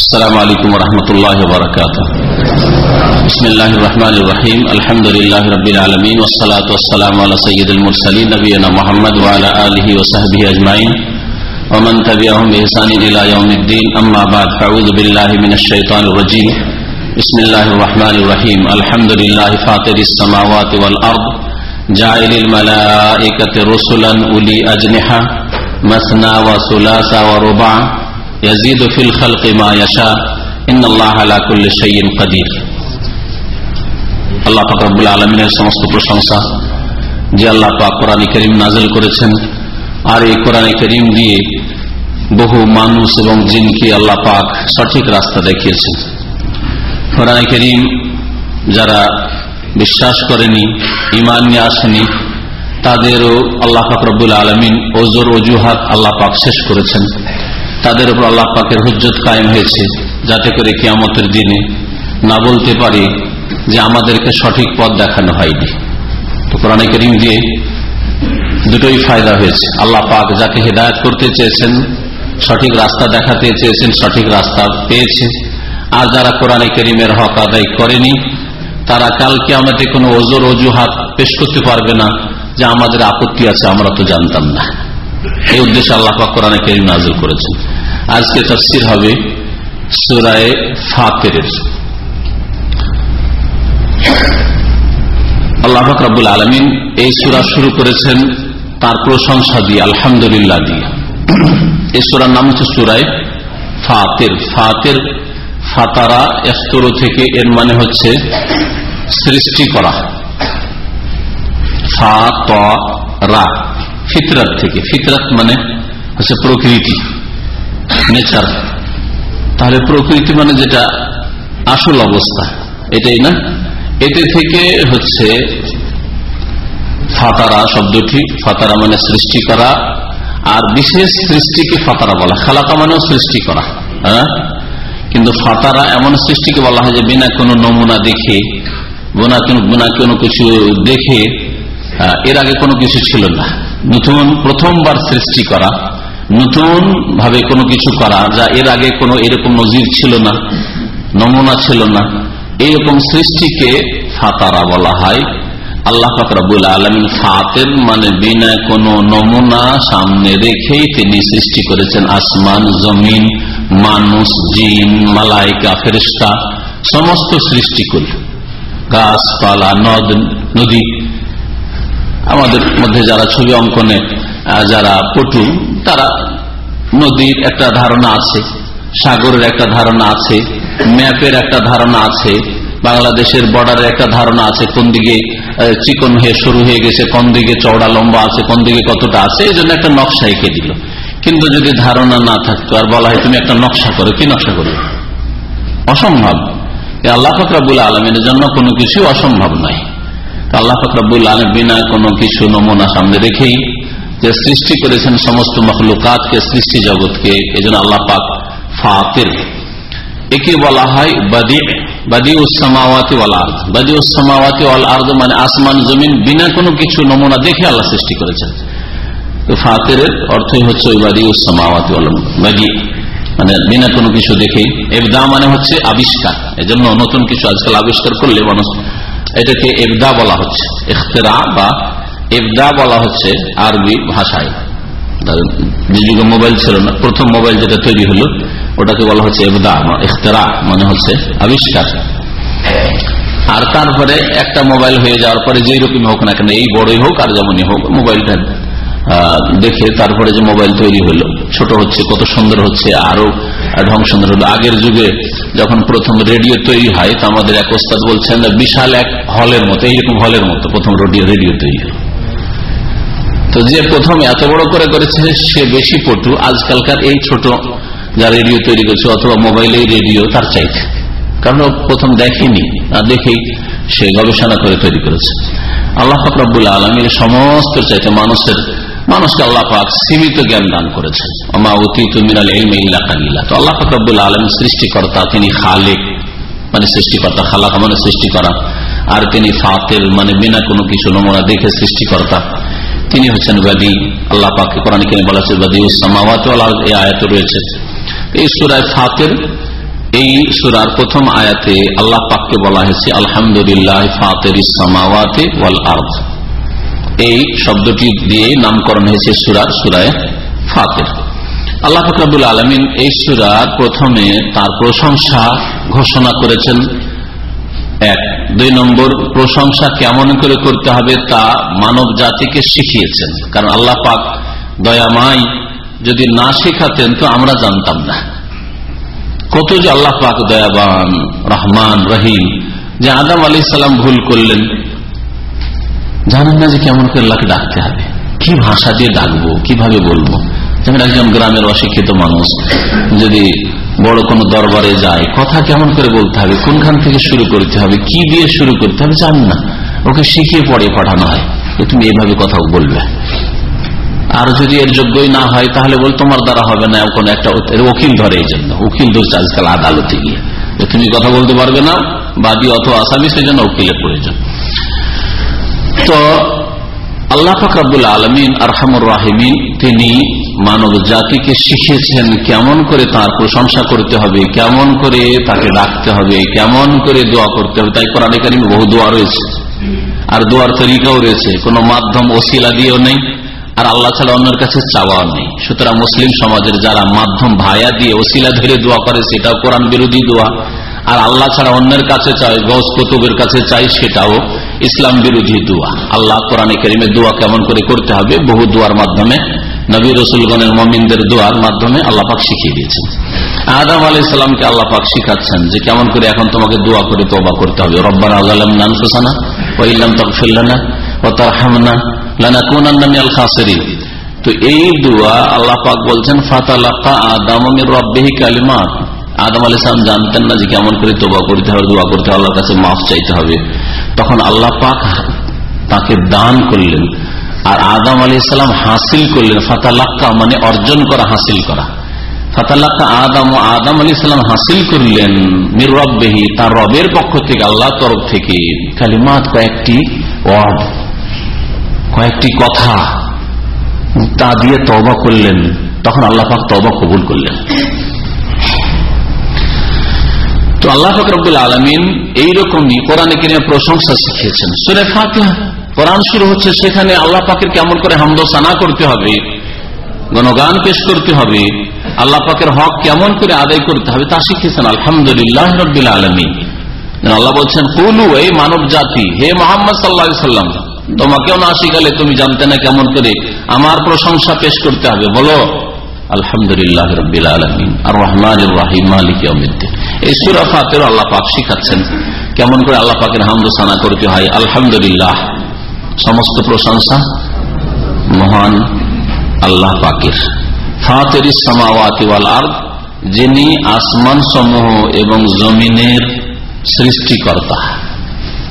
السلام عليكم ورحمة الله وبركاته. بسم الله الرحمن الرحيم. الحمد لله رب العالمين والصلاة والسلام على سيد المرسلين نبينا محمد وعلى آله وصحبه أجمعين. ومن تبعهم بإحسان إلى يوم الدين. أما بعد فأعوذ بالله من الشيطان الرجيم. بسم الله الرحمن الرحيم. الحمد لله فاطر السماوات والأرض جاعل الملائكة رسلا أولي أجنحة مثنى وثلاث وربع ইয়াজিদু feel খালকি মা ইয়াশা ইন্নাল্লাহ আলা কুল্লি শাইইন কাদির আল্লাহ পাক রব্বুল আলামিনের সমস্ত প্রশংসা যে আল্লাহ পাক কোরআন করিম নাজেল করেছেন আর এই কোরআন করিম দিয়ে বহু মানুষ এবং জিনকে আল্লাহ পাক সঠিক রাস্তা দেখিয়েছেন। কোরআন করিম যারা বিশ্বাস করেনি ইমান নিয়ে আসেনি, তাদেরও আল্লাহ পাক রব্বুল আলমিন ওজোর অজুহাত আল্লাহ পাক শেষ করেছেন। তাদের উপর আল্লাহ পাকের হুজ্জত কায়েম হয়েছে, যাতে করে কিয়ামতের দিনে না বলতে পারে যে আমাদেরকে সঠিক পথ দেখানো হয়নি। তো কোরআন করিম দিয়ে দুটোই ফায়দা হয়েছে। আল্লাহ পাক যাকে হেদায়ত করতে চেয়েছেন, সঠিক রাস্তা দেখাতে চেয়েছেন, সঠিক রাস্তা পেয়েছে। আর যারা কোরআন করিমের হক আদায় করেনি, তারা কালকে আমাদের কোনো ওজোর অজুহাত পেশ করতে পারবে না যে আমাদের আপত্তি আছে, আমরা তো জানতাম না। এই উদ্দেশ্যে আল্লাহ কোরআন করিম নাজিল করেছেন। আজকে তফসির হবে সুরায় ফাতের আল্লাহ ফাকরাবুল আলমিন এই সুরা শুরু করেছেন তার প্রশংসা দিয়ে, আলহামদুলিল্লাহ দিয়ে। এই সুরার নাম হচ্ছে সুরায় ফাতের ফাতের ফাতারা এস্তর থেকে এর মানে হচ্ছে সৃষ্টি করা। ফা রা ফিতরাত থেকে। ফিতরাত মানে হচ্ছে প্রকৃতি, নেচার। তাহলে প্রকৃতি মানে যেটা আসল অবস্থা, এটাই না? এতে থেকে হচ্ছে ফাতারা শব্দটি, ফাতারা মানে সৃষ্টি করা, আর বিশেষ সৃষ্টিকে ফাতারা বলা। খালাকা মানেও সৃষ্টি করা হ্যাঁ? কিন্তু ফাতারা এমন সৃষ্টিকে বলা হয় যে বিনা কোনো নমুনা দেখে, বোনা বিনা কোনো কিছু দেখে এর আগে কোনো কিছু ছিল না। নতুন প্রথমবার সৃষ্টি করা, নতুন ভাবে কোনো কিছু করা যা এর আগে কোনো এরকম নজির ছিল না, নমুনা ছিল না এইরকম সৃষ্টিকে ফাতারা বলা হয়। আল্লাহ ফাকরাবুল আলমিন ফাতের মানে বিনা কোন নমুনা সামনে রেখেই তিনি সৃষ্টি করেছেন আসমান, জমিন, মানুষ, জিন, মালাইকা ফেরিস্তা সমস্ত সৃষ্টিকুল। গাছপালা, নদ, নদী আমাদের মধ্যে যারা ছবি অঙ্কনে যারা পটু, তারা নদীর একটা ধারণা আছে, সাগরের একটা ধারণা আছে, ম্যাপের একটা ধারণা আছে, বাংলাদেশের বর্ডারের একটা ধারণা আছে, কোন দিকে চিকন হয়ে শুরু হয়ে গেছে, কোন দিকে চওড়া লম্বা আছে, কোন দিকে কতটা আছে, এই জন্য একটা নকশা এঁকে দিল। কিন্তু যদি ধারণা না থাকতো, আর বলা হয় তুমি একটা নকশা করো, কি নকশা করবে? অসম্ভব। আল্লাহ ফকরাবুল আলমের জন্য কোনো কিছু অসম্ভব নয়। আল্লাহ ফকরাবুল আলম বিনা কোনো কিছু নমুনা সামনে রেখেই যে সৃষ্টি করেছেন সমস্ত মখলুকাতকে, সৃষ্টি জগৎকে এই জন্য আল্লাহ পাক ফাতের। একে বলা হয় বাদি বাদি উসামাওয়াতি ওয়াল বাদি উসামাওয়াতি ওয়াল আর্দ মানে আসমান, জমিন, বিনা কোনো কিছু নমুনা দেখে আল্লাহ সৃষ্টি করেছেন। তো ফাতের অর্থই হচ্ছে ওই বাদি উসামাওয়াতি ওয়াল বাদি। মানে বিনা কোনো কিছু দেখে এবদা মানে হচ্ছে আবিষ্কার। এজন্য নতুন কিছু আজকাল আবিষ্কার করলে মানুষ এটাকে এবদা বলা হচ্ছে। ইখতেরা বা এবদা বলা হচ্ছে আরবি ভাষায়। যে মোবাইল ছিল না, প্রথম মোবাইল যেটা তৈরি হলো, ওটাকে বলা হচ্ছে এবদা ইখতেরা মানে হচ্ছে আবিষ্কার। আর তারপরে একটা মোবাইল হয়ে যাওয়ার পরে যেই রকম হোক না কেন, এই বড়ই হোক আর যেমনই হোক, মোবাইলটা দেখে তারপরে যে মোবাইল তৈরি হলো, ছোট হচ্ছে, কত সুন্দর হচ্ছে, আরও হলো আগের যুগে যখন প্রথম রেডিও তৈরি হয়, তা আমাদের এক ওস্তাদ বলছেন, বিশাল এক হলের মতো, এইরকম হলের মতো প্রথম রেডিও রেডিও তৈরি তো যে প্রথম এত বড় করে করেছে, সে বেশি পটু। আজকালকার এই ছোট যা রেডিও তৈরি করেছে, অথবা মোবাইলেই রেডিও তার চাইছে কারণ প্রথম দেখেনি, না দেখেই সে গবেষণা করে তৈরি করেছে। আল্লাহ ফকরাবুল আলমীর সমস্ত চাইতে মানুষের মানুষকে আল্লাহ পাক সীমিত জ্ঞান দান করেছেন। আমা অতি তুমিনাল কালিলা। তো আল্লাহ ফকরাবুল আলম সৃষ্টিকর্তা, তিনি খালেক মানে সৃষ্টিকর্তা, খালাকা মানে সৃষ্টি করা আর তিনি ফাতের মানে বিনা কোনো কিছু নমুনা দেখে সৃষ্টিকর্তা। তিনি হচ্ছেন বাদী আল্লাহ পাকে কোরআন কিনে বলা হচ্ছে বাদী উসামাওয়াত এই আয়াত রয়েছে। এই সুরায় ফাতের এই সুরার প্রথম আয়াতে আল্লাহ পাককে বলা হয়েছে, আলহামদুলিল্লাহ ফাতের ইসামাওয়াতে ওয়াল আর্থ এই শব্দটি দিয়ে নামকরণ হয়েছে সুরা, সুরায় ফাতের আল্লাহ ফকরাবুল আলমিন এই সুরার প্রথমে তার প্রশংসা ঘোষণা করেছেন। এক, দুই নম্বর, প্রশংসা কেমন করে করতে হবে তা মানব জাতিকে শিখিয়েছেন। কারণ আল্লাহ পাক দয়ামাই যদি না শেখাতেন তো আমরা জানতাম না। কত যে আল্লাহ পাক দয়াবান, রহমান, রহিম, যে আদাম আলি সাল্লাম ভুল করলেন জানেন না যে কেমন করে আল্লাহকে ডাকতে হবে? কি ভাষা দিয়ে ডাকবো? কীভাবে বলব? যেমন একজন গ্রামের অশিক্ষিত মানুষ যদি বড় কোনো দরবারে যায়, কথা কেমন করে বলতে হবে? কোনখান থেকে শুরু করতে হবে? কি দিয়ে শুরু করতে হবে? জান না। ওকে শিখিয়ে পড়ে পাঠানো হয়। তুমি এইভাবে কথা বলবে। আর যদি এর যোগ্যই না হয়, তাহলে বল তোমার দ্বারা হবে না। কোন একটা উকিল ধরে এই জন্য। উকিল ধরছে আজকাল আদালতে গিয়ে। তুমি কথা বলতে পারবে না, বাদী অথবা আসামি সেই জন্য উকিলের প্রয়োজন। তো আল্লাহ ফাকরাবুল আলমিন আরহামুর রাহিমিন, তিনি মানব জাতিকে শিখিয়েছেন কেমন করে তার প্রশংসা করতে হবে, কেমন করে তাকে ডাকতে হবে, কেমন করে দোয়া করতে হবে। তাই কোরআন কারিমে বহু দোয়া রয়েছে। আর দোয়ার তরিকাও রয়েছে। কোন মাধ্যম ওসিলা দিয়েও নেই, আর আল্লাহ ছাড়া অন্যের কাছে চাওয়াও নেই। সুতরাং মুসলিম সমাজের যারা মাধ্যম ভায়া দিয়ে ওসিলা ধরে দোয়া করে, সেটাও কোরআন বিরোধী দোয়া। আর আল্লাহ ছাড়া অন্যের কাছে চাই গজ কতুবের কাছে চাই সেটাও ইসলাম বিরোধী দোয়া। আল্লাহ কোরআন করিমে দোয়া কেমন করে করতে হবে? বহু দোয়ার মাধ্যমে নবী রসুলগণের মমিনদের দোয়ার মাধ্যমে আল্লাপাক শিখিয়ে দিয়েছেন। আদাম আলি সাল্লামকে আল্লাপাক শিখাচ্ছেন যে কেমন করে এখন তোমাকে দোয়া করে তোবা করতে হবে। রব্বান আজালাম নান ফুসানা ও ইল্লাম তকফিল্লানা ও তার হামনা লানা কোন আল খাসেরি তো এই দোয়া আল্লাহ পাক বলছেন, ফাতালাকা আদাম রব্বেহি কালিমাত। আদম আলি সালাম জানতেন না যে কেমন করে তোবা করতে হবে, দোয়া করতে হবে, আল্লাহর কাছে মাফ চাইতে হবে। তখন আল্লাহ পাক তাকে দান করলেন আর আদম আলি সাল্লাম হাসিল করলেন। ফাতালাক্কা মানে অর্জন করা, হাসিল করা। তা দিয়ে তবা করলেন। তখন আল্লাহ পাক তবা কবুল করলেন। তো আল্লাহ ফকরবুল আলমিন এইরকমই কোরআনে কিনে প্রশংসা শিখিয়েছেন। সুরে ফাতিহা, কোরআন শুরু হচ্ছে সেখানে আল্লাহ পাকের কেমন করে হামদ সানা করতে হবে, গণগান পেশ করতে হবে, আল্লাহ পাকের হক কেমন করে আদায় করতে হবে তা শিখিয়েছেন। আলহামদুলিল্লাহ রবিল আলমী আল্লাহ বলছেন, কুলু, এই মানব জাতি, হে মোহাম্মদ সাল্লা সাল্লাম, তোমাকেও না শিখালে তুমি জানতে না কেমন করে আমার প্রশংসা পেশ করতে হবে। বলো আলহামদুলিল্লাহ রবিল আলমিন। আর রহমান রাহিম, মালিক এই সুরা ফাতের শিখাচ্ছেন। কেমন করে করতে হয়? আলহামদুলিল্লাহ। সমস্ত প্রশংসা মহান আল্লাহ পাকের। ফাতের ইসলামাওয়াতিওয়াল আর যিনি আসমান সমূহ এবং জমিনের সৃষ্টিকর্তা।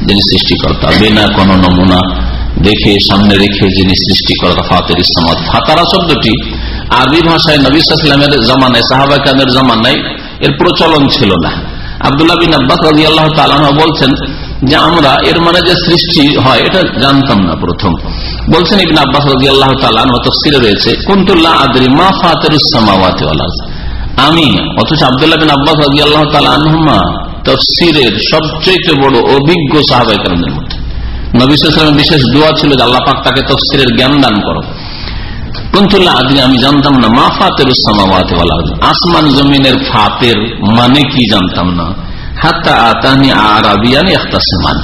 যিনি সৃষ্টিকর্তা। বিনা কোন নমুনা দেখে, সামনে রেখে যিনি সৃষ্টিকর্তা ফাতের ফাতারা শব্দটি আরবি ভাষায় নবীলামের জামানায় সাহাবাকানের জামানায় এর প্রচলন ছিল না। আবদুল্লাহ বিন আব্বাস রাজি আল্লাহ বলছেন যে আমরা, এর মানে যে সৃষ্টি হয়, এটা জানতাম না প্রথম। বলছেন ইবিন আব্বাস রাজি আল্লাহ তালান তফসিরে রয়েছে কুন্তুল্লাহ আদরি মা ফাতেরুসামাওয়াতে আমি, অথচ আবদুল্লাহ বিন আব্বাস রাজি আল্লাহ তালানহমা তফসিরের সবচেয়ে বড় অভিজ্ঞ সাহাবাইকারদের মধ্যে। নবিসের বিশেষ দোয়া ছিল যে আল্লাহ পাক তাকে তফসিরের জ্ঞান দান করো। আমি জানতাম না, মা ফাতের আসমান জমিনের ফাতের মানে কি জানতাম না। হাত্তা আতানি আরাবিয়ানি আখতাসমান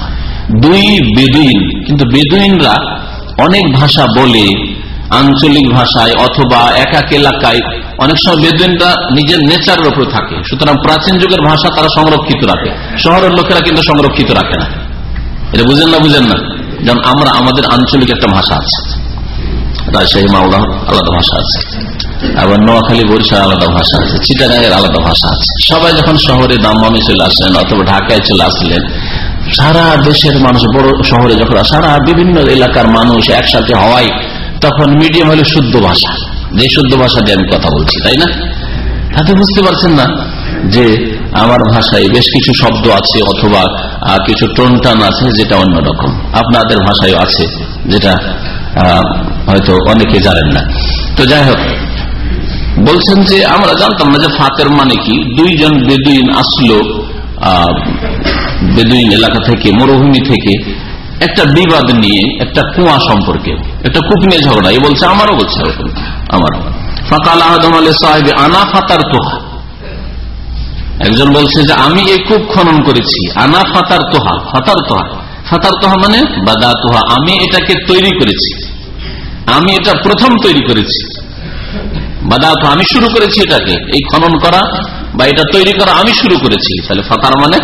দুই বেদুইন, কিন্তু বেদুইনরা অনেক ভাষা বলে, আঞ্চলিক ভাষায় অথবা এক এক এলাকায় অনেক সময় বেদুইনরা নিজের নেচারের উপর থাকে। সুতরাং প্রাচীন যুগের ভাষা তারা সংরক্ষিত রাখে। শহরের লোকেরা কিন্তু সংরক্ষিত রাখে না। এটা বুঝেন না বুঝেন না? যেমন আমরা, আমাদের আঞ্চলিক একটা ভাষা আছে। রাজশাহী মাওলা, আলাদা ভাষা আছে। আবার নোয়াখালী, বরিশাল আলাদা ভাষা আছে, চিটাগাঁয়ের আলাদা ভাষা আছে। সবাই যখন শহরে দামনে চলে আসলেন অথবা ঢাকায় চলে আসলেন, সারা দেশের মানুষ বড় শহরে যখন সারা বিভিন্ন এলাকার মানুষ একসাথে হওয়াই তখন মিডিয়াম হলে শুদ্ধ ভাষা। যে শুদ্ধ ভাষা দিয়ে আমি কথা বলছি, তাই না? তাতে বুঝতে পারছেন না যে আমার ভাষায় বেশ কিছু শব্দ আছে অথবা কিছু টনটান আছে যেটা অন্যরকম। আপনাদের ভাষায় আছে যেটা হয়তো অনেকে জানেন না। তো যাই হোক বলছেন যে আমরা জানতাম না যে ফাতের মানে কি? দুইজন বেদুইন আসলো বেদুইন এলাকা থেকে, মরুভূমি থেকে, একটা বিবাদ নিয়ে, একটা কুয়া সম্পর্কে, একটা কূপ নিয়ে ঝগড়া। এ বলছে, আমারও বলছে আমার ফাকাল আদম আলী সাহেব, আনা ফাতার তোহা একজন বলছে যে, আমি এই কূপ খনন করেছি, আনা ফাতার তোহা ফাতার তোহা ফাতার তোহা মানে বাদা তোহা আমি এটাকে তৈরি করেছি। আমি এটা প্রথম তৈরি করেছি। বাদা তো আমি শুরু করেছি এটাকে। এই খনন করা বা এটা তৈরি করা আমি শুরু করেছি। তাহলে ফাতার মানে?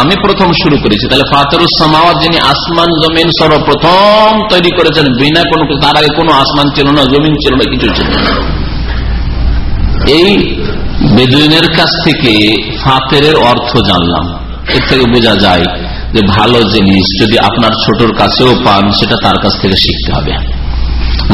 আমি প্রথম শুরু করেছি। তাহলে ফাতারুসামাওয়াত যিনি আসমান, জমিন সর্বপ্রথম তৈরি করেছেন, বিনা কোনো, তার আগে কোনো আসমান ছিল না, জমিন ছিল না, কিছু ছিল না। এই বেদুইনের কাছ থেকে ফাতের অর্থ জানলাম। এর থেকে বোঝা যায় যে ভালো জিনিস যদি আপনার ছোটর কাছেও পান সেটা তার কাছ থেকে শিখতে হবে।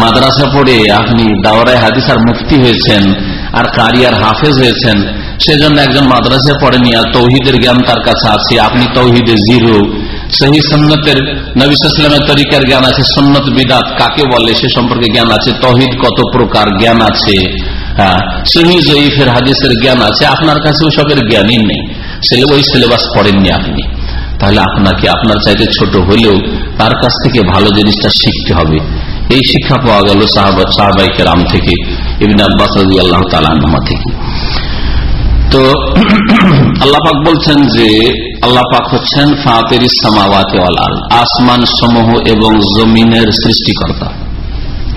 মাদ্রাসা পড়ে আপনি দাওরায় হাদিস আর মুক্তি হয়েছেন আর কারিয়ার হাফেজ হয়েছেন সেজন্য একজন মাদ্রাসায় পড়েনি আর তৌহিদের জ্ঞান তার কাছে আছে। আপনি তৌহিদে জিরো। সেই সন্ন্যতের নবিসামের তরিকার জ্ঞান আছে সন্ন্যত বিদাত কাকে বলে সে সম্পর্কে জ্ঞান আছে তহিদ কত প্রকার জ্ঞান আছে? হ্যাঁ, সহি জয়ীফের হাদিসের জ্ঞান আছে আপনার কাছে ওসবের জ্ঞানই নেই। ওই সিলেবাস পড়েননি আপনি। তাহলে আপনাকে আপনার চাইতে ছোট হলেও তার কাছ থেকে ভালো জিনিসটা শিখতে হবে। এই শিক্ষা পাওয়া গেল সাহাবাইকে রাম থেকে, ইবিন আব্বাস আল্লাহ তালা থেকে। তো আল্লাপাক বলছেন যে আল্লাপাক হচ্ছেন ফাতের সামাওয়াতে আসমান সমূহ এবং জমিনের সৃষ্টিকর্তা।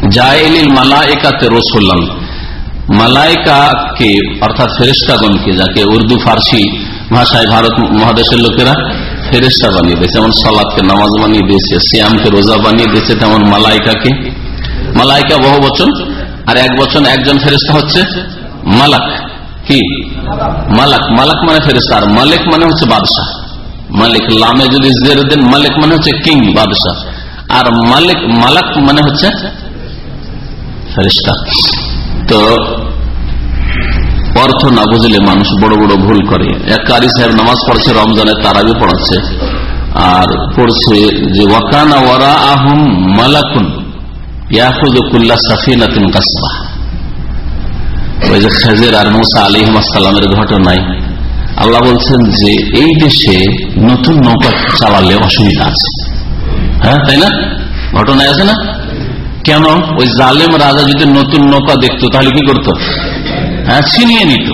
জায়লিল মালাইকাতে রসুল্লাম মালাইকাকে অর্থাৎ ফেরিস্তাগণকে যাকে উর্দু ফার্সি ভাষায় ভারত মহাদেশের লোকেরা ফেরিস্তা বানিয়ে দিয়েছে, যেমন সালাদকে নামাজ বানিয়ে দিয়েছে, সিয়ামকে রোজা বানিয়ে দিয়েছে, তেমন মালাইকাকে। মালাইকা বহু বচন আর এক বচন একজন ফেরিস্তা হচ্ছে মালাক। কি? মালাক। মালাক মানে ফেরিস্তা আর মালিক মানে হচ্ছে বাদশাহ মালিক লামে যদি জের দেন, মালিক মানে হচ্ছে কিং বাদশাহ আর মালিক, মালাক মানে হচ্ছে ফেরিস্তা তো অর্থ না বুঝলে মানুষ বড় বড় ভুল করে। এক কারি সাহেব নামাজ পড়ছে, রমজানে তারাবি পড়াচ্ছে। আর পড়ছে যে, ওয়াকানা ওয়ারা আহম মালাকুন কাসবা। ওই যে খেজের আর ঘটনায় আল্লাহ বলছেন যে, এই দেশে নতুন নৌকা চালালে অসুবিধা আছে। হ্যাঁ তাই না? ঘটনায় আছে না? কেন? ওই জালেম রাজা যদি নতুন নৌকা দেখতো, তাহলে কি করতো? ছিনিয়ে নিত।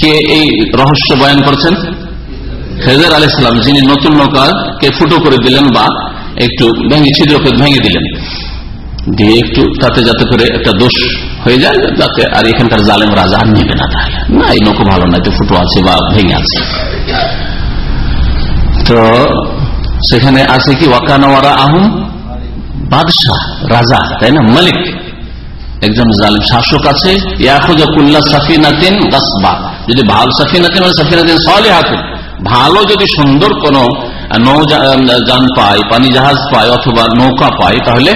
কে এই রহস্য বয়ান করছেন? হেজার আল ইসলাম যিনি নতুন নৌকাকে ফুটো করে দিলেন বা একটু ভেঙে, ছিদ্রকে ভেঙে দিলেন। দিয়ে একটু তাতে যাতে করে একটা দোষ হয়ে যায়, যাতে আর এখানকার জালেম রাজা আর নেবে না তাহলে। না, এই নৌকো ভালো না একটু ফুটো আছে বা ভেঙে আছে। তো সেখানে আছে কি ওয়াকানওয়ারা আহম বাদশাহ, রাজা, তাই না? মালিক। একজন জালিম শাসক আছে গাসবা। যদি ভালো সাফিনাতিন ভালো যদি সুন্দর কোন যান পায়, পানি জাহাজ পায় অথবা নৌকা পায়, তাহলে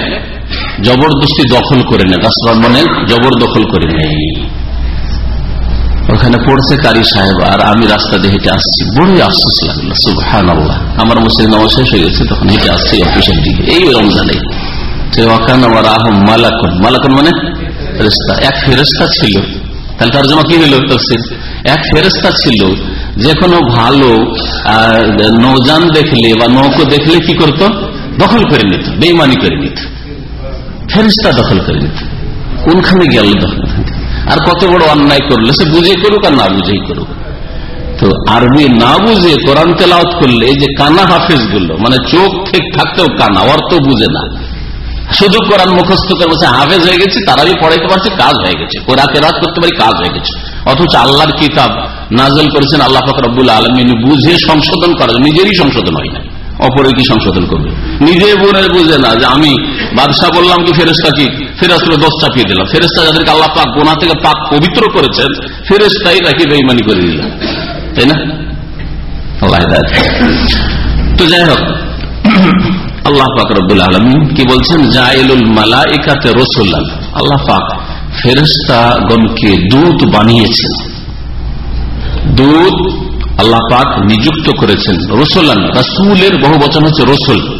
জবরদস্তি দখল করে নেয়। গাছবা মানে জবরদখল করে নেই ওখানে পড়ছে কারি সাহেব, আর আমি রাস্তা দিয়ে হেঁটে আসছি। বড়ই আশ্বাস লাগল আল্লাহ আমার মুসলিম নামাজ শেষ হয়ে গেছে, তখন হেঁটে আসছি অফিসের দিকে। এই রমজানে। মালাকুন। মালাকুন মানে ফেরেস্তা এক ফেরেস্তা ছিল। তাহলে তার জন্য কি হলো তফসিল? এক ফেরেস্তা ছিল, যে কোনো ভালো নৌজান দেখলে বা নৌকো দেখলে কি করত? দখল করে নিত বেইমানি করে নিত। ফেরিস্তা দখল করে নিত। কোনখানে গেল দখল আর কত বড় অন্যায় করলে, সে বুঝে করুক আর না বুঝেই করুক। তো আরবি না বুঝে কোরআন তেলাওত করলে যে কানা হাফেজগুলো মানে চোখ ঠিক থাকতেও কানা, অর্থ বুঝে না। শুধু কোরআন মুখস্থ বলছে, হাফেজ হয়ে গেছে তারাই পড়াইতে পারছে, কাজ হয়ে গেছে। কোরআকে রাত করতে পারি, কাজ হয়ে গেছে। অথচ আল্লাহর কিতাব নাজল করেছেন আল্লাহ ফকরবুল আলমিন, বুঝে সংশোধন করা নিজেরই সংশোধন হয় না। অপরে কি সংশোধন করবে? নিজে বলে বুঝে না যে আমি বাদশাহ বললাম কি ফেরেস্তা কি? ফেরাস্তা দোষ চাপিয়ে দিলাম? ফেরেস্তা যাদেরকে আল্লাহ পাক গোনা থেকে পাক পবিত্র করেছেন ফেরেস্তাই তাকে বেইমানি করে দিলাম তাই না? তো যাই হোক আল্লাহ কি বলছেন? আল্লাহ পাক দূত বানিয়েছেন। দূত আল্লাহ পাক নিযুক্ত করেছেন বহু বচন হচ্ছে রসুল।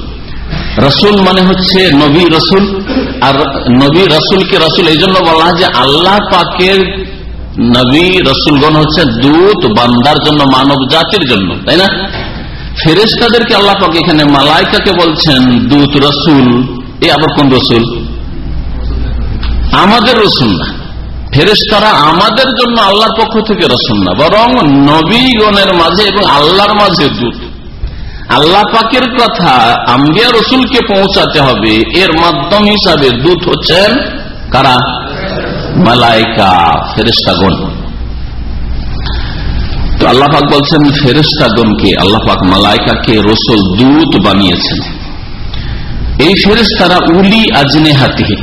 রসুল মানে হচ্ছে নবী রসুল। আর নবী রসুলকে রসুল এই জন্য বলা হয় যে আল্লাহ পাকের নবী রসুলগণ হচ্ছে দূত বান্দার জন্য মানব জাতির জন্য। তাই না? ফেরেস্তাদেরকে আল্লাহ পাক এখানে মালাইকাকে বলছেন, দূত রসুল। এ আবার কোন রসুল? আমাদের রসুল না। ফেরেস্তারা আমাদের জন্য আল্লাহর পক্ষ থেকে রসুল না, বরং নবীগণের মাঝে এবং আল্লাহর মাঝে দূত। আল্লাহ পাকের কথা আম্বিয়া রসুলকে পৌঁছাতে হবে, এর মাধ্যম হিসাবে দূত হচ্ছেন কারা? মালাইকা ফেরেস্তাগণ তো আল্লাহ পাক বলছেন ফেরেস্তাগণকে আল্লাহ পাক মালাইকাকে, রসুল দূত বানিয়েছেন। এই ফেরেস্তারা উলি আজনে হাতিহি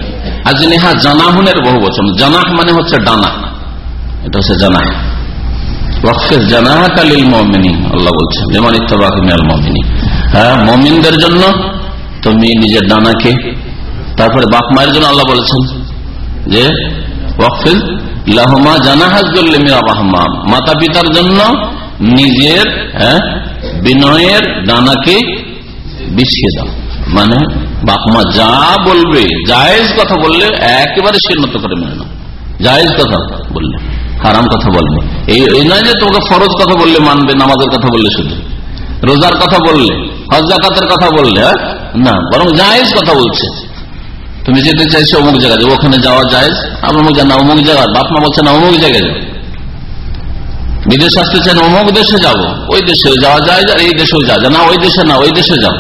আজনেহা জানাহুনের বহু বচন। জানাহ মানে হচ্ছে ডানা। এটা হচ্ছে জানাহ। আল্লাহ বলছেন। মমিনী হ্যাঁ মমিনদের জন্য তুমি নিজের ডানাকে, তারপরে বাপ মায়ের জন্য আল্লাহ বলেছেন যে ওয়াকফিল লাহমা জানাহাজমা মাতা পিতার জন্য নিজের হ্যাঁ বিনয়ের দানাকে বিছিয়ে দাও। মানে বাপমা যা বলবে, জায়েজ কথা বললে একেবারে সিন্নত করে মেনে নাও। জায়েজ কথা বললে, হারাম কথা বলবে। এই নয় যে তোমাকে ফরজ কথা বললে মানবে, নামাজের কথা বললে শুধু। রোজার কথা বললে, হজ জাকাতের কথা বললে হ্যাঁ না, বরং জায়েজ কথা বলছে। তুমি যেতে চাইছো অমুক জায়গায় ওখানে যাওয়া যায়, আমরা অমুক জানা অমুক জায়গা বাপ মা বলছে না অমুক জায়গায় যাও। বিদেশ আসতে চান অমুক দেশে যাব। ওই দেশে যাওয়া যায় আর এই দেশেও যা না, ওই দেশে না, ওই দেশে যাও।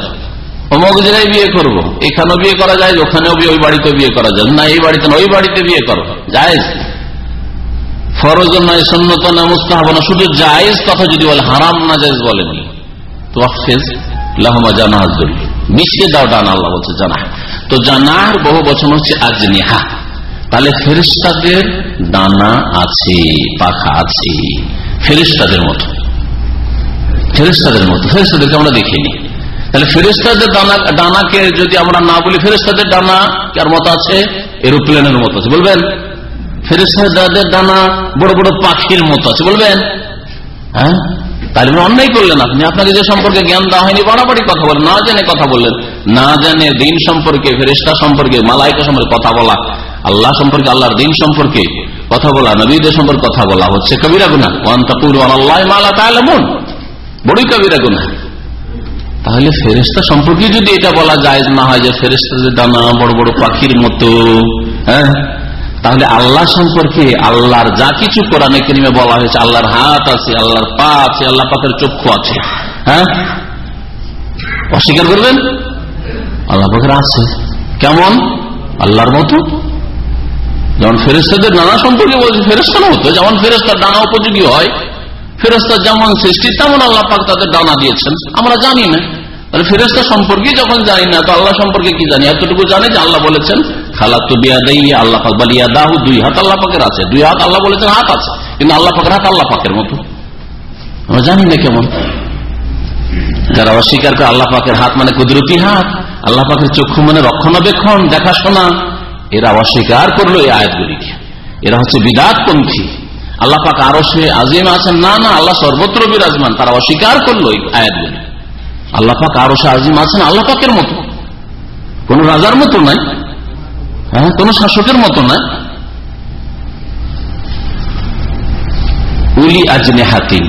অমুক জায়গায় বিয়ে করব। এখানেও বিয়ে করা যায়, ওখানেও বিয়ে, ওই বাড়িতে বিয়ে করা যায়। না, এই বাড়িতে না, ওই বাড়িতে বিয়ে করো। জায়েজ? ফরজ নয় সন্ন্যত না, মুস্তাহাব না, শুধু জায়েজ কথা যদি বলে, হারাম না জায়েজ বলেনি। তো আফেজ লাহমা জানাহাজুল মিশিয়ে দাও ডানা, আল্লাহ বলছে, জানা। তো জানার বহু বচন হচ্ছে আজনিহা। তাহলে ফেরিস্তাদের ডানা আছে, পাখা আছে ফেরিস্তাদের মতো। ফেরিস্তাদের মতো। ফেরিস্তাদেরকে আমরা দেখিনি। তাহলে ফেরিস্তাদের ডানা, ডানাকে যদি আমরা না বলি ফেরিস্তাদের ডানা কার মতো আছে? এরোপ্লেনের মতো আছে। বলবেন ফেরিস্তাদের ডানা বড় বড় পাখির মতো আছে। বলবেন হ্যাঁ? তাহলে অন্যায় করলেন আপনি। আপনাকে যে সম্পর্কে জ্ঞান দেওয়া হয়নি, বাড়াবাড়ি কথা বলেন, না জেনে কথা বললেন। না জানে দিন সম্পর্কে ফেরিস্তা সম্পর্কে মালাইকা সম্পর্কে কথা বলা, আল্লাহ সম্পর্কে, আল্লাহর দিন সম্পর্কে কথা বলা, নবীদের সম্পর্কে কথা বলা হচ্ছে কবিরা গুনা ওয়ান্তাপুর মালা তাহলেমন বড়ই কবিরা গুনা তাহলে ফেরেস্তা সম্পর্কে যদি এটা বলা যায়, না হয় যে ফেরেস্তাদের দানা বড় বড় পাখির মতো হ্যাঁ? তাহলে আল্লাহ সম্পর্কে আল্লাহর যা কিছু কোরআনে কেরিমে বলা হয়েছে, আল্লাহর হাত আছে, আল্লাহর পা আছে, আল্লাহ পাখের চক্ষু আছে হ্যাঁ? অস্বীকার করবেন? আল্লাহ পাখের আছে। কেমন? আল্লাহর মতো? যেমন ফেরেস্তাদের নানা সম্পর্কে বলছে ফেরেস্তার মতো। যেমন ফেরেস্তার ডানা উপযোগী হয় ফেরেস্তার যেমন সৃষ্টি, তেমন আল্লাহ পাক তাদের ডানা দিয়েছেন। আমরা জানি না। ফেরেস্তা সম্পর্কে যখন জানি না, তো আল্লাহ সম্পর্কে কি জানি? এতটুকু জানে যে আল্লাহ বলেছেন আল্লাহ দুই হাত আল্লাহ আছে। দুই হাত আল্লাহ বলেছেন, হাত আছে। কিন্তু আল্লাহ হাত আল্লাহ মতো। আমরা জানি না কেমন। যারা অস্বীকার করে আল্লাহ পাকের হাত মানে কুদরতি হাত, আল্লাহ পাকের চক্ষু মানে রক্ষণাবেক্ষণ, দেখাশোনা, এরা অস্বীকার করল এই আয়াতগুলিকে। এরা হচ্ছে বিদাত পন্থী আল্লাহ পাক আরও সে আজিম আছেন, না না, আল্লাহ সর্বত্র বিরাজমান, তারা অস্বীকার করল এই আয়াতগুলি। আল্লাহ পাক আরও সে আজিম আছেন, আল্লাহ পাকের মতো। কোন রাজার মতো নাই। কোন শাসকের মতো না। উলি আজনে হাতিম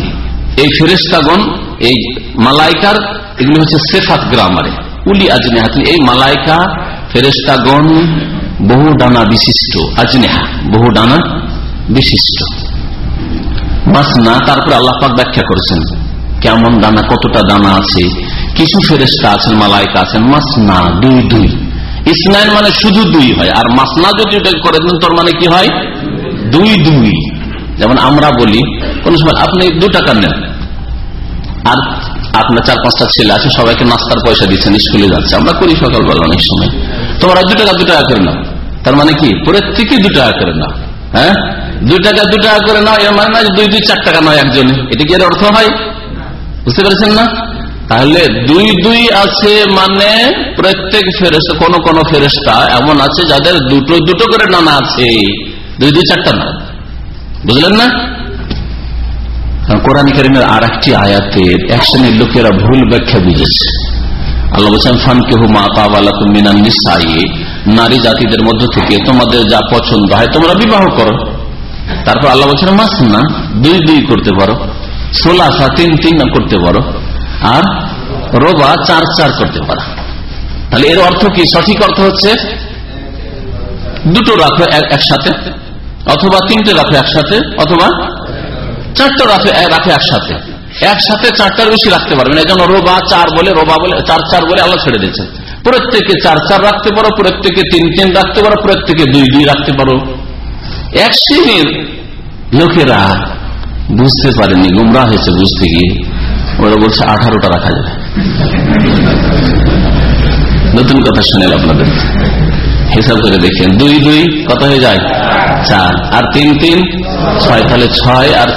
এই ফেরেস্তাগণ এই মালাইকার, এগুলি হচ্ছে সেফাত গ্রামারে। উলি আজনে হাতিম এই মালাইকা ফেরেস্তাগণ বহু ডানা বিশিষ্ট। আজনেহা, বহু ডানা বিশিষ্ট। মাসনা তারপরে আল্লাহ পাক ব্যাখ্যা করেছেন। কেমন দানা কতটা দানা আছে, কিছু ফেরেস্তা আছেন, মালাইকা আছেন মাসনা দুই দুই। ইসনাইন মানে শুধু দুই হয়। আর মাসনা যদি করে দেন, তোর মানে কি হয়? দুই দুই। যেমন আমরা বলি, কোন সময় আপনি দু টাকা নেন। আর আপনার চার পাঁচটা ছেলে আছে, সবাইকে নাস্তার পয়সা দিচ্ছেন, স্কুলে যাচ্ছে। আমরা করি সকালবেলা অনেক সময়। তোমরা দু টাকা দু টাকা করে নাও। তার মানে কি? প্রত্যেকে দু টাকা করে নাও। হ্যাঁ? দুই টাকা দু টাকা করে নাও, এর মানে না দুই দুই, চার টাকা নয় একজনে। এটা কি এর অর্থ হয়? বুঝতে পেরেছেন না? তাহলে দুই দুই আছে মানে প্রত্যেক ফেরেস্তা কোন কোন ফেরেস্তা এমন আছে যাদের দুটো দুটো করে নানা আছে। দুই দুই চারটা না। বুঝলেন না? কোরআন করিমের আর একটি আয়াতের এক শ্রেণির লোকেরা ভুল ব্যাখ্যা বুঝেছে। আল্লাহ বলছেন ফান কেহু মা মিনান নিসাই। নারী জাতিদের মধ্য থেকে তোমাদের যা পছন্দ হয় তোমরা বিবাহ করো। তারপর আল্লাহ বলছেন মাস না দুই দুই করতে পারো। সোলা সোলাসা, তিন তিন করতে পারো। আর রোবা চার চার করতে পারো। তাহলে এর অর্থ কি? সঠিক অর্থ হচ্ছে দুটো রাখো একসাথে, অথবা তিনটে রাখো একসাথে, অথবা চারটা রাখো রাখো একসাথে। একসাথে চারটার বেশি রাখতে পারবেন এই জন্য রোবা চার বলে, রোবা বলে, চার চার বলে আল্লাহ ছেড়ে দিয়েছেন প্রত্যেকে চার চার রাখতে পারো, প্রত্যেকে তিন তিন রাখতে পারো, প্রত্যেকে দুই দুই রাখতে পারো। এক শ্রেণির লোকেরা বুঝতে পারেনি গুমরা হয়েছে বুঝতে গিয়ে। ওরা বলছে আঠারোটা রাখা যাবে। নতুন কথা শুনেন আপনাদের হিসাব করে দেখেন, দুই দুই, কত হয়ে যায়? চার। আর তিন তিন, ছয়, তাহলে ছয় আর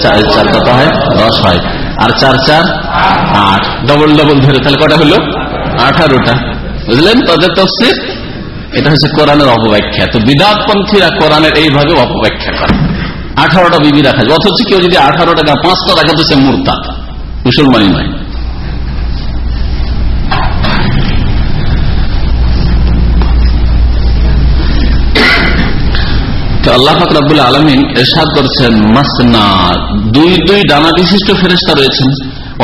চার কত হয়? দশ হয়। আর চার চার, আট। ডবল ডবল ধরে তাহলে কটা হলো? আঠারোটা। বুঝলেন? তাদের তফসির? এটা হচ্ছে কোরআনের অপব্যাখ্যা। তো বিদাতপন্থীরা কোরআনের এইভাবে অপব্যাখ্যা করে। আঠারোটা বিবি রাখা যায় অথচ কেউ যদি আঠারোটা পাঁচটা রাখা, তো সে মূর্তা মুসলমানই নয়। আল্লাহ ফাকরাবুল আলমিন এরশাদ করছেন, মাসনা দুই দুই ডানা বিশিষ্ট ফেরেস্তা রয়েছেন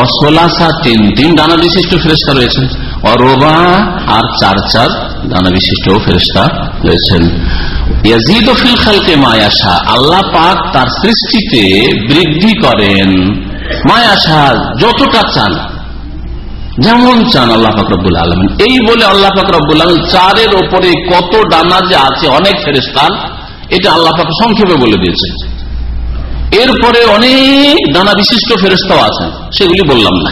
অসোলাসা তিন তিন ডানা বিশিষ্ট ফেরেস্তা রয়েছেন অরোবা আর চার চার ডানা বিশিষ্ট ফেরেস্তা রয়েছেন। মায়াশা আল্লাহ পাক তার সৃষ্টিতে বৃদ্ধি করেন। মায়াশা যতটা চান। যেমন চান আল্লাহ ফাকরবুল আলমিন। এই বলে আল্লাহ ফাকরবুল আলম চারের ওপরে কত ডানা যে আছে, অনেক ফেরেস্তান এটা আল্লাহ পাক সংক্ষেপে বলে দিয়েছে এরপরে অনেক নানা বিশিষ্ট ফেরস্তাও আছেন, সেগুলি বললাম না।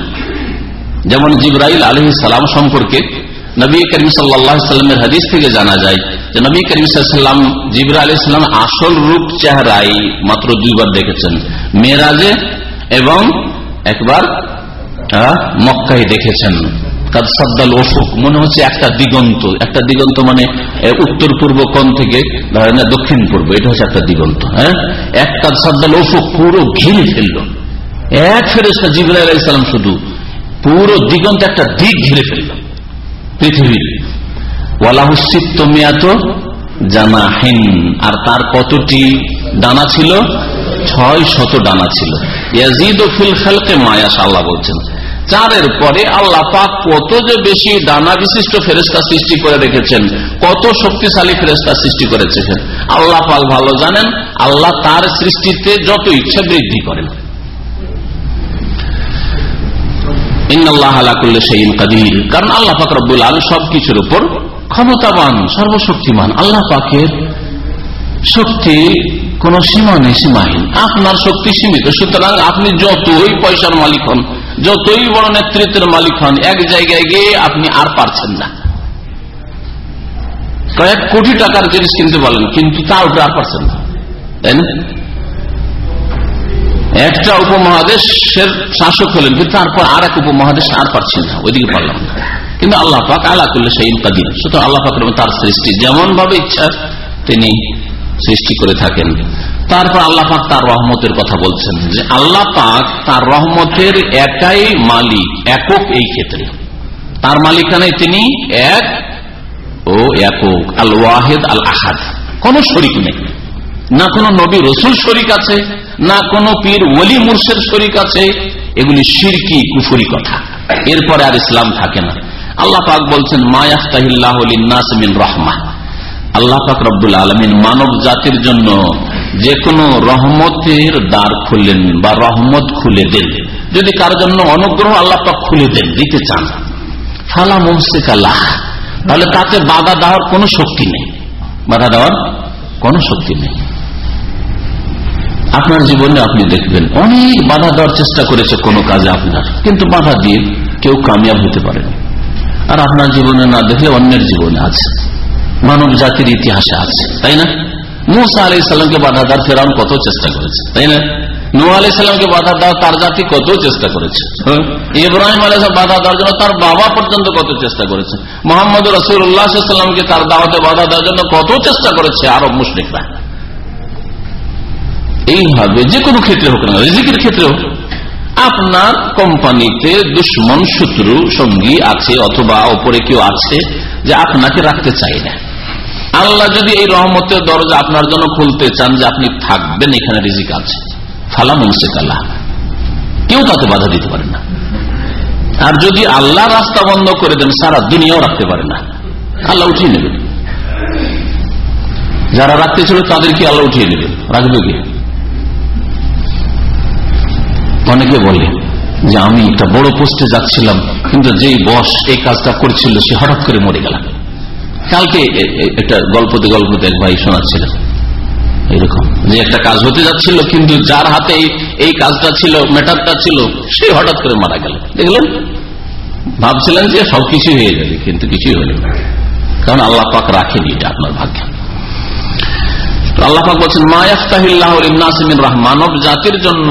যেমন জিব্রাইল আলহ সালাম সম্পর্কে নবী করিম সাল্লামের হাদিস থেকে জানা যায় যে নবী করিম সাল্লাম জিবরা আলি আসল রূপ চেহারাই মাত্র দুইবার দেখেছেন। মেয়েরাজে এবং একবার মক্কায় দেখেছেন। কাদসাদ্দাল ওফুক মনে হচ্ছে একটা দিগন্ত। একটা দিগন্ত মানে উত্তর পূর্ব কোন থেকে, ধরেন দক্ষিণ পূর্ব, এটা হচ্ছে একটা দিগন্ত হ্যাঁ? এক কাদসাদ্দাল ওফুক পুরো ঘিরে ফেলল। এক ফেরেস্তা জিবুল আলাইসালাম শুধু, পুরো দিগন্ত একটা দিক ঘিরে ফেলল, পৃথিবীর। ওয়ালাহুসিত্ত মেয়াত জানাহীন। আর তার কতটি ডানা ছিল? ছয় শত ডানা ছিল। চারের পরে আল্লাহ পাক কত যে বেশি ডানা বিশিষ্ট ফেরেস্তা সৃষ্টি করে রেখেছেন, কত শক্তিশালী ফেরেস্তা সৃষ্টি করেছেন। আল্লাহ পাক ভালো জানেন, আল্লাহ তার সৃষ্টিতে যত ইচ্ছা বৃদ্ধি করেন। সবকিছুর উপর ক্ষমতাবান, সর্বশক্তিমান। আল্লাহ পাকের শক্তি কোন সীমা নেই সীমাহীন আপনার শক্তি সীমিত, সুতরাং আপনি যতই পয়সার মালিক হন, যতই বড় নেতৃত্বের মালিক হন, এক জায়গায় গিয়ে আপনি আর পারছেন না। কয়েক কোটি টাকার জিনিস কিনতে বলেন কিন্তু তার উপরে আর পারছেন না। তাই না? একটা উপমহাদেশের শাসক হলেন, কিন্তু তারপর আর এক উপমহাদেশ আর পারছেন না, ওইদিকে পারলাম না। কিন্তু আল্লাহ পাক আল্লাহ করলে সেই কাদির, সুতরাং আল্লাহ পাক তার সৃষ্টি যেমন ভাবে ইচ্ছা তিনি সৃষ্টি করে থাকেন। তারপর আল্লাহ পাক তার রহমতের কথা বলছেন যে আল্লাহ পাক তার রহমতের একাই মালিক, একক এই ক্ষেত্রে। তার মালিকানায় তিনি এক ও একক আল ওয়াহেদ আল আহাদ কোন শরিক নেই। না কোন নবী রসুল শরিক আছে, না কোন পীর ওলি মুর্শের শরিক আছে। এগুলি সিরকি কুফুরি কথা। এরপরে আর ইসলাম থাকে না। আল্লাহ পাক বলছেন মায়াফতাহিল্লাহ মিন রহমা আল্লাহ পাক রব্বুল আলমিন মানব জাতির জন্য যে কোনো রহমতের দ্বার খুললেন বা রহমত খুলে দেন। যদি কার জন্য অনুগ্রহ আল্লাহ পাক খুলে দেন, দিতে চান। ফালা মুমসিক আল্লাহ তাহলে তাতে বাধা দেওয়ার কোনো শক্তি নেই। বাধা দেওয়ার কোনো শক্তি নেই। আপনার জীবনে আপনি দেখবেন, অনেক বাধা দেওয়ার চেষ্টা করেছে কোনো কাজে আপনার। কিন্তু বাধা দিয়ে কেউ কামিয়াব হতে পারেনি। আর আপনার জীবনে না দেখলে অন্যের জীবনে আছে। মানব জাতির ইতিহাসে আছে, তাই না? মুসা আলি সাল্লামকে বাধা দেওয়ার ফেরাউন কত চেষ্টা করেছে, তাই না? নু আলি সাল্লামকে বাধা দেওয়া তার জাতি কত চেষ্টা করেছে হ্যাঁ? ইব্রাহিম আলী বাধা দেওয়ার জন্য তার বাবা পর্যন্ত কত চেষ্টা করেছে? মোহাম্মদ তার দাওয়াতে বাধা দেওয়ার জন্য কত চেষ্টা করেছে আরব মুসলিকরা এইভাবে যে কোনো ক্ষেত্রে হোক না রিজিকের ক্ষেত্রে হোক, আপনার কোম্পানিতে দুশ্মন, শত্রু, সঙ্গী আছে অথবা ওপরে কেউ আছে যে আপনাকে রাখতে চাই না। আল্লাহ যদি এই রহমতের দরজা আপনার জন্য খুলতে চান যে আপনি থাকবেন, এখানে রিজিক আছে। ফালা মুনসেক আল্লাহ কেউ তাতে বাধা দিতে পারে না। আর যদি আল্লাহ রাস্তা বন্ধ করে দেন, সারা দুনিয়াও রাখতে পারে না। আল্লাহ উঠিয়ে নেবেন। যারা রাখতে ছিল তাদেরকে আল্লাহ উঠিয়ে নেবেন। রাখবে কি? অনেকে বলে যে, আমি একটা বড় পোস্টে যাচ্ছিলাম, কিন্তু যেই বস এই কাজটা করছিল, সে হঠাৎ করে মরে গেলাম। কালকে একটা গল্পতে গল্পতে এক ভাই শোনাচ্ছিলেন এরকম। যে একটা কাজ হতে যাচ্ছিল, কিন্তু যার হাতে এই কাজটা ছিল মেটারটা ছিল, সে হঠাৎ করে মারা গেল। দেখলেন? ভাবছিলেন যে সবকিছু হয়ে যাবে, কিন্তু কিছুই হল কারণ আল্লাহ পাক রাখেনি এটা আপনার ভাগ্য। আল্লাহ পাক বলছেন মায়াফতাহিল্লাহ মানব জাতির জন্য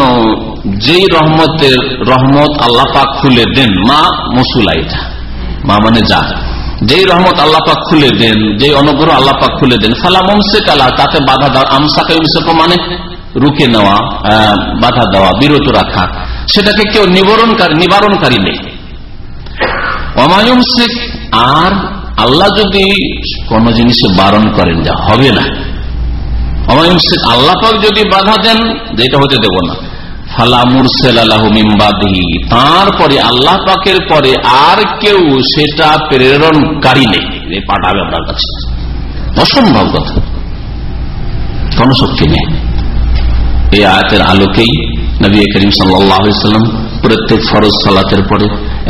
যেই রহমতের রহমত আল্লাহ পাক খুলে দেন, মা মসুলাইটা। মা মানে যা যেই রহমত আল্লাহ পাক খুলে দেন যে অনুগ্রহ আল্লাহ পাক খুলে দেন ফালামসে কালা তাতে বাধা দেওয়া, আমসাকে মানে রুকে নেওয়া বাধা দেওয়া, বিরত রাখা, সেটাকে কেউ নিবারণকারী নিবারণকারী নেই। অমায়ুম শেখ আর আল্লাহ যদি কোন জিনিসে বারণ করেন যা হবে না। অমায়ুম শেখ আল্লাহ পাক যদি বাধা দেন, যেটা হতে দেব না। তারপরে আল্লাহ পাকের পরে আর কেউ সেটা প্রেরণকারী নেই। পাঠাবে আপনার কাছে। অসম্ভব কথা। কোন শক্তি নেই। এই আয়াতের আলোকেই নবী করিম সাল্লাম প্রত্যেক ফরজ সালাতের পরে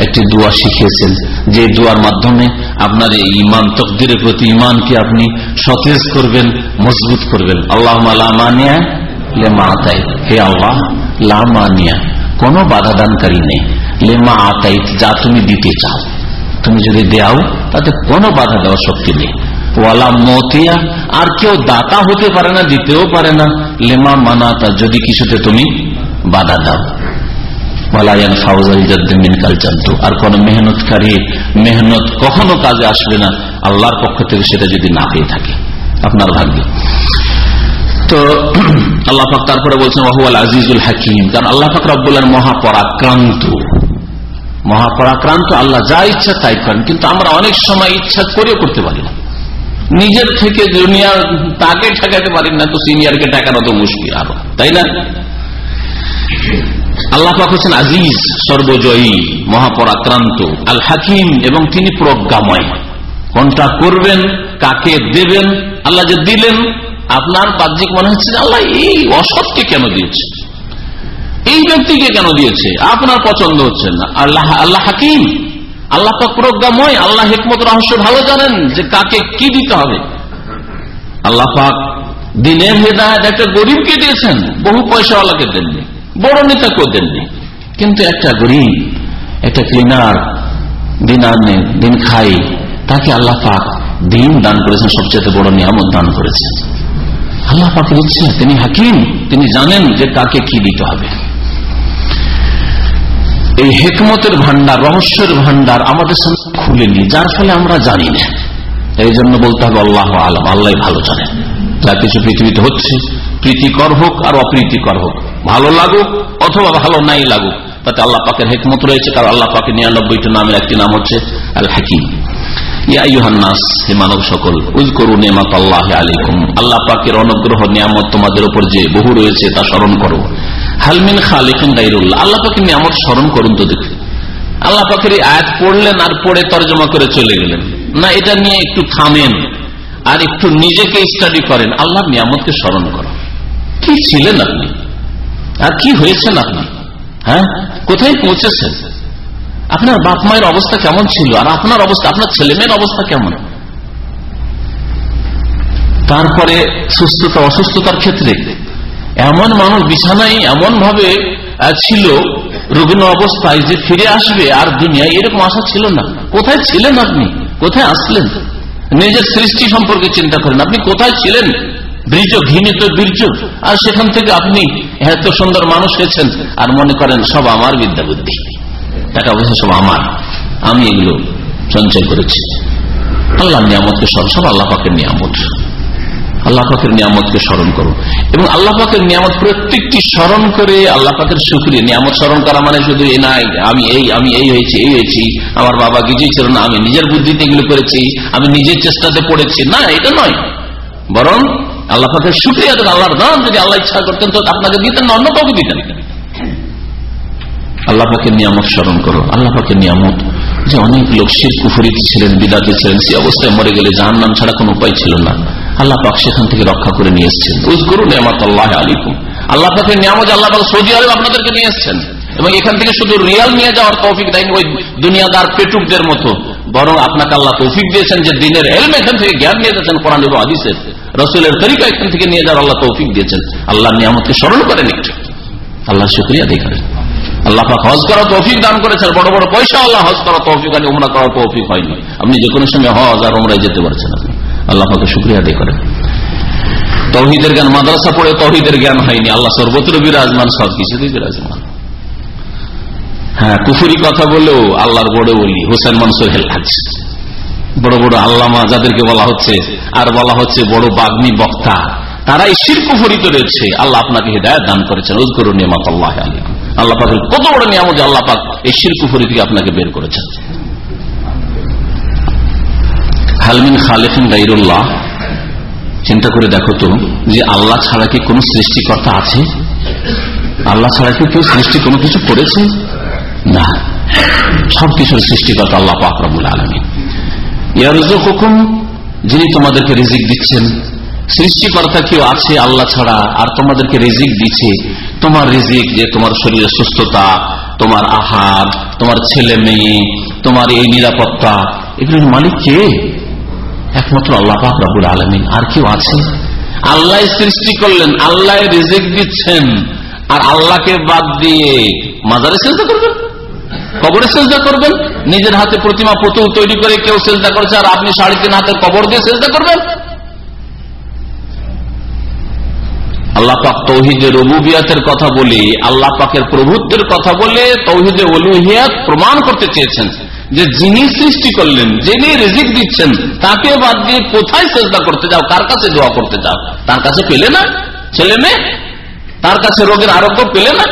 একটি দোয়া শিখিয়েছেন। যে দোয়ার মাধ্যমে আপনার এই ইমান তকদিরের প্রতি ইমানকে আপনি সতেজ করবেন, মজবুত করবেন। আল্লাহ হে আল্লাহ লামানিয়া কোনো বাধা দানকারী নেই। লেমা আতাই যা তুমি দিতে চাও। তুমি যদি দেও, তাতে কোনো বাধা দেওয়ার শক্তি নেই। ওয়ালা মতিয়া, আর কেউ দাতা হতে পারে না, দিতেও পারে না। লেমা মানাতা, যদি কিছুতে তুমি বাধা দাও। আর কোন মেহনতকারী, মেহনত কখনো কাজে আসবে না। আল্লাহর পক্ষ থেকে সেটা যদি না পেয়ে থাকে। আপনার ভাগ্যে। তো আল্লাহ পাক তারপরে বলছেন, ওয়াহুয়াল আজিজুল হাকিম। কারণ আল্লাহ পাক রব্বুল্লাহ মহাপরাক্রান্ত। মহাপরাক্রান্ত, আল্লাহ যা ইচ্ছা তাই করেন, কিন্তু আমরা অনেক সময় ইচ্ছা করে করতে পারি না। নিজের থেকে জুনিয়র তাকে ঠেকাতে পারি না, তো সিনিয়রকে ঠেকানো তো মুশকিল আরও, তাই না? আল্লাহ পাক হচ্ছেন আজিজ, সর্বজয়ী, মহাপরাক্রান্ত, আল হাকিম, এবং তিনি প্রজ্ঞাময়। কোনটা করবেন, কাকে দেবেন, আল্লাহ যে দিলেন আপনার বাহ্যিক মনে হচ্ছে যে আল্লাহ এই অসৎকে কেন দিয়েছে? এই ব্যক্তিকে কেন দিয়েছে? আপনার পছন্দ হচ্ছে না। আল্লাহ আল্লাহ হাকিম। আল্লাহ প্রজ্ঞাময়, আল্লাহ হেকমত রহস্য ভালো জানেন যে কাকে কি দিতে হবে। আল্লাহ পাক দিনের হেদায়ত একটা গরিবকে দিয়েছেন, বহু পয়সাওয়ালাকে দেননি, বড় নেতাকেও দেননি। কিন্তু একটা গরিব, একটা ক্লিনার দিন আনে, দিন খাই তাকে আল্লাহ পাক দিন দান করেছেন সবচেয়ে বড় নিয়ামত দান করেছেন। আল্লাহ পাকে দিচ্ছে তিনি হাকিম, তিনি জানেন যে কাকে কি দিতে হবে। এই হেকমতের ভান্ডার রহস্যের ভান্ডার আমাদের সামনে খুলেনি, যার ফলে আমরা জানি না। এই জন্য বলতে হবে, আল্লাহ আলম, আল্লাহ ভালো জানেন। যা কিছু পৃথিবীতে হচ্ছে, প্রীতিকর হোক আর অপ্রীতিকর হোক, ভালো লাগুক অথবা ভালো নাই লাগুক, তাতে আল্লাহ পাকের হেকমত রয়েছে, কারণ আল্লাহ পাকের নিরানব্বইটি নামের একটি নাম হচ্ছে আল হাকিম মানব সকল অনুগ্রহ, নিয়ামত তোমাদের উপর যে বহু রয়েছে তা স্মরণ করো। হালমিন খালিকিন দাইরুল্লাহ আল্লাহ পাকের নিয়ামত স্মরণ করুন তো দেখে। আল্লাহ পাকের আয়াত পড়লেন আর পড়ে তর্জমা করে চলে গেলেন। না, এটা নিয়ে একটু থামেন আর একটু নিজেকে স্টাডি করেন। আল্লাহ নিয়ামতকে স্মরণ করো। কি ছিলেন আপনি? আর কি হয়েছেন আপনি? হ্যাঁ? কোথায় পৌঁছেছেন? আপনার বাপ মায়ের অবস্থা কেমন ছিল? আর আপনার অবস্থা, আপনার ছেলে মেয়ের অবস্থা কেমন? তারপরে সুস্থতা, অসুস্থতার ক্ষেত্রে এমন মানুষ বিছানায় এমন ভাবে ছিল, রুগ্ন অবস্থায় যে ফিরে আসবে আর দুনিয়ায় এরকম আশা ছিল না। কোথায় ছিলেন আপনি? কোথায় আসলেন? নিজের সৃষ্টি সম্পর্কে চিন্তা করেন। আপনি কোথায় ছিলেন? বীর্য, ঘৃণিত বীর্য। আর সেখান থেকে আপনি এত সুন্দর মানুষ হয়েছেন। আর মনে করেন সব আমার বিদ্যা বুদ্ধি টাকা পয়সা সব আমার, আমি এগুলো সঞ্চয় করেছি। আল্লাহ নিয়ামতকে সব সব আল্লাহ পাকের নিয়ামত। আল্লাহ পাকের নিয়ামতকে স্মরণ করো। এবং আল্লাহ পাকের নিয়ামত প্রত্যেকটি স্মরণ করে আল্লাহ পাকের সুখরী নিয়ামত স্মরণ করা মানে শুধু, এ নাই, আমি এই আমি এই হয়েছি এই হয়েছি, আমার বাবা কিছুই ছিল না, আমি নিজের বুদ্ধিতে এগুলো করেছি, আমি নিজের চেষ্টাতে পড়েছি। না, এটা নয়। বরং আল্লাহ পাকের সুক্রিয়া আল্লাহর দান যদি আল্লাহ ইচ্ছা করতেন, তো আপনাকে দিতেন না, অন্য কাউকে দিতেন আল্লাহ পাকের নিয়ামত স্মরণ করো। আল্লাহ পাকের নিয়ামত যে অনেক লোক শির কুফরিতে ছিলেন, বিদাতে ছিলেন সে অবস্থায় মরে গেলে জাহান নাম ছাড়া কোন উপায় ছিল না। আল্লাহ পাক সেখান থেকে রক্ষা করে নিয়ে এসছেন। উজ করুন নিয়ামত আল্লাহ আলিকুম আল্লাহ পাকের নিয়ামত আল্লাহ পাক সৌদি আরব আপনাদেরকে নিয়ে এসছেন। এবং এখান থেকে শুধু রিয়াল নিয়ে যাওয়ার তৌফিক দেয়নি, ওই দুনিয়াদার পেটুকদের মতো। বরং আপনাকে আল্লাহ তৌফিক দিয়েছেন যে দিনের এলম এখান থেকে জ্ঞান নিয়ে যাচ্ছেন, কোরআন এবং আদিসের রসুলের তরিকা এখান থেকে নিয়ে যাওয়ার আল্লাহ তৌফিক দিয়েছেন। আল্লাহ নিয়ামতকে স্মরণ করেন একটু আল্লাহ শুক্রিয়া করেন। আল্লাহ হজ করা তৌফিক দান করেছেন, বড় বড় পয়সা আল্লাহ হজ করা তৌফিক আনি উমরা করা তৌফিক হয়নি। আপনি যে কোনো সময় হজ আর উমরায় যেতে পারছেন আপনি। আল্লাহ পাকে শুক্রিয়া দিয়ে করেন। তৌহিদের জ্ঞান, মাদ্রাসা পড়ে তৌহিদের জ্ঞান হয়নি, আল্লাহ সর্বত্র বিরাজমান সব কিছুতেই বিরাজমান। হ্যাঁ কুফুরি কথা বলেও আল্লাহর বড় বলি হোসেন মনসুর হেলাজ বড় বড় আল্লামা যাদেরকে বলা হচ্ছে, আর বলা হচ্ছে বড় বাগ্মী বক্তা তারা এই রয়েছে। আল্লাহ আপনাকে হৃদায়ত দান করেছেন। উজ করুন নিয়ামত আল্লাহ আলী আল্লাহ পাকের কত বড় নিয়ামত আল্লাহ পাক এই শিরকুফরি থেকে আপনাকে বের করেছেন। হালমিন খালেফিন গাইরুল্লাহ চিন্তা করে দেখো তো, যে আল্লাহ ছাড়া কি কোন সৃষ্টিকর্তা আছে? আল্লাহ ছাড়া কি কেউ সৃষ্টি কোনো কিছু করেছে? না। সবকিছুর সৃষ্টিকর্তা আল্লাহ পাক পাকরবুল আলমী ইয়ারুজুকুম যিনি তোমাদেরকে রিজিক দিচ্ছেন। সৃষ্টিকর্তা কেউ আছে আল্লাহ ছাড়া, আর তোমাদেরকে রিজিক দিচ্ছে। তোমার রিজিক যে তোমার শরীরের সুস্থতা, তোমার আহার, তোমার ছেলে মেয়ে, তোমার এই নিরাপত্তা, এগুলোর মালিক কে? একমাত্র আল্লাহ রাবুল আলমিন। আর কেউ আছে? আল্লাহ সৃষ্টি করলেন, আল্লাহ রিজিক দিচ্ছেন, আর আল্লাহকে বাদ দিয়ে মাজারে চেষ্টা করবেন? কবরে চেষ্টা করবেন? নিজের হাতে প্রতিমা পুতুল তৈরি করে কেউ চেষ্টা করছে, আর আপনি সাড়ে তিন হাতে কবর দিয়ে চেষ্টা করবেন? আল্লাহ পাক তৌহিদের রবুবিয়াতের কথা বলে, আল্লাহ পাকের প্রভুত্বের কথা বলে তৌহিদে অলুহিয়াত প্রমাণ করতে চেয়েছেন যে যিনি সৃষ্টি করলেন, যিনি রিজিক দিচ্ছেন, তাকে বাদ দিয়ে কোথায় চেষ্টা করতে যাও, কার কাছে দোয়া করতে যাও? তার কাছে পেলে না? ছেলে মেয়ে? তার কাছে রোগের আরোগ্য পেলে না?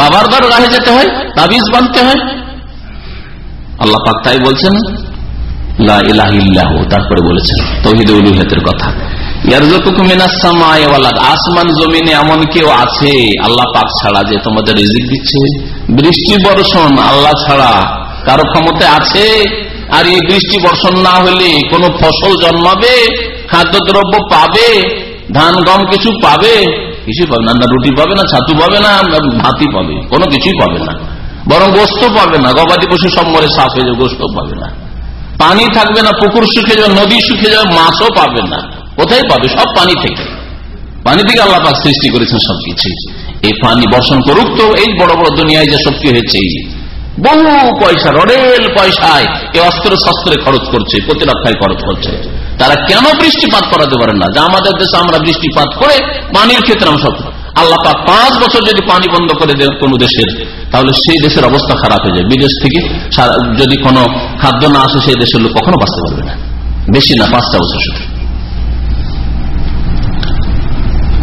বাবার দ্বার রাহে যেতে হয়, তাবিজ বাঁধতে হয়? আল্লাহ পাক তাই বলছেন তারপরে বলেছেন, তৌহিদ উলুহেতের কথা। আসমান জমিনে এমন কেউ আছে, আল্লাহ পাক ছাড়া যে তোমাদের রিজিক দিচ্ছে। বৃষ্টি বর্ষণ আল্লাহ ছাড়া কারও ক্ষমতা আছে, আর এই বৃষ্টি বর্ষণ না হলে কোন ফসল জন্মাবে, খাদ্যদ্রব্য পাবে, ধান, গম কিছু পাবে কিছু পাবে না রুটি পাবে না, ছাতু পাবে না ভাতি পাবে, কোনো কিছুই পাবে না। বরং গোস্ত পাবে না, গবাদি পশু সব মরে সাফ হয়ে যাবে, গোস্ত পাবে না। পানি থাকবে না, পুকুর শুকে যাবে, নদী শুকে যাবে, মাছও পাবে না। কোথায় পাবে? সব পানি থেকে। পানি থেকে আল্লাহ পাক সৃষ্টি করেছেন সবকিছু এই পানি বর্ষণ করুক তো, এই বড় বড় দুনিয়ায় যে শক্তি হয়েছে বহু পয়সা রডেল পয়সায় এই অস্ত্র শস্ত্রে খরচ করছে, প্রতিরক্ষায় খরচ করছে। তারা কেন বৃষ্টিপাত করাতে পারে না? যে আমাদের দেশে আমরা বৃষ্টিপাত করে পানির ক্ষেত্রে আমরা আল্লাহ পাক পাঁচ বছর যদি পানি বন্ধ করে দেন কোন দেশের, তাহলে সেই দেশের অবস্থা খারাপ হয়ে যায়। বিদেশ থেকে যদি কোনো খাদ্য না আসে, সেই দেশের লোক কখনো বাঁচতে পারবে না। বেশি না, পাঁচটা বছর শুধু।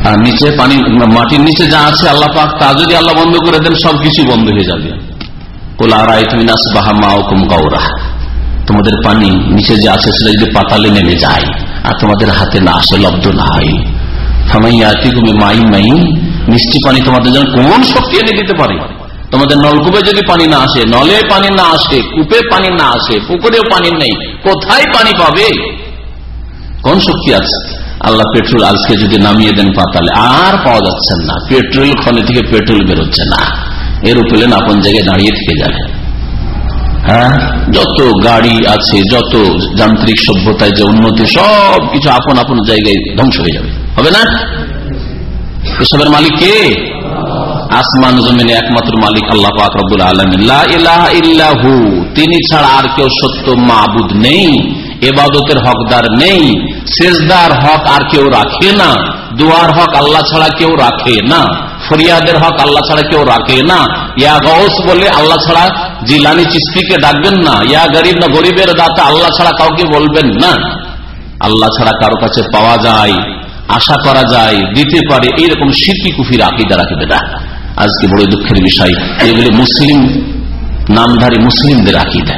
আর নিচে পানি, মাটির নিচে যা আছে আল্লাহ পাক, তা যদি আল্লাহ বন্ধ করে দেন, সবকিছু বন্ধ হয়ে যাবে। তোমাদের পানি নিচে যে আছে, সেটা যদি পাতালে নেমে যায়, আর তোমাদের হাতে না আসে, লব্ধ না হয় মাই মাই, মিষ্টি পানি তোমাদের জন্য কোন শক্তি এনে দিতে পারে? তোমাদের নলকূপে যদি পানি না আসে, নলে পানি না আসে, কূপে পানি না আসে, পুকুরেও পানি নেই, কোথায় পানি পাবে? কোন শক্তি আছে? আল্লাহ পেট্রোল আজকে যদি নামিয়ে দেন পাতালে আর পাওয়া যাচ্ছে না। পেট্রোল খনে থেকে পেট্রোল বেরোচ্ছে না। এরোপ্লেন আপন জায়গায় দাঁড়িয়ে থেকে যাবে। হ্যাঁ? যত গাড়ি আছে, যত যান্ত্রিক সভ্যতায় যে উন্নতি, সব কিছু আপন আপন জায়গায় ধ্বংস হয়ে যাবে। হবে না? এসবের মালিক কে? আসমান জমিনে একমাত্র মালিক আল্লাহ পাক রব্বুল আলমিল্লাহু তিনি ছাড়া আর কেউ সত্য মাবুদ নেই, এবাদতের হকদার নেই। শেষদার হক আর কেউ রাখে না। দুয়ার হক আল্লাহ ছাড়া কেউ রাখে না। ফরিয়াদের হক আল্লাহ ছাড়া কেউ রাখে না। ইয়া গৌস বলে আল্লাহ ছাড়া জিলানি চিস্তিকে ডাকবেন না। ইয়া গরিব না গরিবের দাতা আল্লাহ ছাড়া কাউকে বলবেন না। আল্লাহ ছাড়া কারও কাছে পাওয়া যায়, আশা করা যায়, দিতে পারে, এইরকম সিরকি কুফির আকিদা রাখি বেদা আজকে বড় দুঃখের বিষয়, এগুলি মুসলিম নামধারী মুসলিমদের আকিদা।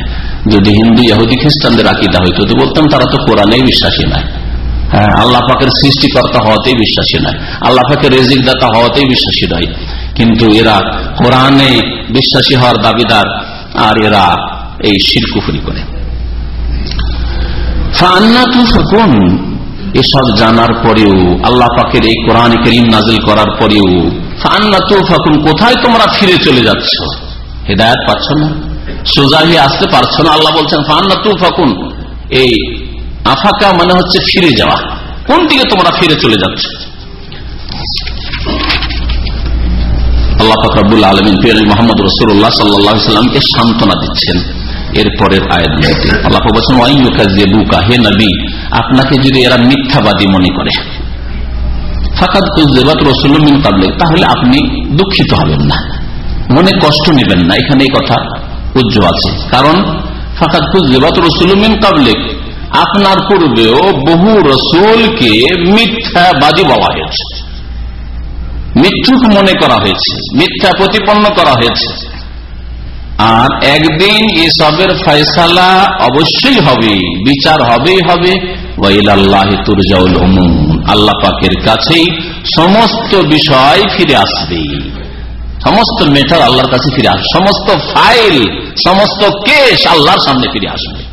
যদি হিন্দু, ইহুদি, খ্রিস্টানদের আকিদা হইতো তো বলতাম তারা তো কোরআনেই বিশ্বাসী নাই। হ্যাঁ আল্লাহ পাকের সৃষ্টিকর্তা হওয়াতেই বিশ্বাসী নয় আল্লাহ পাকের রেজিক দাতা হওয়াতেই বিশ্বাসী নয় কিন্তু এরা কোরআনে বিশ্বাসী হওয়ার দাবিদার, আর এরা এই শিরকুফুরি করে। এসব জানার পরেও, আল্লাহ পাকের এই কোরআন করিম নাজিল করার পরেও ফান্না তু ফাকুন কোথায় তোমরা ফিরে চলে যাচ্ছ? হেদায়ত পাচ্ছ না? সোজাহি আসতে পারছ না। আল্লাহ বলছেন ফান্না তু ফাকুন এই আফাকা মানে হচ্ছে ফিরে যাওয়া। কোন দিকে তোমরা ফিরে চলে যাচ্ছ? আপনাকে যদি এরা মনে করে তাহলে আপনি দুঃখিত হবেন না, মনে কষ্ট নেবেন না। এখানে এই কথা উজ্জ্ব আছে। কারণ, ফাকাদ কুজেবাত রসুলমিন কাবলে আপনার পূর্বেও বহু রসুলকে মিথ্যাবাদী বলা হয়েছে। মিথ্যুক মনে করা হয়েছে, মিথ্যা প্রতিপন্ন করা হয়েছে। আর একদিন এসবের ফয়সালা অবশ্যই হবে, বিচার হবেই হবে। আল্লাহ পাকের কাছেই সমস্ত বিষয় ফিরে আসবে। সমস্ত মেটার আল্লাহর কাছে ফিরে আসবে। সমস্ত ফাইল সমস্ত কেস আল্লাহর সামনে ফিরে আসবে।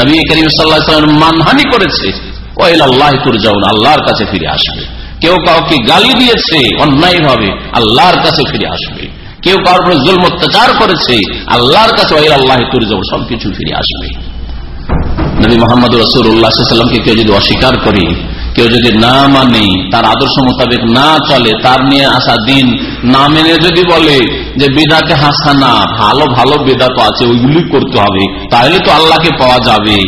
নবী করিম সাল্লাহ মানহানি করেছে। ওয়াইল আল্লাহ তুরজাউন, আল্লাহর কাছে ফিরে আসবে। কেউ কাউকে গালি দিয়েছে অন্যায় ভাবে আল্লাহর কাছে ফিরে আসবে। কেউ কারোর উপরে জুল অত্যাচার করেছে, আল্লাহর কাছে ওই আল্লাহ তুরজাউন সবকিছু ফিরে আসবে। নবী মোহাম্মদ রসুল্লাহামকে কেউ যদি অস্বীকার করে কেউ যদি না মানে তার আদর্শ মোতাবেক না চলে, তার নিয়ে আসা দিন, না মেনে যদি বলে যে বেদাতে হাসানা, ভালো ভালো বেদা তো আছে, ওইগুলি করতে হবে, তাহলে তো আল্লাহকে পাওয়া যাবে।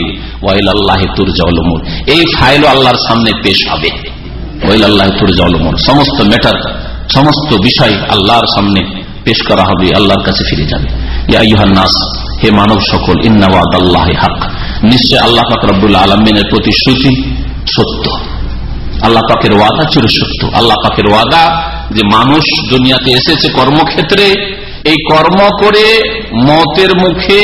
ওয়াইল আল্লাহ তুর জলমুর এই ফাইল আল্লাহর সামনে পেশ হবে। ওয়াইল আল্লাহ তুর জলমুর সমস্ত ম্যাটার সমস্ত বিষয় আল্লাহর সামনে পেশ করা হবে, আল্লাহর কাছে ফিরে যাবে। নাস, হে মানব সকল ইন্নাওয়াদ আল্লাহ হাক নিশ্চয় আল্লাহ ফাকরাবুল আলমিনের প্রতিশ্রুতি সত্য। আল্লাহ পাকের ওয়াদা চির সত্য। আল্লাহ পাকের ওয়াদা যে মানুষ দুনিয়াতে এসেছে কর্মক্ষেত্রে, এই কর্ম করে মতের মুখে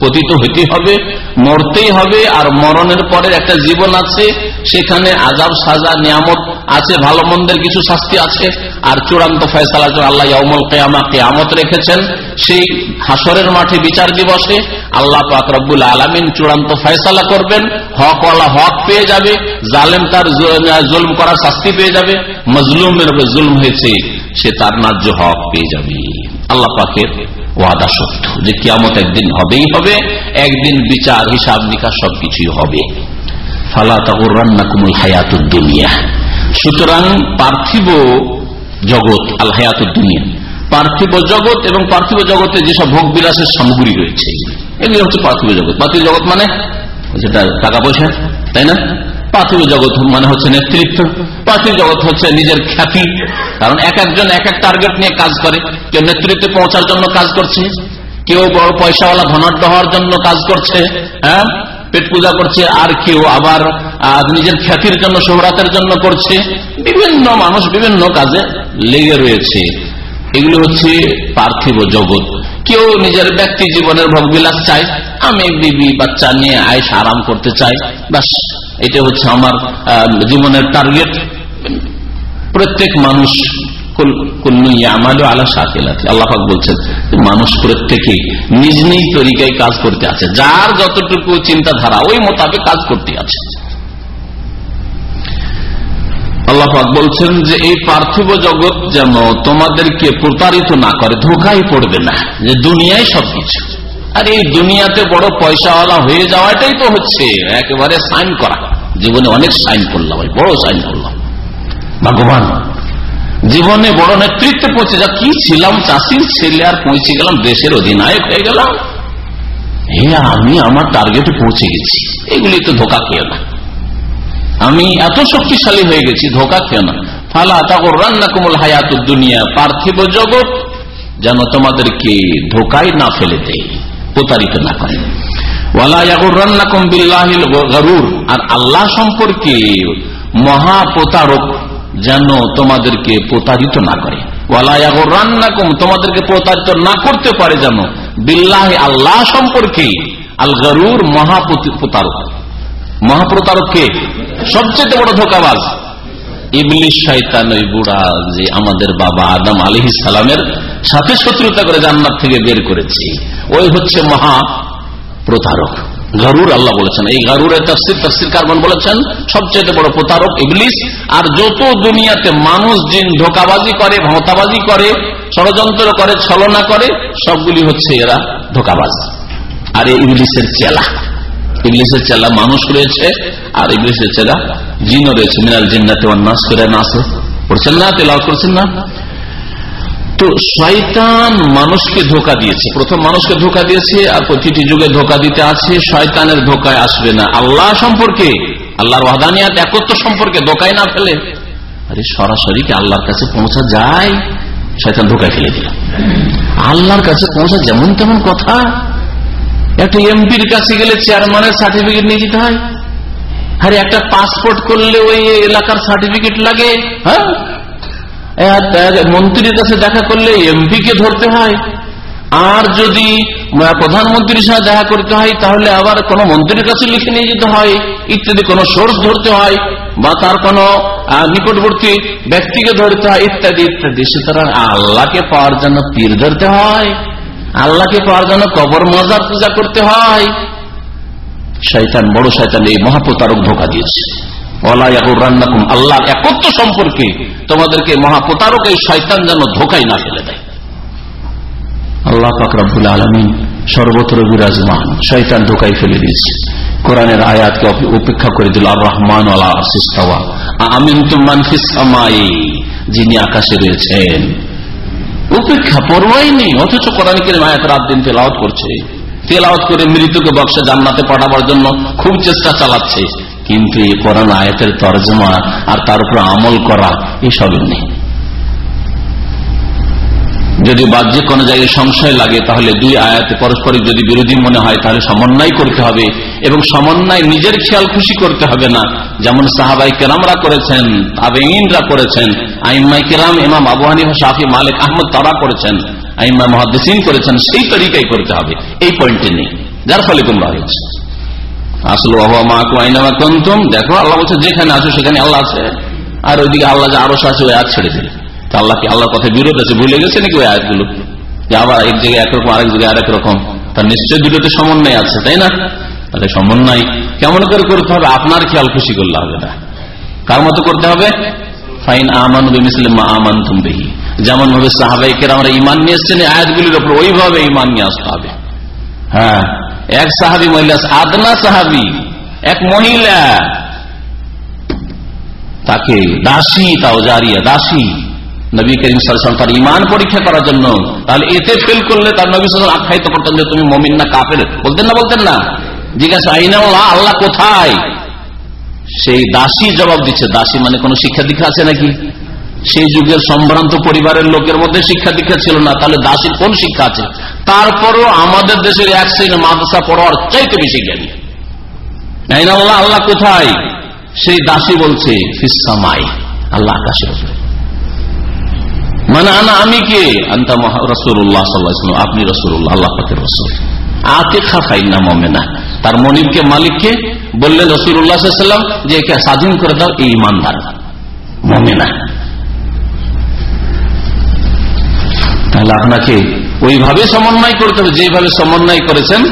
পতিত হইতে হবে, মরতেই হবে, আর মরণের পরে একটা জীবন আছে সেখানে আজাব সাজা, নিয়ামত আছে, ভালো মন্দের কিছু শাস্তি আছে। আর চূড়ান্ত ফয়সালা আল্লাহ ইয়ামল কেয়ামা কেয়ামত রেখেছেন। সেই হাসরের মাঠে বিচার দিবসে আল্লাহ পাক রব্বুল আলমিন চূড়ান্ত ফয়সালা করবেন। হক ওয়ালা হক পেয়ে যাবে, জালেম তার জুলম করার শাস্তি পেয়ে যাবে, মজলুমের জুলম হয়েছে, সে তার ন্যায্য হক পেয়ে যাবে। আল্লাহ পাকের ওয়াদা সত্য, যে কিয়ামত একদিন হবেই হবে, একদিন বিচার হিসাব নিকাশ সবকিছুই হবে। ফালা তাকুরান্না কুমুল হায়াতুর দুনিয়া। সুতরাং পার্থিব জগৎ, আল হায়াতুর দুনিয়া। পার্থিব জগৎ এবং পার্থিব জগতে যেসব ভোগ বিলাসের সামগ্রী রয়েছে, এগুলি হচ্ছে পার্থিব জগৎ। পার্থিব জগৎ মানে যেটা টাকা পয়সা তাই না? পার্থিব জগৎ মানে হচ্ছে নেতৃত্ব। পার্থিব জগৎ হচ্ছে নিজের খ্যাতি। কারণ এক একজন এক এক টার্গেট নিয়ে কাজ করে। কেউ নেতৃত্বে পৌঁছার জন্য কাজ করছে, কেউ বড় পয়সাওয়ালা ধনাঢ্য হওয়ার জন্য কাজ করছে হ্যাঁ? পেট পূজা করছে, আর কেউ আবার নিজের খ্যাতির জন্য, সোহরাতের জন্য করছে। বিভিন্ন মানুষ বিভিন্ন কাজে লেগে রয়েছে। এগুলো হচ্ছে পার্থিব জগৎ। কেউ নিজের ব্যক্তি জীবনের ভোগ বিলাস চায়, আমি বিবি, বাচ্চা নিয়ে আয়স আরাম করতে চাই বাস এটা হচ্ছে আমার জীবনের টার্গেট প্রত্যেক মানুষ আল্লাহাক বলছেন, মানুষ প্রত্যেকে নিজ নিজ তরিকায় কাজ করতে আছে। যার যতটুকু চিন্তাধারা, ওই মোতাবেক কাজ করতে আছে। আল্লাহাক বলছেন যে, এই পার্থিব জগৎ যেন তোমাদেরকে প্রতারিত না করে ধোকাই পড়বে না, যে দুনিয়ায় সবকিছু। আর এই দুনিয়াতে বড় পয়সাওয়ালা হয়ে যাওয়াটাই তো হচ্ছে, একেবারে সাইন করা। জীবনে অনেক সাইন করলাম, বড় সাইন করলাম। ভগবান জীবনে বড় নেতৃত্বে পৌঁছে যা, কি ছিলাম, চাষির ছেলে আর পৌঁছে গেলাম, দেশের অধিনায়ক হয়ে গেলাম। হে আমি আমার টার্গেটে পৌঁছে গেছি। এগুলি তো ধোকা খেয়ে না। আমি এত শক্তিশালী হয়ে গেছি, ধোকা খেয়ে না। ফালা তাকর রান্না কোমল হায়াত দুনিয়া, পার্থিব জগৎ যেন তোমাদেরকে ধোকায় না ফেলে দেয়, প্রতারিত না করে। আর আল্লাহ সম্পর্কে মহাপ্রতারক যেন তোমাদেরকে প্রতারিত না করে। তোমাদেরকে প্রতারিত না করতে পারে যেন। বিল্লাহ আল্লাহ সম্পর্কে আল গরুর মহাপ্রতারক। মহাপ্রতারক কে সবচেয়ে বড় ধোকাবাজ ইবলিশ শয়তান ওই বুড়া যে আমাদের বাবা আদম আলী সালামের সাথে শত্রুতা করে জান্নাত থেকে বের করেছে। ওই হচ্ছে মহা প্রতারক গারুর আল্লাহ বলেছেন। এই গারুরের তফসির তফসির কারবন বলেছেন? সবচেয়ে বড় প্রতারক ইবলিস। আর যত দুনিয়াতে মানুষ জিন ধোকাবাজি করে ভৌতাবাজি করে, ষড়যন্ত্র করে, ছলনা করে, সবগুলি হচ্ছে এরা ধোকাবাজ। আর এই ইংলিশের চেলা। ইংলিশের চেলা মানুষ রয়েছে, আর ইংলিশের চেলা জিনও রয়েছে। মিনাল জিন্নাতে নাস, করে নাস। করছেন না? তেলাও করছেন না? তো শয়তান মানুষকে ধোকা দিয়েছে। প্রথম মানুষকে ধোকা দিয়েছে, আর প্রতিটি যুগে ধোকা দিতে আছে, শয়তানের ধোকায় আসবে না। আল্লাহ সম্পর্কে, আল্লাহর ওয়াদানিয়াত একত্র সম্পর্কে ধোকায় না ফেলে। আরে সরাসরি কি আল্লাহর কাছে পৌঁছা যায়? শয়তান ধোকায় ফেলে দিল। আল্লাহর কাছে পৌঁছা যেমন তেমন কথা। একটা এমপির কাছে গেলে চেয়ারম্যানের সার্টিফিকেট নিয়ে যেতে হয়। আরে একটা পাসপোর্ট করলে ওই এলাকার সার্টিফিকেট লাগে হ্যাঁ? মন্ত্রীর কাছে দেখা করলে এমপি কে ধরতে হয়। আর যদি প্রধানমন্ত্রীর সাথে দেখা করতে হয়, তাহলে আবার কোন মন্ত্রীর কাছে লিখে নিয়ে যেতে হয়, ইত্যাদি কোন সোর্স ধরতে হয়, বা তার কোন নিকটবর্তী ব্যক্তিকে ধরতে হয়, ইত্যাদি ইত্যাদি। সুতরাং আল্লাহকে পাওয়ার জন্য তীর ধরতে হয়, আল্লাহকে পাওয়ার জন্য কবর মজার পূজা করতে হয়। শৈতান বড় শৈতান এই মহাপ্রতারক ধোকা দিয়েছে। আল্লাহ একত্র সম্পর্কে তোমাদেরকে মহাপ্রতারক এই শয়তান যেন না ফেলে দেয়। আল্লাহ ফাকরাবুল আলমিন সর্বত্র বিরাজমান ধোকাই ফেলে দিয়েছে। কোরআনের আয়াতকে উপেক্ষা করে দিল রহমান আমিন যিনি আকাশে রয়েছেন। উপেক্ষা পরোয়াই নেই, অথচ কোরআন আয়াত রাত দিন তেলাওয়াত করছে। তেলাওয়াত করে মৃত্যুকে বক্সে জান্নাতে পাঠাবার জন্য খুব চেষ্টা চালাচ্ছে। কিন্তু এই কোরআন আয়াতের তর্জমা আর তার উপর আমল করা এসবের নেই। যদি বাহ্যিক কোন জায়গায় সংশয় লাগে, তাহলে দুই আয়াতে পরস্পরের যদি বিরোধী মনে হয়, তাহলে সমন্বয় করতে হবে এবং সমন্বয় নিজের খেয়াল খুশি করতে হবে না। যেমন সাহাবাই কেরামরা করেছেন আবেইনরা করেছেন, আইম্মাই কেরাম, ইমাম আবু হানিফা শাহি মালিক, আহমদ তারা করেছেন আইম্মা মহাদিসিন করেছেন, সেই তরিকাই করতে হবে। এই পয়েন্টে নেই। যার ফলে গুমরা হয়েছে। আসলো মা আইনামা কন্তুম? দেখো, আল্লাহ বলছে, যেখানে আছো সেখানে আল্লাহ আছে। আর ওইদিকে আল্লাহ যে আরও আছে, ওই আজ ছেড়ে দিলে। আল্লাহ কি, আল্লাহর কথা বিরোধ আছে, ভুলে গেছে নাকি ওই আয়াতগুলো? যে আবার এক জায়গায় একরকম আরেক জায়গায় আরেক রকম। তার নিশ্চয় দুটোতে সমন্বয় আছে, তাই না? তাহলে সমন্বয় কেমন করে করতে হবে? আপনার খেয়াল খুশি করলে হবে না। কার মতো করতে হবে? ফাইন আমান আমান তুমবেহি যেমন ভাবে সাহাবাইকের আমরা ইমান নিয়ে এসছেন আয়াতগুলির ওপর ওইভাবে ইমান নিয়ে আসতে হবে। হ্যাঁ। এক সাহাবি মহিলা, আদনা সাহাবি, এক মহিলা। তাকে দাসী, তাও জারিয়া দাসী। নবী করিম সাল্লাম তার ইমান পরীক্ষা করার জন্য, তাহলে এতে ফেল করলে তার নবী সাল আখ্যায়িত করতেন যে, তুমি মমিন না কাপের বলতেন না বলতেন না। জিজ্ঞাসা আইনাল্লাহ আল্লাহ কোথায়? সেই দাসী জবাব দিচ্ছে, দাসী মানে কোন শিক্ষা দীক্ষা আছে নাকি? সেই যুগের সম্ভ্রান্ত পরিবারের লোকের মধ্যে শিক্ষা দীক্ষা ছিল না, তাহলে দাসীর কোন শিক্ষা আছে? তারপরও আমাদের দেশের এক শ্রেণি মাদ্রাসা পড়ার চাইতে বেশি জ্ঞানী। আল্লাহ আল্লাহ কোথায়? সেই দাসী বলছে ফিসামাই আল্লাহ আকাশের মানে আনা আমি কে? আন্তা রসুল্লাহ সাল্লাহ আপনি রসুল্লাহ আল্লাহ পাকের রসুল। আতে খাই না মমেনা। তার মনিবকে মালিককে বললেন রসুল্লাহাম যে একে স্বাধীন করে দাও, এই ইমানদার। মমেনা। তাহলে আপনাকে ওইভাবে সমন্বয় করতে হবে যেভাবে সমন্বয় করেছেন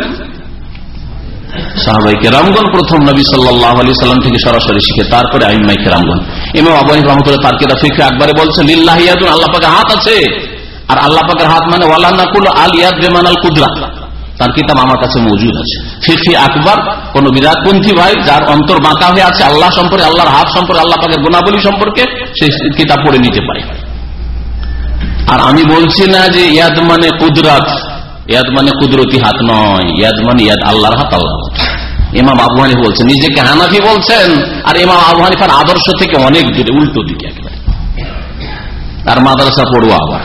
সাল্লাহ আলি সাল্লাম থেকে সরাসরি শিখে, তারপরে আল্লাহ হাত আছে। আর আল্লাহ হাত মানে আল তার আমার কাছে আছে। ফিফি আকবর, কোন বিরাটপন্থী ভাই যার অন্তর বাঁকা হয়ে আছে, আল্লাহ সম্পর্কে, আল্লাহর হাত সম্পর্কে, আল্লাহ পাকের গুণাবলী সম্পর্কে সেই কিতাব পড়ে নিতে পারে। আর আমি বলছি না যে ইয়াদ মানে কুদরাত, ইয়াদ মানে কুদরতি হাত নয়, ইয়াদ মানে ইয়াদ আল্লাহর হাত আল্লাহ। ইমাম আবু হানিফ বলছেন, নিজেকে হানাফি বলছেন, আর ইমাম আবু হানিফার আদর্শ থেকে অনেক দূরে, উল্টো দিকে একেবারে। আর মাদ্রাসা পড়ুয়া আবার।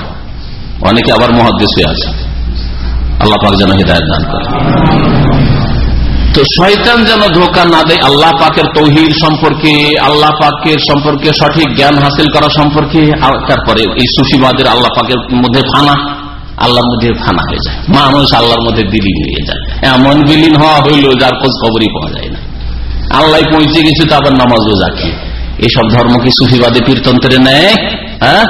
অনেকে আবার মহাদেশ আছে। আল্লাহ পাক যেন হৃদায়ত দান করে তো শয়তান যেন ধোকা না দেয় আল্লাহ পাকের তৌহিদ সম্পর্কে, আল্লাহ পাকের সম্পর্কে সঠিক জ্ঞান হাসিল করা সম্পর্কে তারপরে এই সুফিবাদের আল্লাহ পাকের মধ্যে ফানা, আল্লাহর মধ্যে ফানা হয়ে যায়। মানুষ আল্লাহর মধ্যে বিলীন হয়ে যায়। এমন বিলীন হওয়া হইল যার খোঁজ খবরই পাওয়া যায় না। আল্লাহ পৌঁছে গেছে তো আবার নামাজ রাখি এইসব ধর্ম কি সুফিবাদী কীর্তন্ত্রে নেয়? হ্যাঁ?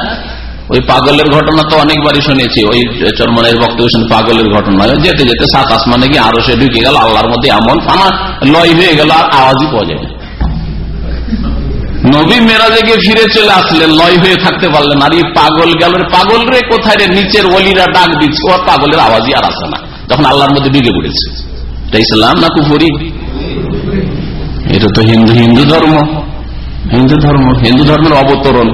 ওই পাগলের ঘটনা তো অনেকবারই শুনেছি। ওই চরমনের বক্তব্য পাগলের ঘটনা। যেতে যেতে সাত আসমানে গিয়ে আরও সে ঢুকে গেল, আল্লাহর মধ্যে এমন ফানা লয় হয়ে গেল আর আওয়াজই পাওয়া যায় নবী মেরাজে গিয়ে ফিরে চলে আসলেন, লয় হয়ে থাকতে পারলেন আর এই পাগল গেল পাগল রে কোথায় রে? নিচের অলিরা ডাক দিচ্ছে ওর পাগলের আওয়াজই আর আসে না। যখন আল্লাহর মধ্যে ঢুকে পড়েছে। এটা ইসলাম না কুপুরি এটা তো হিন্দু হিন্দু ধর্ম। হিন্দু ধর্ম, হিন্দু ধর্মের অবতরণ।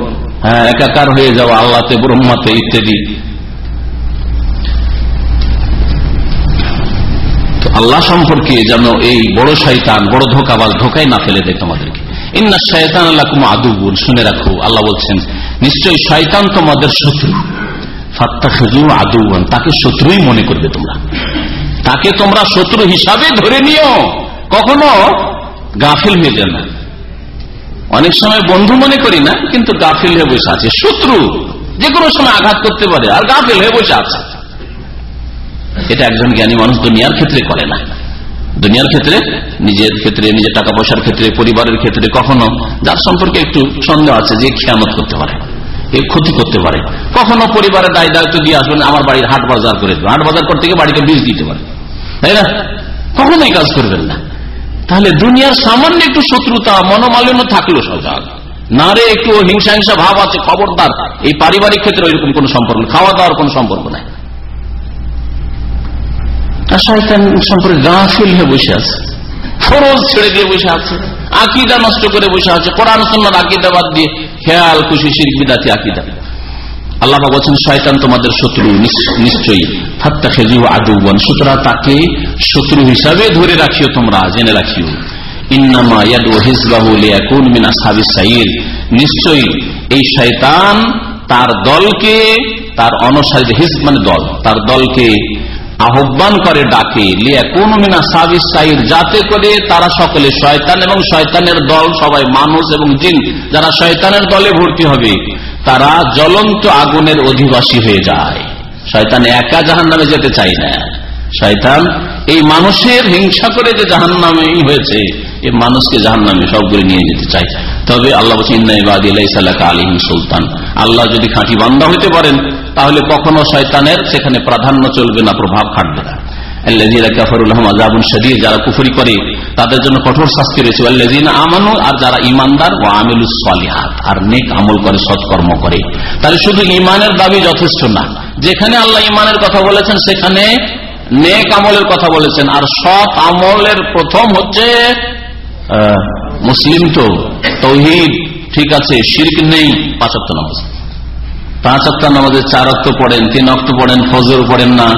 একাকার হয়ে যাওয়া, আল্লাহতে, ব্রহ্মাতে ইত্যাদি। আল্লাহ সম্পর্কে যেন এই বড় শৈতান বড় ধোকাবাজ ধোকায় না ফেলে দেয় তোমাদেরকে। ইন্না শয়তান আল্লাহ কুমা আদুবুল শুনে রাখো, আল্লাহ বলছেন, নিশ্চয়ই শয়তান তোমাদের শত্রু। ফাত্তা খেজু আদুবন তাকে শত্রুই মনে করবে তোমরা। তাকে তোমরা শত্রু হিসাবে ধরে নিও। কখনো গাফিল হয়ে না। অনেক সময় বন্ধু মনে করি না, কিন্তু গাফিল হয়ে বসে আছে। শত্রু, যে কোনো সময় আঘাত করতে পারে, আর গাফিল হয়ে বসে আছে। এটা একজন জ্ঞানী মানুষ দুনিয়ার ক্ষেত্রে করে না। দুনিয়ার ক্ষেত্রে, নিজের ক্ষেত্রে, নিজের টাকা পয়সার ক্ষেত্রে, পরিবারের ক্ষেত্রে, কখনো যার সম্পর্কে একটু সন্দেহ আছে যে খেয়ামত করতে পারে ক্ষতি করতে পারে। কখনো পরিবারের দায় দায়িত্ব দিয়ে আসবেন, আমার বাড়ির হাট বাজার করে দেবেন। হাট বাজার করতে গিয়ে বাড়িতে বীজ দিতে পারে। তাই না? কখনোই কাজ করবেন না। তাহলে দুনিয়ার সামান্য একটু শত্রুতা, মনোমালিন্য থাকল সজাগ না রে একটু হিংসা হিংসা ভাব আছে, খবরদার। এই পারিবারিক ক্ষেত্রে ওইরকম কোন সম্পর্ক খাওয়া দাওয়ার কোন সম্পর্ক নাই। সম্পর্কে গাফিল হয়ে বসে আছে। ফরজ ছেড়ে দিয়ে বসে আছে। আকিদা নষ্ট করে বসে আছে। কোরআন সন্ন্যার আকিদা বাদ দিয়ে খেয়াল খুশি, শিরিক, বিদাতি, আকিদা। আল্লাহ বলছেন, শয়তান তোমাদের শত্রু নিশ্চয়ই। ফাত্তা খেজু আদুবন সুতরাং তাকে শত্রু হিসাবে ধরে রাখিও তোমরা, জেনে রাখিও। মিন যাতে করে তারা সকলে শয়তান এবং শয়তানের দল সবাই মানুষ এবং জিন, যারা শয়তানের দলে ভর্তি হবে। তারা জ্বলন্ত আগুনের অধিবাসী হয়ে যায়। শয়তান একা জাহান নামে যেতে চাই না। শয়তান এই মানুষের হিংসা করে যে জাহান নামে হয়েছে এই মানুষকে জাহান নামে সবগুলি নিয়ে যেতে চাই তবে আল্লাহ আলিম সুলতান। আল্লাহ যদি খাঁটি বান্দা হইতে পারেন, তাহলে কখনো শয়তানের সেখানে প্রাধান্য চলবে না, প্রভাব খাটবে না। যারা কুফরি করে, তাদের জন্য কঠোর শাস্তি রয়েছে। আমানু, আর যারা ইমানদার ও আমিলুস আর নেক আমল করে, সৎকর্ম করে। তাহলে শুধু ইমানের দাবি যথেষ্ট না। যেখানে আল্লাহ ইমানের কথা বলেছেন, সেখানে নেক আমলের কথা বলেছেন। আর সৎ আমলের প্রথম হচ্ছে মুসলিম তো, তৌহিদ, ঠিক আছে, শির্ক নেই পাঁচাত্ত নামাজ। পাঁচাত্তর নামাজের চার অক্ট পড়েন, তিন অক্ট পড়েন, ফজর পড়েন না।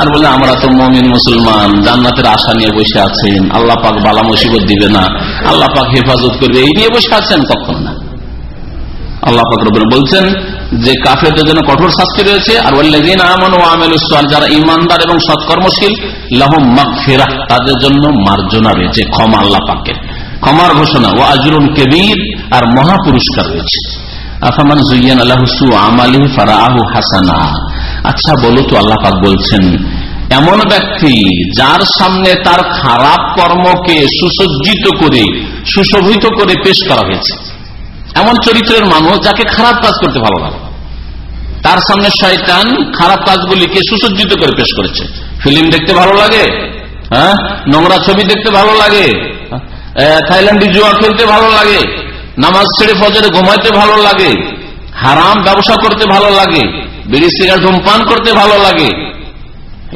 আর বলে, আমরা তো মমিন মুসলমান, জান্নাতের আশা নিয়ে বসে আছেন আল্লাহ পাক বালা মুসিবত দিবে না। আল্লাহ পাক হেফাজত করবে। এই নিয়ে বসে আছেন কখন না? আল্লাহ পাক রব বলছেন যে, কাফেরদের জন্য কঠোর শাস্তি রয়েছে। আর যারা ইমানদার এবং সৎকর্মশীল, লাহম ফেরা তাদের জন্য মার্জনা রয়েছে, ক্ষমা আল্লাহ পাকের। ক্ষমার ঘোষণা ও আজরুন কেবির, আর মহা পুরস্কার রয়েছে। আফামান জুইয়ান আল্লাহসু আমালি ফারাহু হাসানা আচ্ছা বলো তো আল্লাহ পাক বলছেন, এমন ব্যক্তি যার সামনে তার খারাপ কর্মকে সুসজ্জিত করে, সুশোভিত করে পেশ করা হয়েছে। এমন চরিত্রের মানুষ যাকে খারাপ কাজ করতে ভালো লাগে তার সামনে শয়তান খারাপ কাজগুলিকে সুসজ্জিত করে পেশ করেছে। ফিল্ম দেখতে ভালো লাগে হ্যাঁ? নোংরা ছবি দেখতে ভালো লাগে থাইল্যান্ডে জুয়া খেলতে ভালো লাগে, নামাজ ছেড়ে ফজরে ঘুমাইতে ভালো লাগে, হারাম ব্যবসা করতে ভালো লাগে বিড়ি সিগার ধূমপান করতে ভালো লাগে।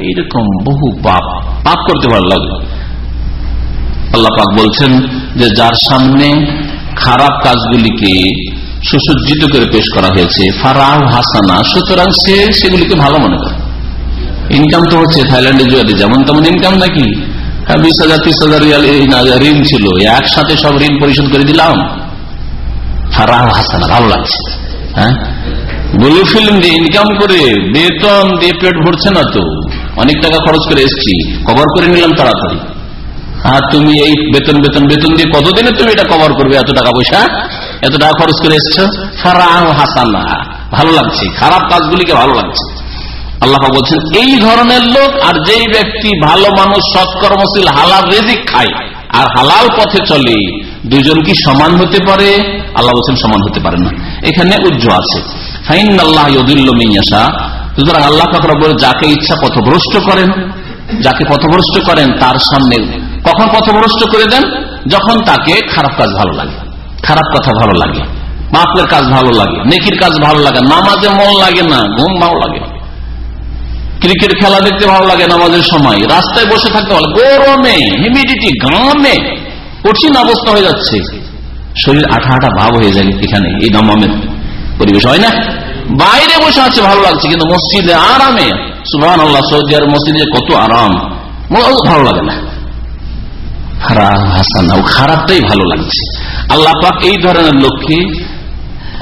এইরকম বহু পাপ পাপ করতে ভালো লাগে। আল্লাহ পাক বলছেন যে, যার সামনে খারাপ কাজগুলিকে সুসজ্জিত করে পেশ করা হয়েছে ফারাহ হাসানা, সুতরাং সে সেগুলিকে ভালো মনে করে। ইনকাম তো হচ্ছে থাইল্যান্ডে জুয়াতে যেমন তেমন ইনকাম নাকি? হ্যাঁ বিশ হাজার, ত্রিশ হাজার ঋণ ছিল, একসাথে সব ঋণ পরিশোধ করে দিলাম। ফারাহ হাসানা, ভালো লাগছে। হ্যাঁ? ব্লু ফিল্ম দিয়ে ইনকাম করে বেতন দিয়ে পেট ভরছে না তো। অনেক টাকা খরচ করে এসছি, কভার করে নিলাম তাড়াতাড়ি। আর তুমি এই বেতন বেতন বেতন দিয়ে কতদিনে তুমি এটা কভার করবে, এত টাকা পয়সা? এত টাকা খরচ করে এসছো? ফারাহ হাসানা, ভালো লাগছে, খারাপ কাজগুলিকে ভালো লাগছে। আল্লাহ বলছেন, এই ধরনের লোক আর যেই ব্যক্তি ভালো মানুষ, সৎকর্মশীল, হালাল রেজিক খায় আর হালাল পথে চলে, দুজন কি সমান হতে পারে? আল্লাহ বলছেন, সমান হতে পারে না। এখানে উজ্জ আছে। সুতরাং আল্লাহ ফাকরাবর যাকে ইচ্ছা পথভ্রষ্ট করেন, যাকে পথভ্রষ্ট করেন তার সামনে কখন পথভ্রষ্ট করে দেন? যখন তাকে খারাপ কাজ ভালো লাগে, খারাপ কথা ভালো লাগে, মাফের কাজ ভালো লাগে, নেকির কাজ ভালো লাগে, নামাজে মন লাগে না, ঘুম ভালো লাগে ক্রিকেট খেলা দেখতে ভালো লাগে নামাজের সময়, রাস্তায় বসে থাকতে ভালো গরমে হিউমিডিটি গামে কঠিন অবস্থা হয়ে যাচ্ছে। শরীর আঠা আঠা ভাব হয়ে যায় এখানে, এই দামের পরিবেশ হয় না। বাইরে বসে আছে, ভালো লাগছে, কিন্তু মসজিদে আরামে সুবাহ আল্লাহ সৌদি আর মসজিদে কত আরাম। ভালো লাগে না। খারাপটাই ভালো লাগছে। আল্লাহ এই ধরনের লোককে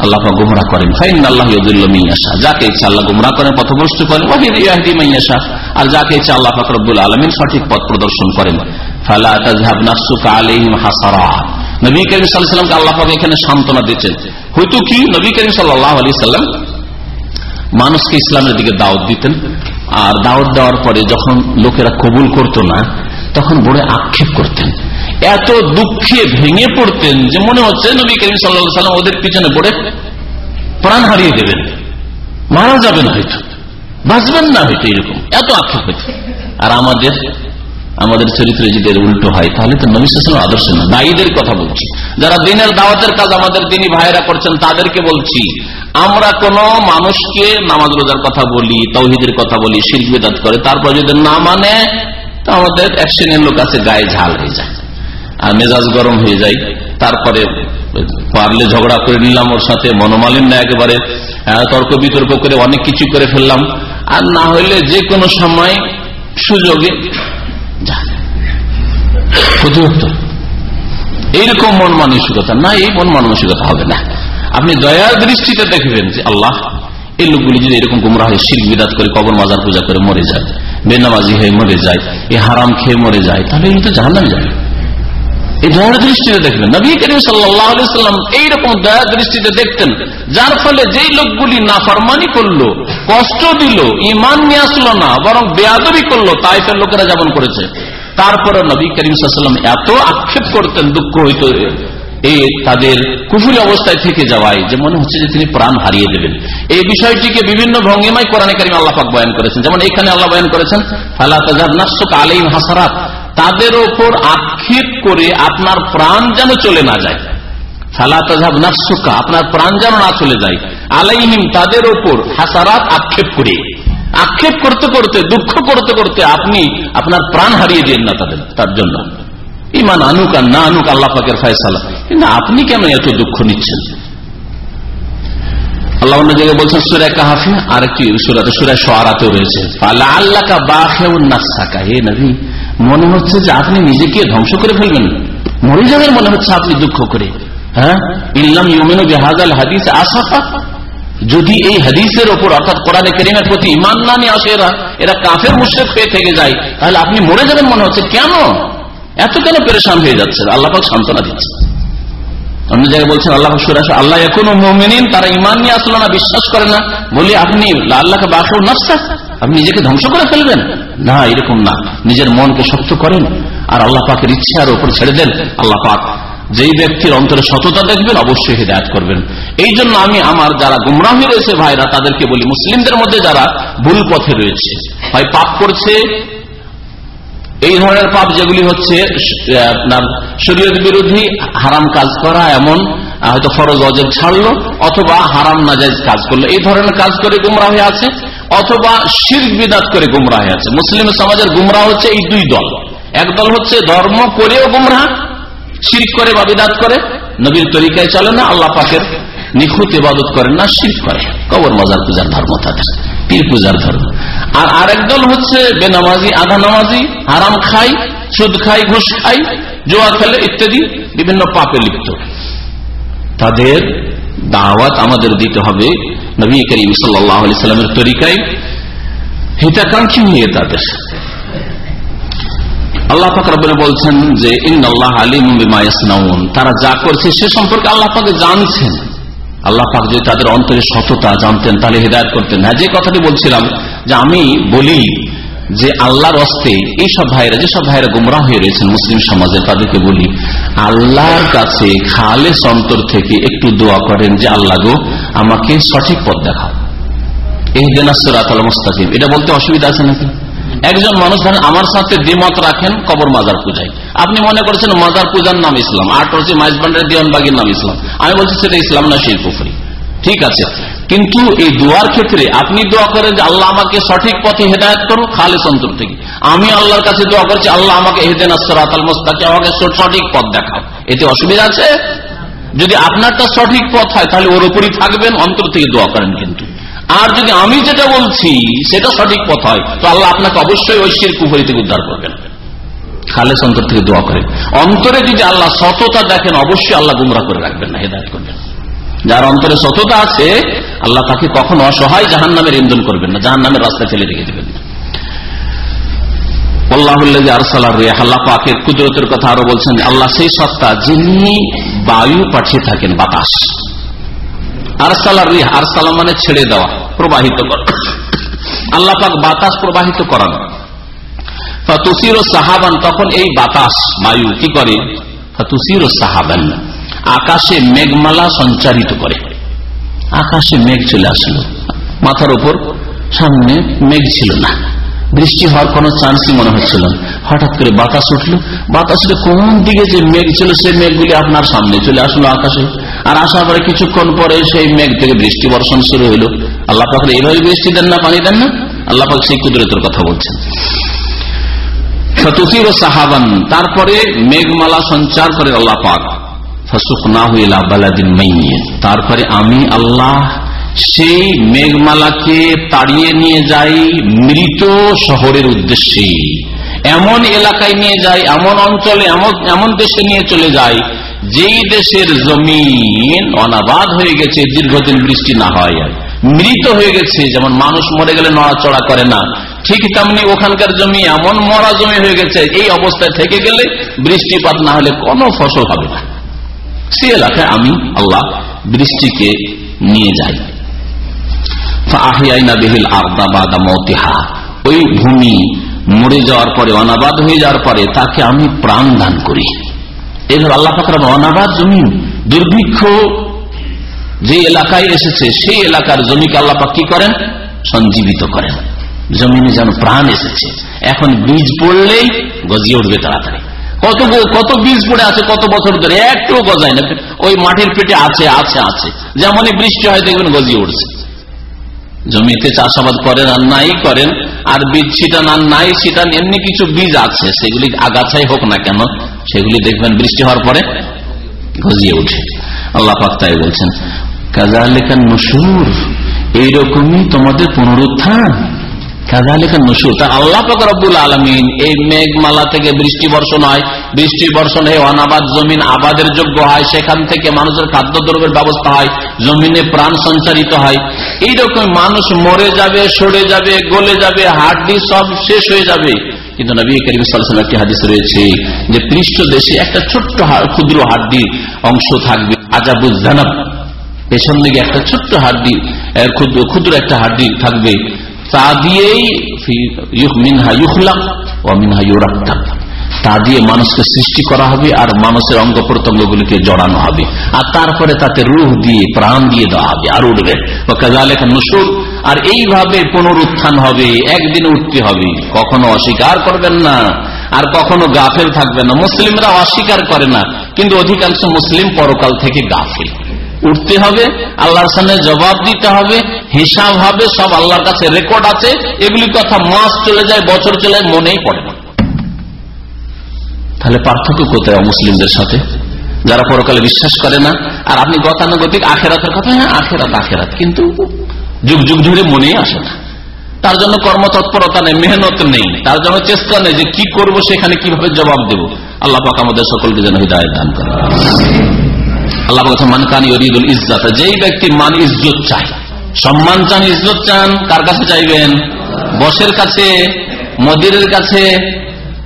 আল্লাহ গুমরা করেন। ফাইন আল্লাহ মিয়াশা যাকে ইচ্ছা আল্লাহ গুমরা করেন, পথভ্রষ্ট করেন। মাইয়াশা আর যাকে ইচ্ছা আল্লাহ রব্বুল আলমিন সঠিক পথ প্রদর্শন করেন। ফালা তাজহাব হাসারা। নবী করিম সাল্লাল্লাহু আল্লাহ এখানে সান্ত্বনা দিচ্ছেন হয়তো কি নবী করিম সাল্লাল্লাহু আলাইহি সাল্লাম মানুষকে ইসলামের দিকে দাওয়াত দিতেন আর দাওয়াত দেওয়ার পরে যখন লোকেরা কবুল করতো না, তখন বড় আক্ষেপ করতেন। এত দুঃখে ভেঙে পড়তেন যে মনে হচ্ছে নবী করিম সাল্লাম ওদের পিছনে পড়ে প্রাণ হারিয়ে দেবেন। মারা যাবেন হয়তো। বাঁচবেন না হয়তো এরকম। এত আক্ষেপ হইত আর আমাদের আমাদের চরিত্রে যদি উল্টো হয়, তাহলে তো নবী সাল্লাম আদর্শ না। দায়ীদের কথা বলছি। যারা দিনের দাওয়াতের কাজ আমাদের দিনই ভাইরা করছেন, তাদেরকে বলছি, আমরা কোন মানুষকে নামাজ রোজার কথা বলি, তৌহিদের কথা বলি শিল্প করে, তারপর যদি না মানে তো আমাদের এক শ্রেণির লোক আছে, গায়ে ঝাল হয়ে যায়, আর মেজাজ গরম হয়ে যায়। তারপরে পারলে ঝগড়া করে নিলাম ওর সাথে, মনোমালিন্য একেবারে তর্ক বিতর্ক করে অনেক কিছু করে ফেললাম। আর না হইলে যে কোনো সময় সুযোগে এইরকম মন মানসিকতা না এই মন মানসিকতা হবে না। আপনি দয়ার দৃষ্টিতে দেখবেন যে আল্লাহ, এই লোকগুলি যদি এরকম গুমরা হয়ে, শির বিদাত করে, কবর মাজার পূজা করে, মরে যায়, বেনামাজি হয়ে মরে যায়, এ হারাম খেয়ে মরে যায়, তাহলে এই তো জাহান্নাম যাবে এই দয়ার দৃষ্টিতে দেখবেন। নবী করিম সাল্লাম এইরকম দয়ার দৃষ্টিতে দেখতেন, যার ফলে যেই লোকগুলি নাফরমানি করল, কষ্ট দিল ইমান নিয়ে আসলো না, বরং বেয়াদবি করল তাইফের লোকেরা যেমন করেছে। তারপরে নবী করিম সাল্লাম এত আক্ষেপ করতেন, দুঃখ হইত এই তাদের কুফুরি অবস্থায় থেকে যাওয়ায় যে মনে হচ্ছে যে তিনি প্রাণ হারিয়ে দেবেন। এই বিষয়টিকে বিভিন্ন ভঙ্গিমায় কোরআনে কারিম আল্লাহাক বয়ান করেছেন। যেমন এখানে আল্লাহ বয়ান করেছেন, ফালা আলিম হাসারাত। তাদের ওপর আক্ষেপ করে আপনার প্রাণ যেন চলে না যায়। আপনার প্রাণ যেন না চলে যায়। আলাইহিম তাদের ওপর হাসারাত আক্ষেপ করে। আক্ষেপ করতে করতে, দুঃখ করতে করতে আপনি আপনার প্রাণ হারিয়ে দিন না তাদের, তার জন্য। ইমান আনুক আর না আনুক আল্লাহ পাকের ফায়সালা। কিন্তু আপনি কেন এত দুঃখ নিচ্ছেন? আল্লাহ মনে হচ্ছে যে আপনি নিজেকে ধ্বংস করে ফেলবেন। মরে যাবেন মনে হচ্ছে আপনি দুঃখ করে। হ্যাঁ? বেহাজাল হাদিস আসাফা। যদি এই হাদিসের ওপর, অর্থাৎ কোরআনে কেরিমের প্রতি ইমান না নিয়ে আসে এরা এরা কাফের মুশ্রেক হয়ে থেকে যায়, তাহলে আপনি মরে যাবেন মনে হচ্ছে, কেন? এত কেন পেরেশান হয়ে যাচ্ছে? আল্লাহ সান্ত্বনা দিচ্ছে। অন্য জায়গায় বলছেন, আল্লাহ আল্লাহ এখনও মোমিনিন, তারা ইমান নিয়ে আসলো না, বিশ্বাস করে না। বলি, আপনি আল্লাহকে বাসেও নাস্তা আপনি নিজেকে ধ্বংস করে ফেলবেন? না, এরকম না। নিজের মনকে শক্ত করেন, আর আল্লাহ পাকের ইচ্ছার উপর ছেড়ে দেন। আল্লাহ পাক যেই ব্যক্তির অন্তরে সততা দেখবেন, অবশ্যই হৃদায়ত করবেন। এই জন্য আমি আমার যারা গুমরাহি রয়েছে ভাইরা, তাদেরকে বলি, মুসলিমদের মধ্যে যারা ভুল পথে রয়েছে, হয় পাপ করছে, এই ধরনের পাপ যেগুলি হচ্ছে আপনার শরীর বিরোধী, হারাম কাজ করা এমন হয়তো ফরজ অজেব ছাড়লো, অথবা হারাম নাজাইজ কাজ করল। এই ধরনের কাজ করে গুমরা হয়ে আছে, অথবা শির্ক বিদাত করে গুমরা হয়ে আছে। মুসলিম সমাজের গুমরা হচ্ছে এই দুই দল। এক দল হচ্ছে ধর্ম করেও গুমরা শির্ক করে বা বিদাত করে, নবীর তরিকায় চলে না, আল্লাহ পাকের নিখুঁত ইবাদত করেন না, শির্ক করে। কবর মজার পূজার ধর্ম তাদের, পীর পূজার ধর্ম। আর আরেক দল হচ্ছে বেনামাজি, আধা নামাজি, হারাম খাই সুদ খাই ঘুষ খাই জোয়া খেলে ইত্যাদি বিভিন্ন পাপে লিপ্ত। তাদের দাওয়াত আমাদের দিতে হবে নবী করিম সাল্লামের তরিকায়, হিতাকাঙ্ক্ষী নিয়ে তাদের। আল্লাহ পাক রব্বুল বলছেন যে, ইন্নাল্লাহ আলিম বিমা ইয়াসনাউন। তারা যা করছে সে সম্পর্কে আল্লাহ পাক জানছেন। আল্লাহ পাক যদি তাদের অন্তরে সততা জানতেন, তাহলে হৃদায়ত করতেন। না যে কথাটি বলছিলাম, যে আমি বলি যে আল্লাহর অস্তে এইসব ভাইরা যেসব ভাইরা গুমরা হয়ে রয়েছেন মুসলিম সমাজে, তাদেরকে বলি, আল্লাহর কাছে খালে অন্তর থেকে একটু দোয়া করেন যে, আল্লাহ গো, আমাকে সঠিক পথ দেখাও। এই দেনাসরাত মুস্তাকিম। এটা বলতে অসুবিধা আছে নাকি? একজন মানুষ আমার সাথে দ্বিমত রাখেন কবর মাজার পূজায়। আপনি মনে করেছেন মাজার পূজার নাম ইসলাম, আট হচ্ছে মাইজবান্ডের দিওয়ানবাগির নাম ইসলাম। আমি বলছি সেটা ইসলাম না, সেই পুফরি ঠিক আছে। কিন্তু এই দোয়ার ক্ষেত্রে আপনি দোয়া করেন যে আল্লাহ আমাকে সঠিক পথে হেদায়ত করো খালে অন্তর থেকে। আমি আল্লাহর কাছে দোয়া করছি, আল্লাহ আমাকে হেদেন আসরাত আল মোস্তাকে আমাকে সঠিক পথ দেখাও। এতে অসুবিধা আছে? যদি আপনারটা সঠিক পথ হয়, তাহলে ওর উপরই থাকবেন, অন্তর থেকে দোয়া করেন কিন্তু। আর যদি আমি যেটা বলছি, সেটা সঠিক পথ হয়, তো আল্লাহ আপনাকে অবশ্যই ঐশ্বর কুফরি থেকে উদ্ধার করবেন। খালেস অন্তর থেকে দোয়া করেন। অন্তরে যদি আল্লাহ সততা দেখেন, অবশ্যই আল্লাহ গুমরা করে রাখবেন না, হেদায়ত করবেন যার অন্তরে সততা আছে, আল্লাহ তাকে কখন অসহায় জাহান নামের ইন্ধন করবেন না জাহান নামের রাস্তায় ফেলে রেখে দেবেন কুদরতের কথা আরও বলছেন, আল্লাহ সেই সত্তা যিনি বায়ু পাঠিয়ে থাকেন বাতাস। মানে ছেড়ে দেওয়া, প্রবাহিত আল্লাহ পাক বাতাস প্রবাহিত ফাতুসির সাহাবান, তখন এই বাতাস, বায়ু, কি করে? ফাতুসির সাহাবান, আকাশে মেঘমালা সঞ্চারিত করে। আকাশে মেঘ চলে আসলো। মাথার উপর সামনে মেঘ ছিল না। বৃষ্টি হওয়ার কোন চান্সই মনে হচ্ছিল হঠাৎ করে বাতাস উঠল। বাতাস উঠে কোন দিকে যে মেঘ ছিল, সেই মেঘগুলি আপনার সামনে চলে আসলো আকাশে। আর আসার পরে কিছুক্ষণ পরে সেই মেঘ থেকে বৃষ্টি বর্ষণ শুরু হইল। আল্লাহ পাখলে এইভাবে বৃষ্টি দেন না, পানি দেন না। আল্লাহ পাক সেই কুদরতের কথা বলছেন। তারপরে মেঘমালা সঞ্চার করে আল্লাহ পাক। না হইলা তারপরে আমি আল্লাহ সেই মেঘমালাকে তাড়িয়ে নিয়ে যাই মৃত শহরের উদ্দেশ্যে। এমন এলাকায় নিয়ে যাই, এমন অঞ্চলে, এমন এমন দেশে নিয়ে চলে যায় যেই দেশের জমিন অনাবাদ হয়ে গেছে, দীর্ঘদিন বৃষ্টি না হয়। মৃত হয়ে গেছে, যেমন মানুষ মরে গেলে নড়াচড়া করে না। ঠিক তেমনি ওখানকার জমি এমন মরা জমি হয়ে গেছে, এই অবস্থায় থেকে গেলে বৃষ্টিপাত না হলে কোনো ফসল হবে না। সে এলাকায় আমি আল্লাহ বৃষ্টিকে নিয়ে যাই। ওই ভূমি মরে যাওয়ার পরে, অনাবাদ হয়ে যাওয়ার পরে তাকে আমি প্রাণ দান করি। এভাবে আল্লাহ পাকরাম অনাবাদ জমি। দুর্ভিক্ষ যে এলাকায় এসেছে, সেই এলাকার জমিকে আল্লাপাক কি করেন? সঞ্জীবিত করেন। জমিনে যেন প্রাণ এসেছে। এখন বীজ পড়লেই গজিয়ে উঠবে তাড়াতাড়ি। কত কত বীজ পড়ে আছে কত বছর ধরে একটু গজায় না। ওই মাটির পেটে আছে আছে আছে। যেমনই বৃষ্টি হয়, দেখবেন গজিয়ে উঠছে। জমিতে চাষাবাদ করেন আর নাই করেন, আর বীজ ছিটান আর নাই ছিটান এমনি কিছু বীজ আছে, সেগুলি আগাছাই হোক না কেন, সেগুলি দেখবেন বৃষ্টি হওয়ার পরে গজিয়ে উঠে আল্লাহ পাক্তাই বলছেন কাজা লেখান নসুর এইরকমই তোমাদের পুনরুত্থান। এই মেঘমালা থেকে বৃষ্টি বর্ষণ হয়। বৃষ্টি বর্ষণ অনাবাদ জমিন আবাদের যোগ্য হয়। সেখান থেকে মানুষের খাদ্যদ্রব্যের ব্যবস্থা হয়। জমিনে প্রাণ সঞ্চারিত হয়। এইরকম মানুষ মরে যাবে, সরে যাবে, গলে যাবে, হাড্ডি সব শেষ হয়ে যাবে। কিন্তু নবী করিম একটি হাদিস রয়েছে যে পৃষ্ঠ দেশে একটা ছোট্ট ক্ষুদ্র হাড্ডি অংশ থাকবে। আজাবুজানাব পেছন দিকে একটা ছোট্ট হাড্ডি ক্ষুদ্র ক্ষুদ্র একটা হাড্ডি থাকবে। তা দিয়েই মিনহা ইউখলাম ও মিনহা ইউরাক্তাম তা দিয়ে মানুষকে সৃষ্টি করা হবে আর মানুষের অঙ্গ প্রত্যঙ্গ গুলিকে জড়ানো হবে। আর তারপরে তাতে রুহ দিয়ে, প্রাণ দিয়ে দেওয়া হবে আর উঠবে। নসুর আর এইভাবে পুনরুত্থান হবে, একদিন উঠতে হবে। কখনো অস্বীকার করবেন না। আর কখনো গাফেল থাকবে না। মুসলিমরা অস্বীকার করে না। কিন্তু অধিকাংশ মুসলিম পরকাল থেকে গাফেল। উঠতে হবে, আল্লাহর সামনে জবাব দিতে হবে, হিসাব হবে, সব আল্লাহর কাছে রেকর্ড আছে এগুলি কথা মাস চলে যায়, বছর চলে যায়, মনেই পড়ে না। তাহলে পার্থক্য কোথায় মুসলিমদের সাথে? যারা পরকালে বিশ্বাস করে না, আর আপনি গতানুগতিক আখেরাতের কথা হ্যাঁ আখেরাত আখেরাত, কিন্তু যুগ যুগ ধরে মনেই আসে না। তার জন্য কর্মতৎপরতা নেই, মেহনত নেই, তার জন্য চেষ্টা নেই যে কি করব, সেখানে কীভাবে জবাব দেব। আল্লাহ পাক আমাদের সকলকে যেন হৃদায়ত দান করে আল্লাহ মান কান ইউরিদুল ইজ্জাত যেই ব্যক্তি মান ইজ্জত চায়, সম্মান চান, ইজ্জত চান, কার কাছে চাইবেন? বসের কাছে, মদিরের কাছে,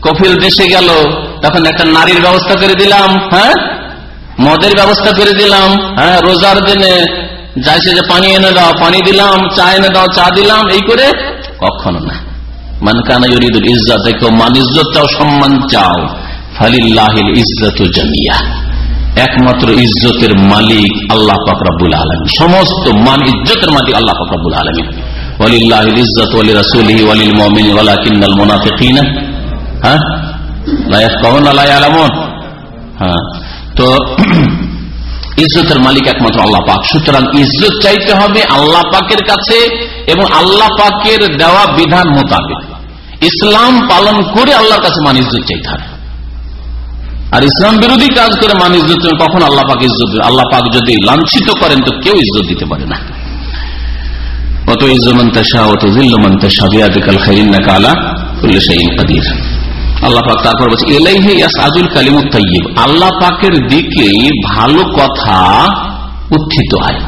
কফিল দেশে গেল, তখন একটা নারীর ব্যবস্থা করে দিলাম হ্যাঁ? মদের ব্যবস্থা করে দিলাম হ্যাঁ? রোজার দিনে যাইছে যে পানি এনে দাও, পানি দিলাম, চা এনে দাও, চা দিলাম, এই করে কখনো না। মান কানা ইজ্জত দেখো মান ইজ্জত চাও, সম্মান চাও। ফালিল্লাহিল ইজ্জত জামিয়া। একমাত্র ইজ্জতের মালিক আল্লাহ ফকরাবুল আলমী সমস্ত মান ইজ্জতের মালিক আল্লাহ ফকরাবুল আলমী ওয়ালিল্লাহিল ইজ্জত ওয়ালি রাসূলিহি ওয়ালিল মুমিন ওয়ালাকিন্নাল মুনাফিকিনা। হ্যাঁ? হ্যাঁ। তো ইজ্জতের মালিক একমাত্র আল্লাহ পাক। সুতরাং ইজ্জত চাইতে হবে আল্লাহ পাকের কাছে এবং আল্লাহ পাকের দেওয়া বিধান মোতাবেক। ইসলাম পালন করে আল্লাহর কাছে মান ইজ্জত চাইতে হবে। আর ইসলাম বিরোধী কাজ করে মান ইজ্জত কখন আল্লাহ পাক ইজ্জত আল্লাহ পাক যদি লাঞ্ছিত করেন, তো কেউ ইজ্জত দিতে পারে না। অত ইজ্জমন্তাশা অত আল্লাহ তারপর আল্লাহ পাকের দিকে ভালো কথা উত্থিত হয়।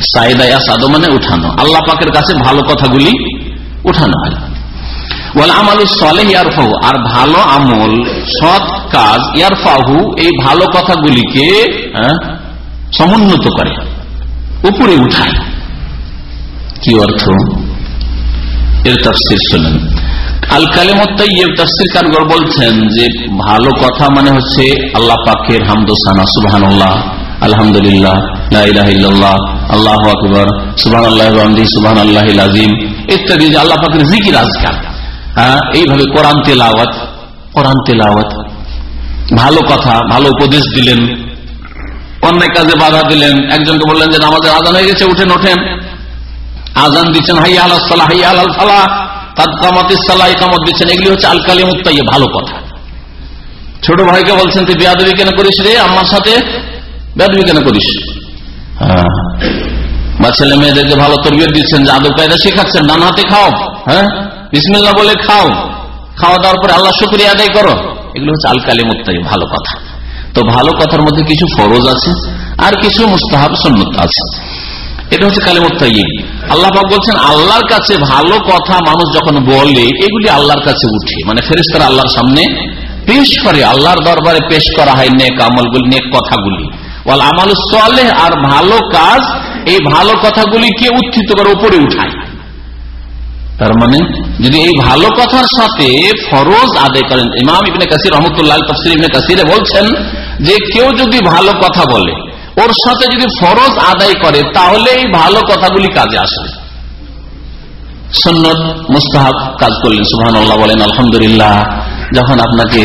সাইদা ইয়াসাদু মানে উঠানো। আল্লাহ পাকের কাছে ভালো কথাগুলি উঠানো হয়। আর ভালো আমল সৎ কাজ এই ভালো কথাগুলিকে হ্যাঁ, সমুন্নত করে উপরে উঠায়। কি অর্থ? এর বলছেন যে ভালো কথা মানে হচ্ছে আল্লাহ পাকের হামদোসানা আলহামদুলিল্লাহ আল্লাহ আকবর সুবাহ আল্লাহ সুবাহ আল্লাহ ইত্যাদি আল্লাহ পাকের জিকির আজকাল। এইভাবে কোরআন তেলাওয়াত কোরআন তেলাওয়াত। ভালো কথা, ভালো উপদেশ দিলেন। অন্যায় কাজে বাধা দিলেন। একজনকে বললেন যে আমাদের আজান হয়ে গেছে, উঠেন, ওঠেন। আজান দিচ্ছেন হাইয়া আল্লাহ হাইয়া আল্লাহ তাৎকামত দিচ্ছেন। এগুলি হচ্ছে ভালো কথা। ছোট ভাইকে বলছেন, তুই কেন করিস রে? আমার সাথে কেন করিস? হ্যাঁ। ছেলে মেয়েদেরকে ভালো তরবিয়ত দিচ্ছেন যে আদব কায়দা শেখাচ্ছেন, ডান হাতে খাও। হ্যাঁ? বিসমিল্লা বলে খাও। খাওয়া দাওয়ার পরে আল্লাহ শুক্রিয়া আদায় করো। এগুলো হচ্ছে আলকালি মুক্তাই ভালো কথা। তো ভালো কথার মধ্যে কিছু ফরজ আছে, আর কিছু মুস্তাহাব সন্ন্যত আছে। এটা হচ্ছে কালিমত্তাইব আল্লাহ বলছেন, আল্লাহর কাছে ভালো কথা মানুষ যখন বলে, এগুলি আল্লাহর কাছে উঠে। মানে ফেরিস্তারা আল্লাহর সামনে পেশ করে, আল্লাহর দরবারে পেশ করা হয় নেক আমলগুলি, নেক কথাগুলি। বল আমাল চলে আর ভালো কাজ, এই ভালো কথাগুলি কে উত্থিত করে উপরে উঠায়। তার মানে যদি এই ভালো কথার সাথে ফরজ আদায় করেন, ইমাম ইবনে কাসির রহমতুল্লাহ তফসির ইবনে কাসিরে বলছেন যে কেউ যদি ভালো কথা বলে, ওর সাথে যদি ফরজ আদায় করে তাহলে এই ভালো কথাগুলি কাজে আসে। সন্ন্যত মুস্তাহাব, কাজ করলেন সুহান বলেন, আলহামদুলিল্লাহ। যখন আপনাকে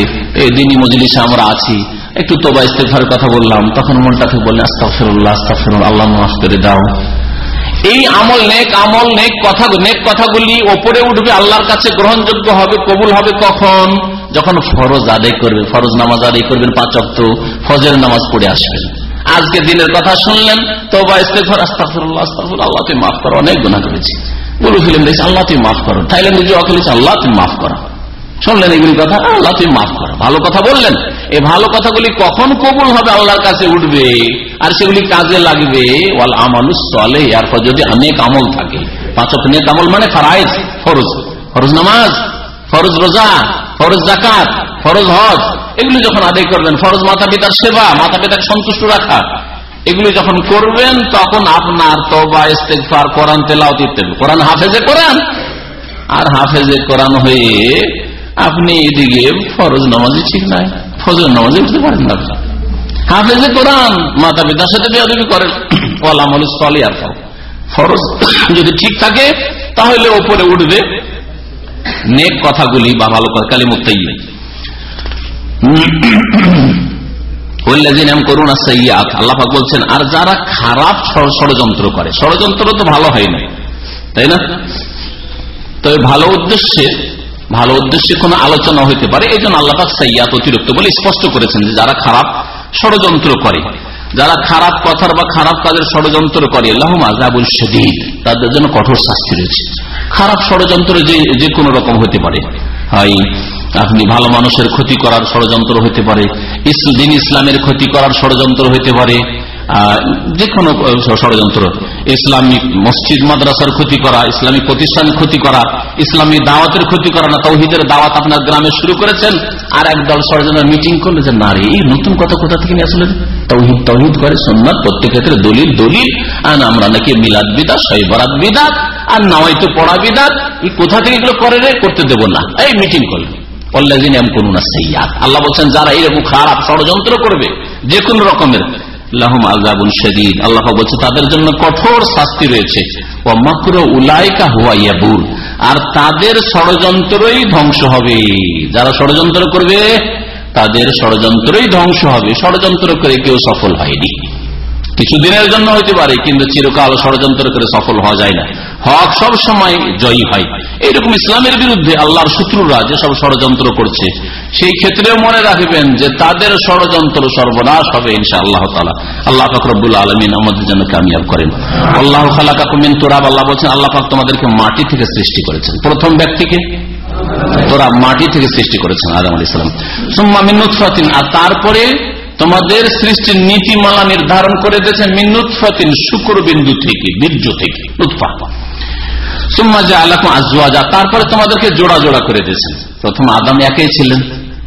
দিনী মজলিসে আমরা আছি। একটু তোবা ইস্তেফার কথা বললাম, তখন মনটা থেকে বললেন আস্তাফিরুল্লাহ আস্তাফিরুল আল্লাহ মাফ করে দাও। এই আমল নেক আমল নেক কথা নেক কথাগুলি ওপরে উঠবে, আল্লাহর কাছে গ্রহণযোগ্য হবে, কবুল হবে কখন? যখন ফরজ আদায় করবে, ফরজ নামাজ আদায় করবেন পাঁচ অক্ত ফজের নামাজ পড়ে আসবেন। আজকে দিনের কথা শুনলেন তো আল্লাহ তুমি মাফ করো, অনেক গুণা করেছি। বলু ফিল্ম দেখছি আল্লাহ তুমি মাফ করো। থাইল্যান্ডে যে অকেল আল্লাহ তুমি মাফ করো। শুনলেন এগুলি কথা? আল্লাহ, তুমি মাফ করো। ভালো কথা বললেন। এই ভালো কথাগুলি কখন কবুল হবে আল্লাহর কাছে উঠবে? আর সেগুলি কাজে লাগবে? ওয়াল আমালু চলে এরপর যদি অনেক আমল থাকে। পাঁচ নেক আমল মানে ফারাইজ ফরজ। ফরজ নামাজ, ফরজ রোজা, ফরজ জাকাত ফরজ হজ। এগুলি যখন আদায় করবেন, ফরজ মাতা পিতার সেবা, মাতা পিতাকে সন্তুষ্ট রাখা। এগুলি যখন করবেন, তখন আপনার তবা ইস্তেকফার কোরআন তেলাও ইত্যাদি। কোরআন হাফেজে কোরআন আর হাফেজে কোরআন হয়ে আপনি এদিকে ফরজ নামাজি ঠিক নাই ফজর নামাজি উঠতে পারেন না। হাফেজে কোরআন মাতা পিতার সাথে বেয়াদবি করেন ওলামল স্থলে আর ফরজ। যদি ঠিক থাকে, তাহলে ওপরে উঠবে নেক কথাগুলি বা ভালো কথা কালী বলছেন, আর যারা খারাপ ষড়যন্ত্র করে, ষড়যন্ত্র তো ভালো হয় না তাই না? তবে ভালো উদ্দেশ্যে ভালো উদ্দেশ্যে কোন আলোচনা হইতে পারে এই জন্য আল্লাহ সাইয়াত অতিরিক্ত বলে স্পষ্ট করেছেন যে যারা খারাপ ষড়যন্ত্র করে, যারা খারাপ কথার বা খারাপ কাজের ষড়যন্ত্র করে আজাবুল শদীদ, তাদের জন্য কঠোর শাস্তি রয়েছে। খারাপ ষড়যন্ত্র যে যে কোনো রকম হতে পারে। হয়, আপনি ভালো মানুষের ক্ষতি করার ষড়যন্ত্র হইতে পারে দিন ইসলামের ক্ষতি করার ষড়যন্ত্র হইতে পারে যে কোনো ষড়যন্ত্র। ইসলামিক মসজিদ, মাদ্রাসার ক্ষতি করা ইসলামিক প্রতিষ্ঠানের ক্ষতি করা, ইসলামী দাওয়াতের ক্ষতি করা না, তৌহিদের দাওয়াত আপনার গ্রামে শুরু করেছেন, আর একদল ষড়যন্ত্র মিটিং করলে যে, নারী, এই নতুন কথা কোথা থেকে নিয়ে আসলেন? তৌহিদ তৌহিদ করে সন্ন্যাদ প্রত্যেক ক্ষেত্রে দলিল দলিল। আর আমরা নাকি মিলাদ বিদাত শৈবরাত বিদাত, আর নাওয়াই তো পড়া বিদাত। এই কোথা থেকে এগুলো করে রে? করতে দেব না। এই মিটিং করলেন। আল্লাহ বলছেন, যারা এরকম খারাপ ষড়যন্ত্র করবে যে কোন রকমের আল্লাহ বলছে, তাদের জন্য কঠোর শাস্তি রয়েছে। আর তাদের ষড়যন্ত্রই ধ্বংস হবে। যারা ষড়যন্ত্র করবে, তাদের ষড়যন্ত্রই ধ্বংস হবে। ষড়যন্ত্র করে কেউ সফল হয়নি। কিছুদিনের জন্য হইতে পারে, কিন্তু চিরকাল ষড়যন্ত্র করে সফল হওয়া যায় না। হক সব সময় জয়ী হয়। এইরকম ইসলামের বিরুদ্ধে আল্লাহর শত্রুরা যেসব ষড়যন্ত্র করছে, সেই ক্ষেত্রেও মনে রাখবেন যে তাদের ষড়যন্ত্র সর্বনাশ হবে ইনশা আল্লাহ তালা আল্লাহ ফকরবুল আলমিন আমাদের জন্য কামিয়াব করেন। আল্লাহ খালাকুমিন তোরাব, আল্লাহ বলছেন, আল্লাহ পাক তোমাদেরকে মাটি থেকে সৃষ্টি করেছেন। প্রথম ব্যক্তিকে তোরা মাটি থেকে সৃষ্টি করেছেন আদম আলী ইসলাম সুম্মা মিনুৎফাতিন আর তারপরে তোমাদের সৃষ্টির নীতিমালা নির্ধারণ করে দিয়েছেন মিনুৎফাতিন শুক্র বিন্দু থেকে, বীর্য থেকে উৎফা তারপরে তোমাদেরকে জোড়া জোড়া করে দিয়েছেন প্রথম আদাম একেই ছিলেন,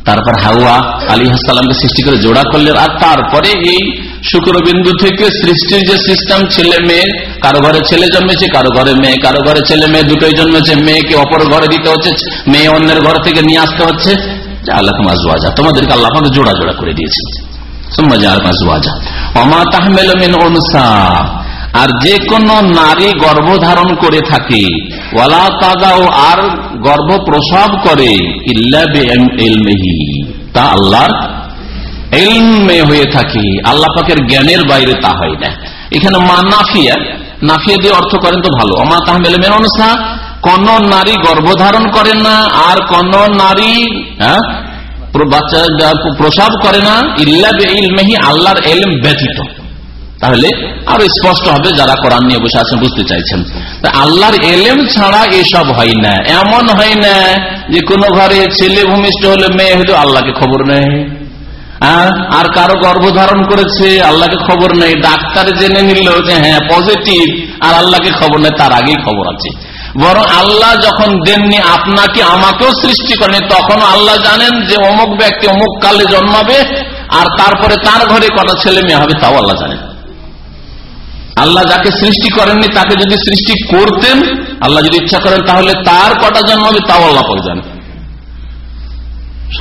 তারপর হাওয়া আলী হাসালামকে সৃষ্টি করে জোড়া করলেন, আর তারপরে এই শুক্রবিন্দু থেকে সৃষ্টির যে সিস্টেম, ছেলে মেয়ে, কারও ঘরে ছেলে জন্মেছে, কারও ঘরে মেয়ে, কারও ঘরে ছেলে মেয়ে দুটোই জন্মেছে, মেয়েকে অপর ঘরে দিতে হচ্ছে, মেয়ে অন্যের ঘর থেকে নিয়ে আসতে হচ্ছে। আল্লাহ মাজওয়াজা তোমাদেরকে আল্লাহ জোড়া জোড়া করে দিয়েছে। অমা তাহমেল আর যে কোন নারী গর্ভধারণ করে থাকে, ওয়ালা তাদাও আর গর্ভ প্রসব করে ইল্লাহি তা আল্লাহ এলমে হয়ে থাকে। আল্লাহ পাকের জ্ঞানের বাইরে তা হয় না। এখানে মা নাফিয়া নাফিয়া দিয়ে অর্থ করেন তো ভালো। অমা তাহমেল মেন অনুসার কোন নারী গর্ভধারণ করে না আর কোন নারী হ্যাঁ বাচ্চা প্রসাব করে না, ইল্লা ইলমেহি আল্লাহর এলম ব্যতীত। তাহলে আরও স্পষ্ট হবে যারা কোরআন নিয়ে বসে আছেন, বুঝতে চাইছেন। আল্লাহর এলেম ছাড়া এসব হয় না। এমন হয় না যে কোন ঘরে ছেলে ভূমিষ্ঠ হলে মেয়ে হলে আল্লাহকে খবর নেই। আর কারও গর্ভধারণ করেছে, আল্লাহকে খবর নেই। ডাক্তার জেনে নিল যে হ্যাঁ পজিটিভ আর আল্লাহকে খবর নেই, তার আগেই খবর আছে। বরং আল্লাহ যখন দেননি, আপনাকে আমাকেও সৃষ্টি করেনি তখন আল্লাহ জানেন যে অমুক ব্যক্তি অমুক কালে জন্মাবে, আর তারপরে তার ঘরে কটা ছেলে মেয়ে হবে, তাও আল্লাহ জানেন। আল্লাহ যাকে সৃষ্টি করেননি, তাকে যদি সৃষ্টি করতেন, আল্লাহ যদি ইচ্ছা করেন, তাহলে তার কটা জন্মাবে তাও আল্লাহ পাক জানেন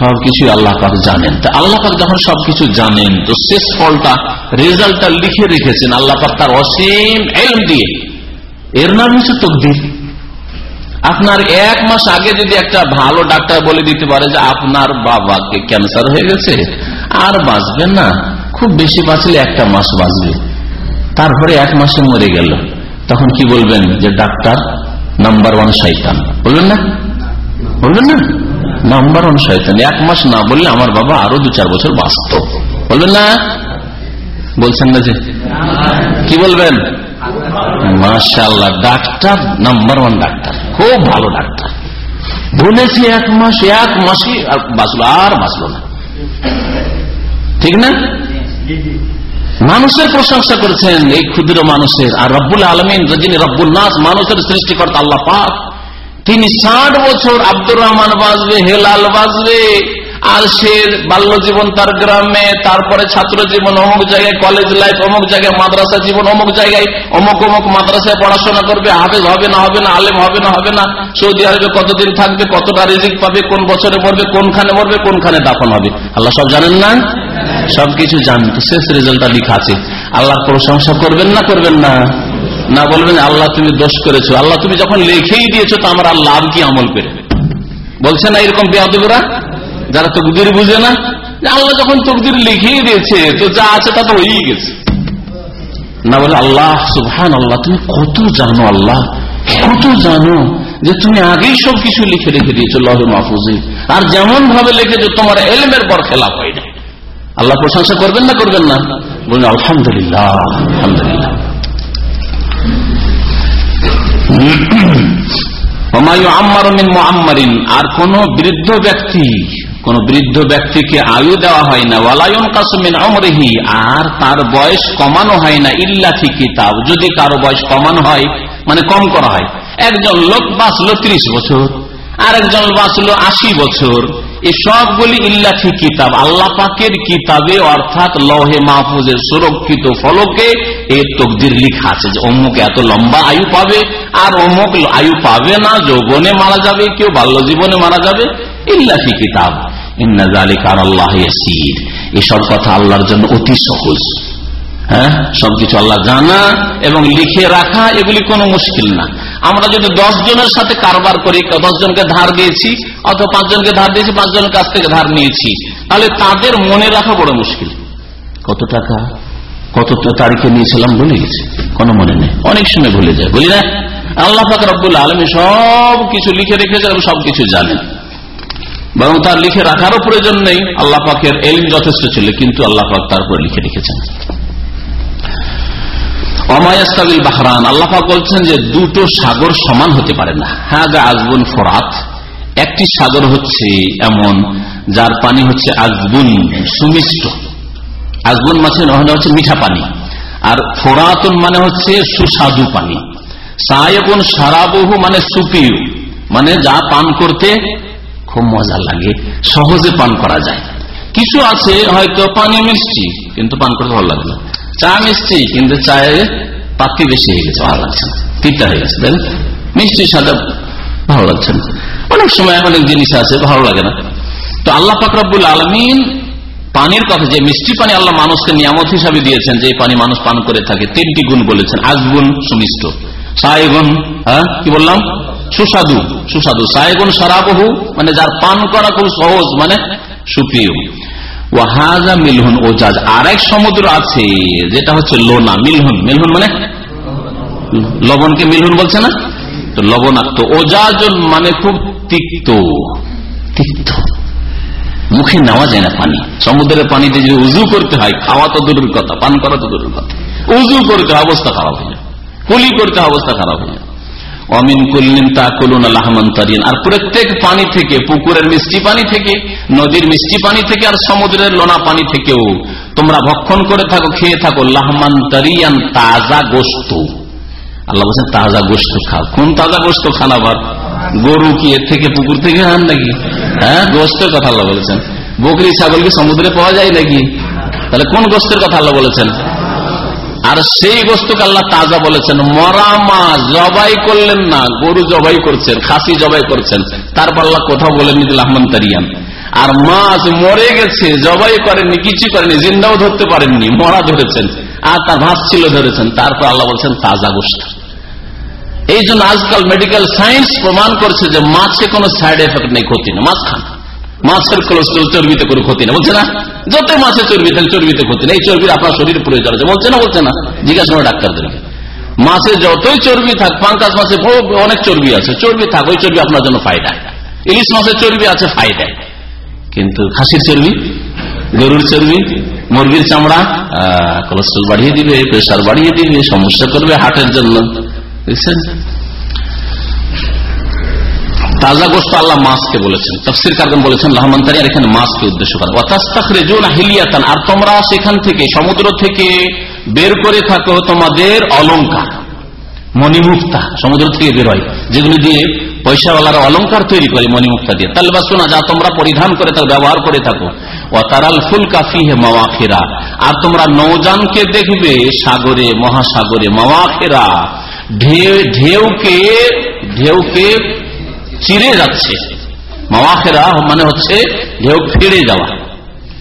সবকিছু আল্লাহ পাক জানেন। তা আল্লাহ পাক যখন সবকিছু জানেন, তো শেষ ফলটা, রেজাল্টটা লিখে রেখেছেন আল্লাহ পাক তার অসীম এলম দিয়ে। এর নাম হচ্ছে তকদির। আপনার এক মাস আগে যদি একটা ভালো ডাক্তার বলে দিতে পারে যে, আপনার বাবাকে ক্যান্সার হয়ে গেছে, আর বাঁচবেন না। খুব বেশি বাঁচলে একটা মাস বাঁচবে। তারপরে এক মাসে মরে গেল। তখন কি বলবেন যে ডাক্তার নাম্বার ওয়ান শৈতান বলবেন না? বলবেন না? নাম্বার ওয়ান শৈতান এক মাস না বললে আমার বাবা আরও দু চার বছর বাঁচত। বলবেন না? বলছেন না যে? কি বলবেন? মাশাল্লাহ ডাক্তার নাম্বার ওয়ান ডাক্তার। খুব ভালো ডাক্তার। বলেছি এক মাস, এক মাসে বাঁচলো, আর বাঁচলো না। ঠিক না? মানুষের প্রশংসা করেছেন এই ক্ষুদ্র মানুষের। আর রব্বুল আলমিন, যিনি রব্বুল নাস, মানুষের সৃষ্টিকর্তা, আল্লাহ পাক, তিনি ষাট বছর আব্দুর রহমান বাজবে, হেলাল বাজবে আর সে বাল্য জীবন তার গ্রামে, তারপরে ছাত্র জীবন অমুক জায়গায়, কলেজ লাইফ অমুক জায়গায়, মাদ্রাসা জীবন অমুক জায়গায়, অমুক অমুক মাদ্রাসায় পড়াশোনা করবে, হাফেজ হবে না হবে না, আলেম হবে না হবে না, সৌদি আরবে কতদিন থাকবে, কতটা রিজিক পাবে, কোন বছরে মরবে, কোনখানে মরবে, কোনখানে দাফন হবে। আল্লাহ সব জানেন না? সবকিছু জানেন তো শেষ রেজাল্টটা লিখা আছে। আল্লাহর প্রশংসা করবেন না করবেন না? না বলবেন, আল্লাহ, তুমি দোষ করেছ। আল্লাহ, তুমি যখন লিখেই দিয়েছ, তো আমার লাভ কি আমল করে? বলছে না এরকম বেয়াদুরা যারা তকদির বুঝে না? আল্লাহ যখন তকদির লিখেই দিয়েছে, তো যা আছে তা তো হয়েই গেছে। না বলে, আল্লাহ সুহান আল্লাহ তুমি কত জানো আল্লাহ? কত জানো যে তুমি আগেই সব কিছু লিখে রেখে দিয়েছ, লহ মাহফুজে? আর যেমন ভাবে লিখেছো, তোমার এলমের পর খেলাফ হয় না। আল্লাহ প্রশংসা করবেন না করবেন না? বলুন, আলহামদুলিল্লাহ আলহামদুলিল্লাহ। আর কোন বৃদ্ধ ব্যক্তি, কোন বৃদ্ধ ব্যক্তিকে আয়ু দেওয়া হয় না। ওয়ালায়ন কাসমিন অমরেহি আর তার বয়স কমানো হয় না ইল্লাথি কিতাব। যদি কারও বয়স কমানো হয় মানে কম করা হয়। একজন লোক বাঁচলো ত্রিশ বছর আর একজন বাঁচলো আশি বছর এই সবগুলি ইল্লাথি কিতাব। আল্লাহ পাকের কিতাবে অর্থাৎ লহে মাহফুজের সুরক্ষিত ফলকে এর তকদির লিখা আছে যে অমুক এত লম্বা আয়ু পাবে আর অমুক আয়ু পাবে না, যৌবনে মারা যাবে, কেউ বাল্য জীবনে মারা যাবে। ইল্লাথি কিতাব। এসব কথা আল্লাহর জন্য অতি সহজ। হ্যাঁ? সবকিছু আল্লাহ জানা এবং লিখে রাখা এগুলি কোনো মুশকিল না। আমরা যদি দশ জনের সাথে কারবার করি দশ জনকে ধার দিয়েছি, অথবা পাঁচজনকে ধার দিয়েছি পাঁচজনের কাছ থেকে ধার নিয়েছি, তাহলে তাদের মনে রাখা বড় মুশকিল। কত টাকা, কত তারিখে নিয়েছিলাম ভুলে গেছি। কোনো মনে নেই। অনেক সময় ভুলে যায়। বুঝলি না, আল্লাহ পাক রব্বুল আলমী সব কিছু লিখে রেখেছেন সবকিছু জানেন। বরং তার লিখে রাখারও প্রয়োজন নেই। আল্লাহ পাকের এলিম যথেষ্ট ছিল, কিন্তু আল্লাহ পাক তারপর লিখে রেখেছেন। অমায়াস্তাবিল বাহরান আল্লাহাক বলছেন যে দুটো সাগর সমান হতে পারে না। হ্যাঁ আজবুন ফোরাত, একটি সাগর হচ্ছে এমন, যার পানি হচ্ছে আজবুন সুমিষ্ট। আজবুন মাছের হচ্ছে মিঠা পানি। আর ফোরাতুন মানে হচ্ছে সুস্বাদু পানি। সায়গুন সারাবহু মানে সুপিউ মানে যা পান করতে খুব মজা লাগে, সহজে পান করা যায়। কিছু আছে হয়তো পানি মিষ্টি, কিন্তু পান করতে ভালো লাগে না। চা মিষ্টি কিন্তু চায়ে পাতি বেশি হয়ে গেছে ভালো লাগছে না তিতা হয়ে গেছে তাই মিষ্টি সাদা ভালো লাগছে না অনেক সময় অনেক জিনিস আছে ভালো লাগে না তো আল্লাহ ফাকরাবুল আলমিন পানির কথা যে মিষ্টি পানি আল্লাহ মানুষকে নিয়ামত হিসাবে দিয়েছেন যে পানি মানুষ পান করে থাকে তিনটি গুণ বলেছেন আজগুন সুমিষ্ট সাহেগুন হ্যাঁ কি বললাম সুস্বাদু সুস্বাদু সাহেগুন সারাবহু মানে যার পান করা খুব সহজ মানে সুপ্রিয় ওয়াহাজা মিলহুন ওজাজ। আর এক সমুদ্র আছে, যেটা হচ্ছে লোনা। মিলহুন মিলহুন মানে? লবণকে মিলহুন বলছে না? তো লবণাক্ত। ওজাজ মানে খুব তিক্ত তিক্ত। মুখে নেওয়া যায় না পানি। সমুদ্রের পানিতে যদি উজু করতে হয়, খাওয়া তো দূরের কথা, পান করা তো দূরের কথা। উজু করতে অবস্থা খারাপ হয়ে যায়। কুলি করতে অবস্থা খারাপ হয়ে যায়। অমিন কুল্লিন তা কুলুন আল্লাহমান্তারিন আর প্রত্যেক পানি থেকে, পুকুরের মিষ্টি পানি থেকে, নদীর মিষ্টি পানি থেকে, আর সমুদ্রের লোনা পানি থেকেও তোমরা ভক্ষণ করে থাকো, খেয়ে থাকো। লাহমান্তারিয়ান তাজা গোস্ত। আল্লাহ বলছেন, তাজা গোস্ত খাও। কোন তাজা গোস্ত খান আবার? গরু কি এর থেকে, পুকুর থেকে আন নাকি? হ্যাঁ গোস্তের কথা আল্লাহ বলেছেন। বকরি, ছাগল কি সমুদ্রে পাওয়া যায় নাকি? তাহলে কোন গোস্তের কথা আল্লাহ বলেছেন? আর সেই বস্তুকে আল্লাহ তাজা বলেছেন, মরা মাছ জবাই করলেন না, গরু জবাই করছেন, খাসি জবাই করছেন। তারপর আল্লাহ কোথাও বলেন আহমান তারিয়ান। আর মাছ মরে গেছে, জবাই করেননি কিছু করেনি জিন্দাও ধরতে পারেননি, মরা ধরেছেন। আর তার ভাস ছিল ধরেছেন, তারপর আল্লাহ বলছেন তাজা গোষ্ঠ এই জন্য আজকাল মেডিকেল সায়েন্স প্রমাণ করছে যে মাছে কোনো সাইড এফেক্ট নেই, ক্ষতি না মাছ খান। মাছের কোলেস্ট্রল চর্বিতে কোনো ক্ষতি না বলছে না যত মাছের চর্বি থাকে চর্বিতে ক্ষতি নেই। এই চর্বির আপনার শরীরে প্রয়োজন আছে। বলছে না বলছে না। জিজ্ঞাসা করে ডাক্তারদেরকে মাছে যতই চর্বি থাক, পাঙ্কাশ মাছে অনেক চর্বি আছে। চর্বি থাক, ওই চর্বি আপনার জন্য ফায়দা। ইলিশ মাছের চর্বি আছে ফায়দা কিন্তু খাসির চর্বি, গরুর চর্বি, মুরগির চামড়া কোলেস্ট্রল বাড়িয়ে দিবে প্রেশার বাড়িয়ে দিবে, সমস্যা করবে হার্টের জন্য। বুঝছেন তাজা গোস্ত আল্লাহ মাছকে বলেছেন, তফসির কারণ বলেছেন লাহমান্তারি আর এখানে মাছকে উদ্দেশ্য করা। হিলিয়াতান, আর তোমরা সেখান থেকে, সমুদ্র থেকে বের করে থাকো তোমাদের অলঙ্কার, মণিমুক্তা, সমুদ্র থেকে বের হয় যেগুলি দিয়ে পয়সাওয়ালারা অলঙ্কার তৈরি করে মণিমুক্তা দিয়ে। তাহলে বা শোনা যা তোমরা পরিধান করে থাকো ব্যবহার করে থাকো। ও তারাল ফুল কাফি হে মাওয়াখেরা, আর তোমরা নৌজানকে দেখবে সাগরে, মহাসাগরে মাওয়াখেরা। ঢেউকে ঢেউকে চিরে যাচ্ছে। মাওয়াখেরা মানে হচ্ছে ঢেউ ফেড়ে যাওয়া।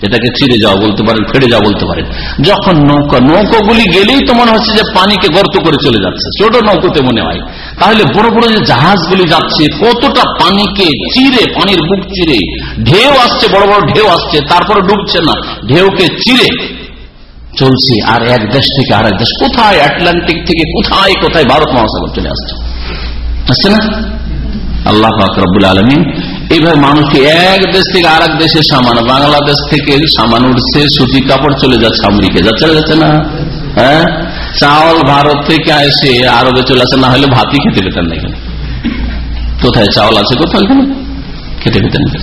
এটাকে চিরে যাওয়া বলতে পারেন, ফেড়ে যাওয়া বলতে পারেন। যখন নৌকা, নৌকোগুলি গেলেই তো মনে হচ্ছে যে পানিকে গর্ত করে চলে যাচ্ছে। ছোট নৌকোতে মনে হয়। তাহলে বড় বড় যে জাহাজগুলি যাচ্ছে, কতটা পানিকে চিরে, পানির বুক চিরে, ঢেউ আসছে, বড় বড় ঢেউ আসছে, তারপরে ডুবছে না, ঢেউকে চিরে চলছে। আর এক দেশ থেকে আর এক দেশ কোথায়? আটলান্টিক থেকে কোথায় কোথায় ভারত মহাসাগর চলে আসছে? আসছে না? আল্লাহ আকরবুল আলমী এইভাবে মানুষকে এক দেশ থেকে আর এক দেশে সামান, বাংলাদেশ থেকে সামান উঠছে, সুতি কাপড় চলে যাচ্ছে আমেরিকা। যা চলে যাচ্ছে না? হ্যাঁ? চাউল ভারত থেকে এসে আরবে চলে আসে, না হলে ভাতই খেতে পেতেন না এখানে। কোথায় চাউল আছে কোথাও এখানে? খেতে পেতেন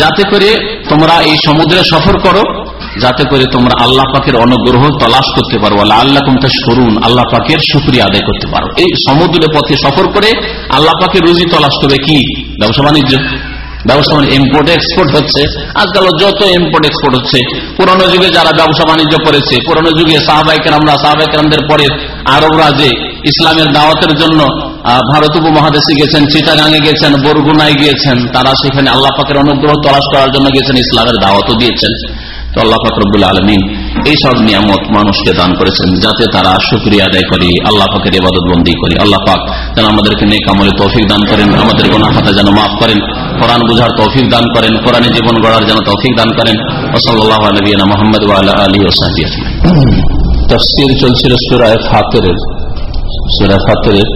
যাতে করে তোমরা এই সমুদ্রে সফর করো যাতে করে তোমরা আল্লাহ পাকের অনুগ্রহ তলাশ করতে পারো। আল্লাহ কুমতা সরুন আল্লাহ পাকের সুক্রিয়া আদায় করতে পারো। এই সমুদ্রের পথে সফর করে আল্লাহ পাকের রুজি তলাশ করবে কি? ব্যবসা বাণিজ্য। ব্যবসা ইম্পোর্ট এক্সপোর্ট হচ্ছে। আজকাল যত ইম্পোর্ট এক্সপোর্ট হচ্ছে। পুরোনো যুগে যারা ব্যবসা বাণিজ্য করেছে, পুরোনো যুগে পরে আরবরা যে ইসলামের দাওয়াতের জন্য ভারত উপমহাদেশে গেছেন, চিটাগাঙে গেছেন, বরগুনায় গিয়েছেন, তারা সেখানে আল্লাহ পাকের অনুগ্রহ তলাশ করার জন্য গেছেন, ইসলামের দাওয়াতও দিয়েছেন। তো আল্লাহ ফাকরুল আলমিন এইসব নিয়ামত মানুষকে দান করেছেন যাতে তারা সুক্রিয়া আদায় করি, আল্লাহ পাকের ইবাদত বন্দী করি। আল্লাহ পাক যেন আমাদেরকে নেক আমলে তৌফিক দান করেন, আমাদের গোনা খাতা যেন মাফ করেন, কোরআন বুঝার তৌফিক দান করেন, কোরআনে জীবন গড়ার যেন তৌফিক দান করেন। ওসল্লাহ নবীনা মোহাম্মদ আলী ওসাহি তফসির চলছিল সুরায় ফাতের সুরায় ফাতের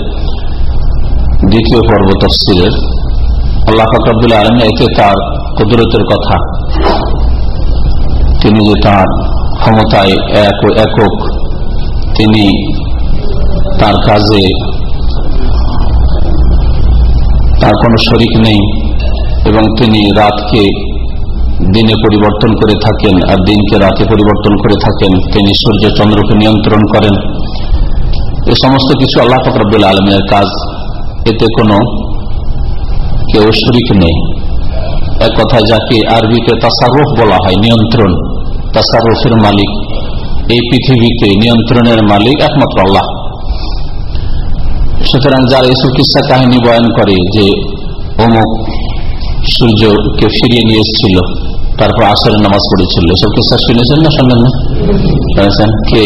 দ্বিতীয় পর্ব তফসিরের। আল্লাহ ফাকরুল্লাহ আলমী এতে তার কুদরতের কথা তিনি যে তার ক্ষমতায় এক একক, তিনি তার কাজে তার কোনো শরিক নেই এবং তিনি রাতকে দিনে পরিবর্তন করে থাকেন আর দিনকে রাতে পরিবর্তন করে থাকেন। তিনি সূর্য চন্দ্রকে নিয়ন্ত্রণ করেন। এ সমস্ত কিছু আল্লাহ ফকরবুল আলমের কাজ। এতে কোনো কেউ শরিক নেই। এক কথায় যাকে আরবিতে তাসারুফ বলা হয়, নিয়ন্ত্রণ। তাসারুফের মালিক। এই পৃথিবীতে নিয়ন্ত্রণের মালিক একমাত্র আল্লাহ। সুতরাং যারা এই কিসা কাহিনী বয়ান করে যে অমুক সূর্যকে ফিরিয়ে নিয়ে এসেছিল, তারপর আসরের নামাজ পড়েছিল এসব কিসা শুনেছেন না শুনলেন না? শুনেছেন? কে?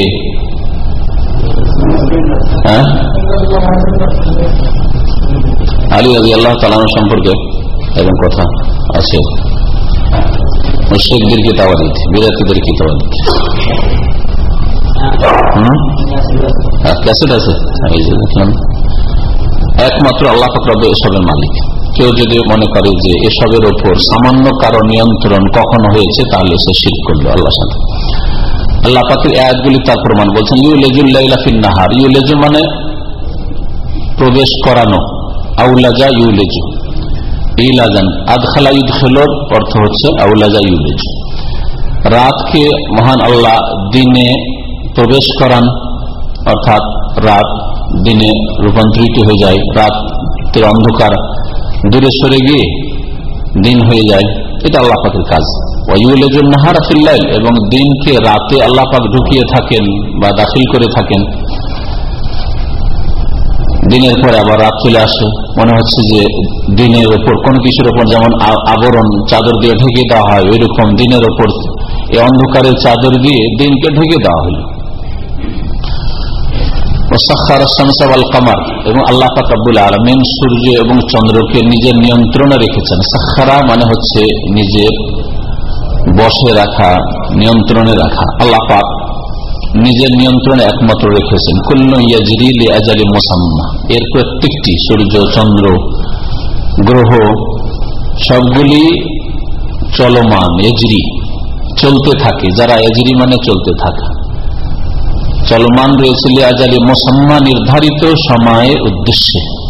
হ্যাঁ? আলী রাজি আল্লাহ তালানো সম্পর্কে এরকম কথা আছে। মুশ্রিকদেরকে তাওয়া দিতে বিরাতিদেরকে তাওয়া দিতে ক্যাসেট আছে। এই যে দেখলাম। একমাত্র আল্লাহ এসবের মালিক। কেউ যদি মনে করে যে এসবের ওপর সামান্য কারও নিয়ন্ত্রণ কখন হয়েছে, তাহলে সে শির করল আল্লাহ সাথে। আল্লাহ পাকের আয়াতগুলি তার প্রমাণ বলছেন ইউ লেজুল্লাহিন নাহার। ইউ ইউলেজু মানে প্রবেশ করানো। আউলাজা ইউলেজু। ইলাজান আদখালা ইউদখেলোর অর্থ হচ্ছে আউলাজা ইউলেজু রাতকে মহান আল্লাহ দিনে প্রবেশ করান, অর্থাৎ রাত দিনে রূপান্তরিত হয়ে যায়, রাতের অন্ধকার দূরে সরে গিয়ে দিন হয়ে যায়, এটা আল্লাহ পাকের কাজ। এবং দিনকে রাতে আল্লাহ পাক ঢুকিয়ে থাকেন বা দাখিল করে থাকেন। দিনের পরে আবার রাত চলে আসে। মনে হচ্ছে যে দিনের ওপর কোন কিছুর ওপর যেমন আবরণ চাদর দিয়ে ঢেকে দেওয়া হয় দিনের ওপর অন্ধকারের চাদর দিয়ে দিনকে ঢেকে দেওয়া এবং আল্লাহ আলমিন সূর্য এবং চন্দ্রকে নিজের নিয়ন্ত্রণে রেখেছেন। সাক্ষারা মানে হচ্ছে নিজের বসে রাখা, নিয়ন্ত্রণে রাখা। আল্লাহ পাক নিজের নিয়ন্ত্রণে একমাত্র রেখেছেন। কুল্লিয়াজরিল আজালি মোসাম্মা। এর প্রত্যেকটি সূর্য, চন্দ্র, গ্রহ, সবগুলি চলমান এজরি চলতে থাকে। যারা এজরি মানে চলতে থাকে। চলমান রয়েছে লিয়াজালি মোসাম্মা নির্ধারিত সময়ের উদ্দেশ্যে।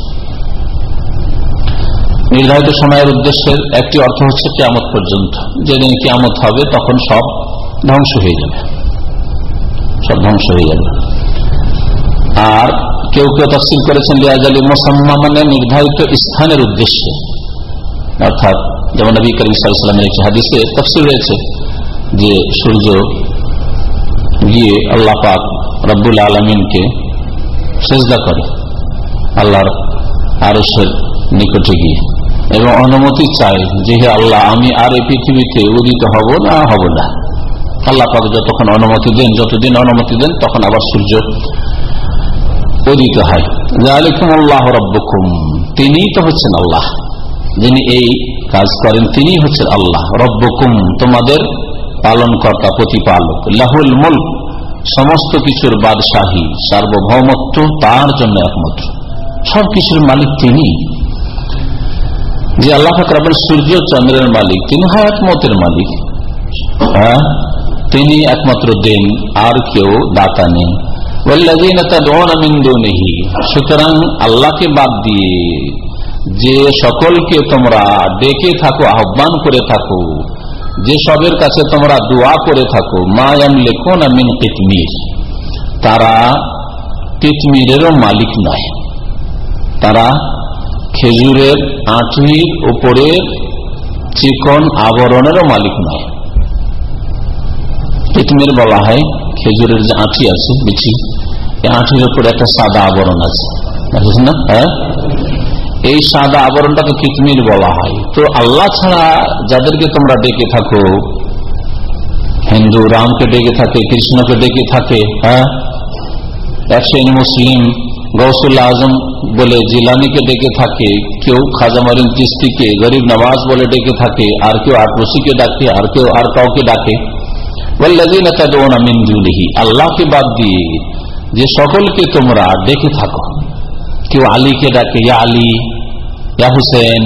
নির্ধারিত সময়ের উদ্দেশ্যের একটি অর্থ হচ্ছে কেয়ামত পর্যন্ত। যেদিন কেয়ামত হবে, তখন সব ধ্বংস হয়ে যাবে। সব ধ্বংস হয়ে যাবে আর কেউ কেউ তফসিল করেছেন লিয়াজালি মোসাম্মা মানে নির্ধারিত স্থানের উদ্দেশ্যে। অর্থাৎ যেমন নবী করিম সাল্লামের একটি হাদিসে তফসিল রয়েছে যে সূর্য গিয়ে আল্লাহ পাক রব্বুল আলমিনকে সেজদা করে আল্লাহর আরসের নিকটে গিয়ে এবং অনুমতি চাই যে হে আল্লাহ, আমি আর এই পৃথিবীতে উদিত হব না হব না। আল্লাহ পাক যতক্ষণ অনুমতি দেন, যতদিন অনুমতি দেন, তখন আবার সূর্য উদিত হয়। আল্লাহ রব্বকুম। তিনিই তো হচ্ছেন আল্লাহ। যিনি এই কাজ করেন তিনি হচ্ছেন আল্লাহ। রব্বকুম, তোমাদের পালন কর্তা প্রতিপালক। লাহুল মুল্ক, সমস্ত কিছুর বাদশাহী, সার্বভৌমত্ব তার জন্য একমাত্র। সব কিছুর মালিক তিনি। যে আল্লাহ সূর্য চন্দ্রের মালিক, তিনি হায়াত মতের মালিক। হ্যাঁ? তিনি একমাত্র দেন, আর কেউ দাতা নেই। সুতরাং আল্লাহকে বাদ দিয়ে যে সকলকে তোমরা ডেকে থাকো, আহ্বান করে থাকো, যে সবের কাছে তোমরা দোয়া করে থাকো মায়াম লেখো না মিন কিতমির, তারা তিতমিরেরও মালিক নয়। তারা খেজুরের আঁটির উপরে চিকন আবরণেরও মালিক নয়। তিতমির বলা হয়, খেজুরের যে আঁটি আছে, বিচি, এই আঁটির উপরে একটা সাদা আবরণ আছে। না? হ্যাঁ? এই সাদা আবরণটাকে কিতমির বলা হয়। তো আল্লাহ ছাড়া যাদেরকে তোমরা ডেকে থাকো, হিন্দু রামকে ডেকে থাকে, কৃষ্ণকে ডেকে থাকে হ্যাঁ? এক শ্রেণি মুসলিম গৌসুল্লাহ আজম বলে জিলানিকে ডেকে থাকে, কেউ খাজামারিন চিস্তিকে, গরিব নওয়াজ বলে ডেকে থাকে, আর কেউ আটরসিকে ডাকে, আর কেউ আর কাউকে ডাকে। আল্লাহকে বাদ দিয়ে যে সকলকে তোমরা ডেকে থাকো। কেউ আলীকে ডাকে, ইয়া আলী, ইয়া হুসেন,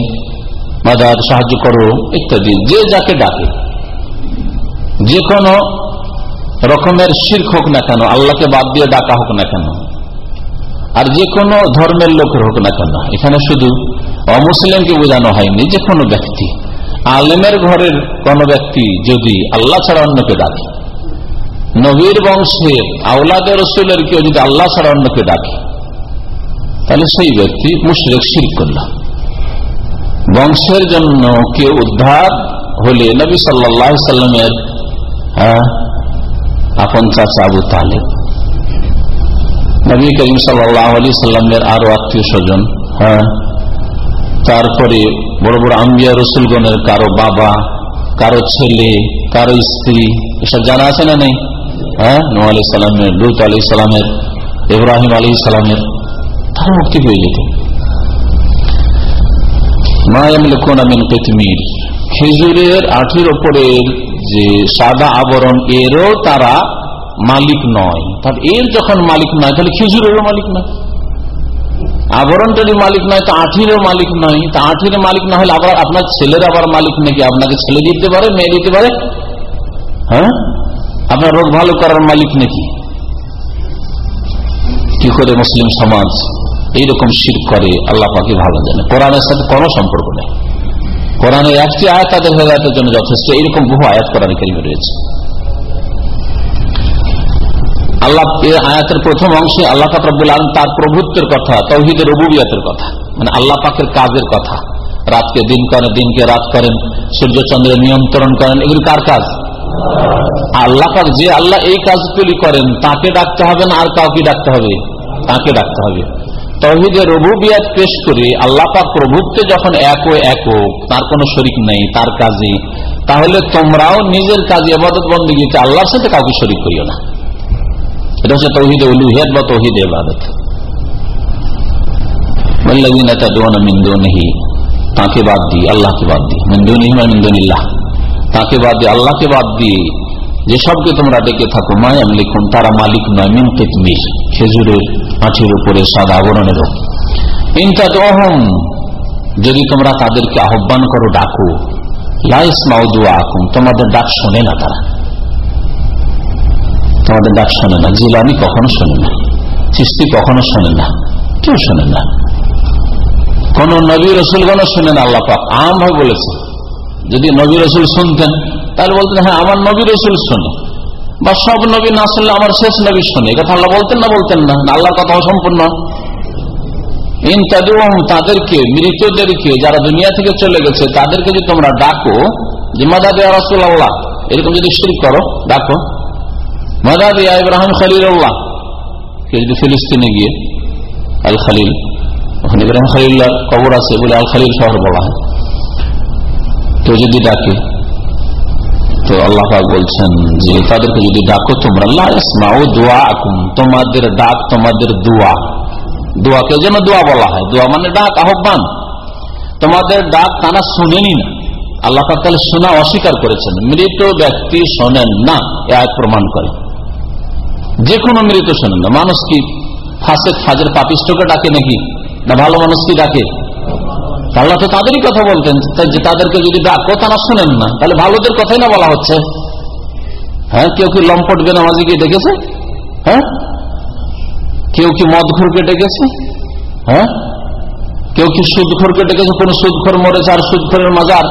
মাদার, সাহায্য করো, ইত্যাদি, যে যাকে ডাকে। যে কোনো রকমের শির্ক হোক না কেন, আল্লাহকে বাদ দিয়ে ডাকা হোক না কেন, আর যে কোনো ধর্মের লোকের হোক না কেন, এখানে শুধু অমুসলিমকে বোঝানো হয়নি, যে কোনো ব্যক্তি। আলেমের ঘরের কোন ব্যক্তি যদি আল্লাহ ছাড়া অন্যকে ডাকে, নবীর বংশের আউলাদের রসুলের কেউ যদি আল্লাহ ছাড়া অন্যকে ডাকে, তাহলে সেই ব্যক্তি মুশরেক শির করল বংশের জন্য কেউ উদ্ধার হলে নবী সাল্লাহ সাল্লামের আপন চাচা আবু তালেব। নবী করিম সাল্লাহ আলী সাল্লামের আরও আত্মীয় স্বজন হ্যাঁ তারপরে বড় বড় আম্বিয়া রসুলগণের কারও বাবা, কারও ছেলে, কারও স্ত্রী, এসব জানা আছে না নেই? হ্যাঁ? নো আলি সালামের, লুত আলি সালামের, ইব্রাহিম আলী সালামের তারা মুক্তি হয়ে যেত। খেজুরের আঠির ওপরের যে সাদা আবরণ, এরও তারা মালিক নয়। এর যখন মালিক নয়, তাহলে খেজুরেরও মালিক নয়। আবরণটারই মালিক নয়, তো আঠিরও মালিক নয়। তা আঠির মালিক না হলে আবার আপনার ছেলের আবার মালিক নাকি? আপনাকে ছেলে দিতে পারে, মেয়ে দিতে পারে? হ্যাঁ? আপনার রোগ ভালো করার মালিক নাকি? কি করে মুসলিম সমাজ এইরকম শির করে, আল্লাহ পাকে ভালো জানে। কোরআনের সাথে কোনো সম্পর্ক নেই। কোরআনের একটি আয়াত তাদের হেদায়তের জন্য যথেষ্ট। এইরকম বহু আয়াত কোরআনে কেরিমে রয়েছে। আল্লাহ আয়াতের প্রথম অংশে আল্লাহ ফাকরুল আলম তার প্রভুত্বের কথা, তৌহিদের রবুবিয়াতের কথা মানে আল্লাহ পাকের কাজের কথা। রাতকে দিন করেন, দিনকে রাত করেন, সূর্য চন্দ্রের নিয়ন্ত্রণ করেন, এগুলি কার কাজ? আল্লাহ পাক যে আল্লাহ এই কাজগুলি করেন, তাকে ডাকতে হবে না আর কাউকে ডাকতে হবে? তাকে ডাকতে হবে। তহিদের রবুবিয়াত পেশ করে আল্লাহ পাক প্রভুত্বে যখন এক এক তার কোনো শরিক নেই, তার কাজে তাহলে তোমরাও নিজের কাজে আবাদত বন্দীতে আল্লাহর সাথে কাউকে শরিক করিও না। এটা হচ্ছে তৌহিদে উলুহিয়াত বা তৌহিদে ইবাদত তাকে বাদ দিয়ে আল্লাহকে বাদ দিয়ে মিন্দুনিল্লাহ তাকে বাদ আল্লাহকে বাদ তোমরা ডেকে থাকো মায়াম লিখুন, তারা মালিক নয়, মিন কিতমির খেজুরের আঁচির উপরে সাদা আবরণের ইনতাদহম যদি তোমরা তাদেরকে আহ্বান করো, ডাকো। লাইস মাউদুয়া তোমাদের ডাক শোনে না তারা। তোমাদের ডাক শোনে না জিলানি কখনো শোনে না চিস্তি কখনো শোনে না, কেউ শোনে না। কোন নবী রসুলগণ শোনেন আল্লাহ পাক। আম ভাবে বলেছে। যদি নবী রসুল শুনতেন, তাহলে বলতেন হ্যাঁ আমার নবী রসুল শোনে, বা সব নবী না শুনলে আমার শেষ নবী শোনে। কথা আল্লাহ বলতেন না বলতেন না? আল্লাহর কথা অসম্পূর্ণ। তাদেরকে, মৃতদেরকে, যারা দুনিয়া থেকে চলে গেছে, তাদেরকে যদি তোমরা ডাকো যে মাদা দেয়া রসুল আল্লাহ এরকম যদি শুরু করো, ডাকো। মাদা দিয়া ইব্রাহিম খালিল আল্লাহ কে যদি ফিলিস্তিনে গিয়ে আল খালিল, ওখানে ইব্রাহিম খালিল্লাহ কবর আছে বলে আল খালিল শহর বলা হয়। তো যদি ডাকে, তো আল্লাহ বলছেন যে তাদেরকে যদি ডাকো তোমরা দোয়া আকুম তোমাদের ডাক তোমাদের দোয়া। দোয়াকে যেন দোয়া বলা হয়। দোয়া মানে ডাক, আহ্বান। তোমাদের ডাক তারা শুনেনি না। আল্লাহ তাহলে শোনা অস্বীকার করেছেন। মৃত ব্যক্তি শোনেন না এক প্রমাণ করে। যে কোনো মৃত শোনেন না। মানুষ কি ফাঁসে ফাজের পাপিষ্টকে ডাকে নাকি? না ভালো মানুষ কি ডাকে? আল্লাহ তো তাদেরই কথা বলতেন যে তাদেরকে যদি ডাকো তারা শোনেন না, তাহলে ভালোদের কথাই না বলা হচ্ছে। হ্যাঁ কেউ কি লম্পট বেনামাজিকে ডেকেছে? হ্যাঁ? কেউ কি মদ ঘুরকে ডেকেছে? হ্যাঁ? কেউ কি সুদখোরকে ডেকেছে? কোন সুদখোর মরেছে আর সুদখোরের মাজার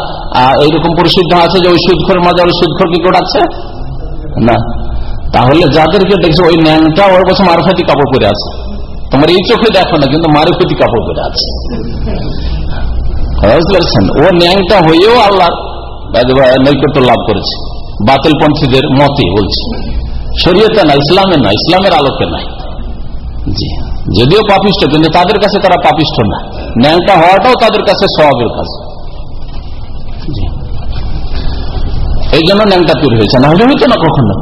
এইরকম পরিশুদ্ধ আছে যে ওই সুদখোরের মাজার, ওই সুদখোর কি কোটাচ্ছে না। তাহলে যাদেরকে দেখছে, ওই ন্যাংটা ওর বছর মারফাতি কাপড় পরে আছে। তোমার এই চোখে দেখো না, কিন্তু মারফতি কাপড় পরে আছে। ও ন্যাংটা হয়েও আল্লাহ নৈকট্য লাভ করেছে। বাতিল পন্থীদের মতে বলছে। শরীয়তে না, ইসলামে না, ইসলামের আলোকে নাই জি। যদিও পাপিষ্ট, কিন্তু তাদের কাছে তারা পাপিষ্ট না। ন্যাংটা হওয়াটাও তাদের কাছে স্বভাবের কাজ। এই জন্য ন্যাংটা তৈরি হয়েছে। না হলে হইতো না কখনো।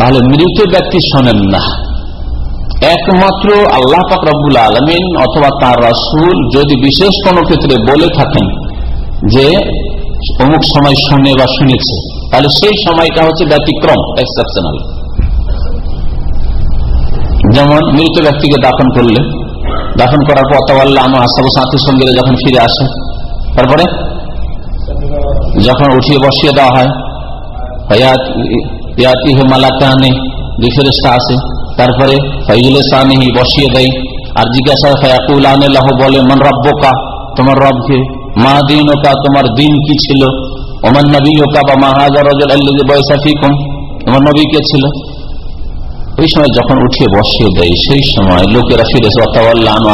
তাহলে মৃত ব্যক্তি শোনেন না। একমাত্র আল্লাহ পাক রব্বুল আলমিন অথবা তার রাসুল যদি বিশেষ কোন ক্ষেত্রে বলে থাকেন যে অমুক সময় শুনে বা শুনেছে, তাহলে সেই সময়টা হচ্ছে ব্যতিক্রম এক্সেপশনাল যেমন মৃত ব্যক্তিকে দাফন করলে, দাফন করার পর তাল্লাহ আমার আসাবু সাথী সঙ্গীরা যখন ফিরে আসে, তারপরে? যখন উঠিয়ে বসিয়ে দেওয়া হয় তারপরে বসিয়ে দেয়। আর জিজ্ঞাসা ফায়াকুল আনেলাহ বলে, মন রব্বকা? তোমার রবকে। মা দিন ওকা তোমার দিন কি ছিল? ওমান নবী ওকা বা মাহাজার বয়সাফিকুম তোমার নবী কে ছিল? ওই সময় যখন উঠিয়ে বসিয়ে দেয়, সেই সময় লোকেরা ফিরে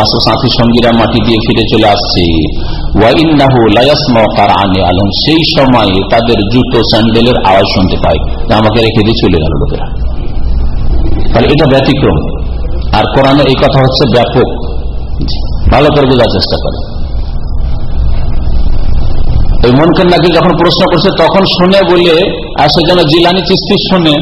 সাথী সঙ্গীরা মাটি দিয়ে ফিরে চলে আসছে। আলম। সেই সময় তাদের জুতো, স্যান্ডেলের আওয়াজ শুনতে পায় আমাকে রেখে দিয়ে চলে গেল লোকেরা। তাহলে এটা ব্যতিক্রম। আর কোরআনে এই কথা হচ্ছে ব্যাপক। ভালো করে বোঝার চেষ্টা করে। ওই মনকেন নাকি যখন প্রশ্ন করছে, তখন শুনে বলে আর সেজন্য জিলানি চিস্তি শুনে।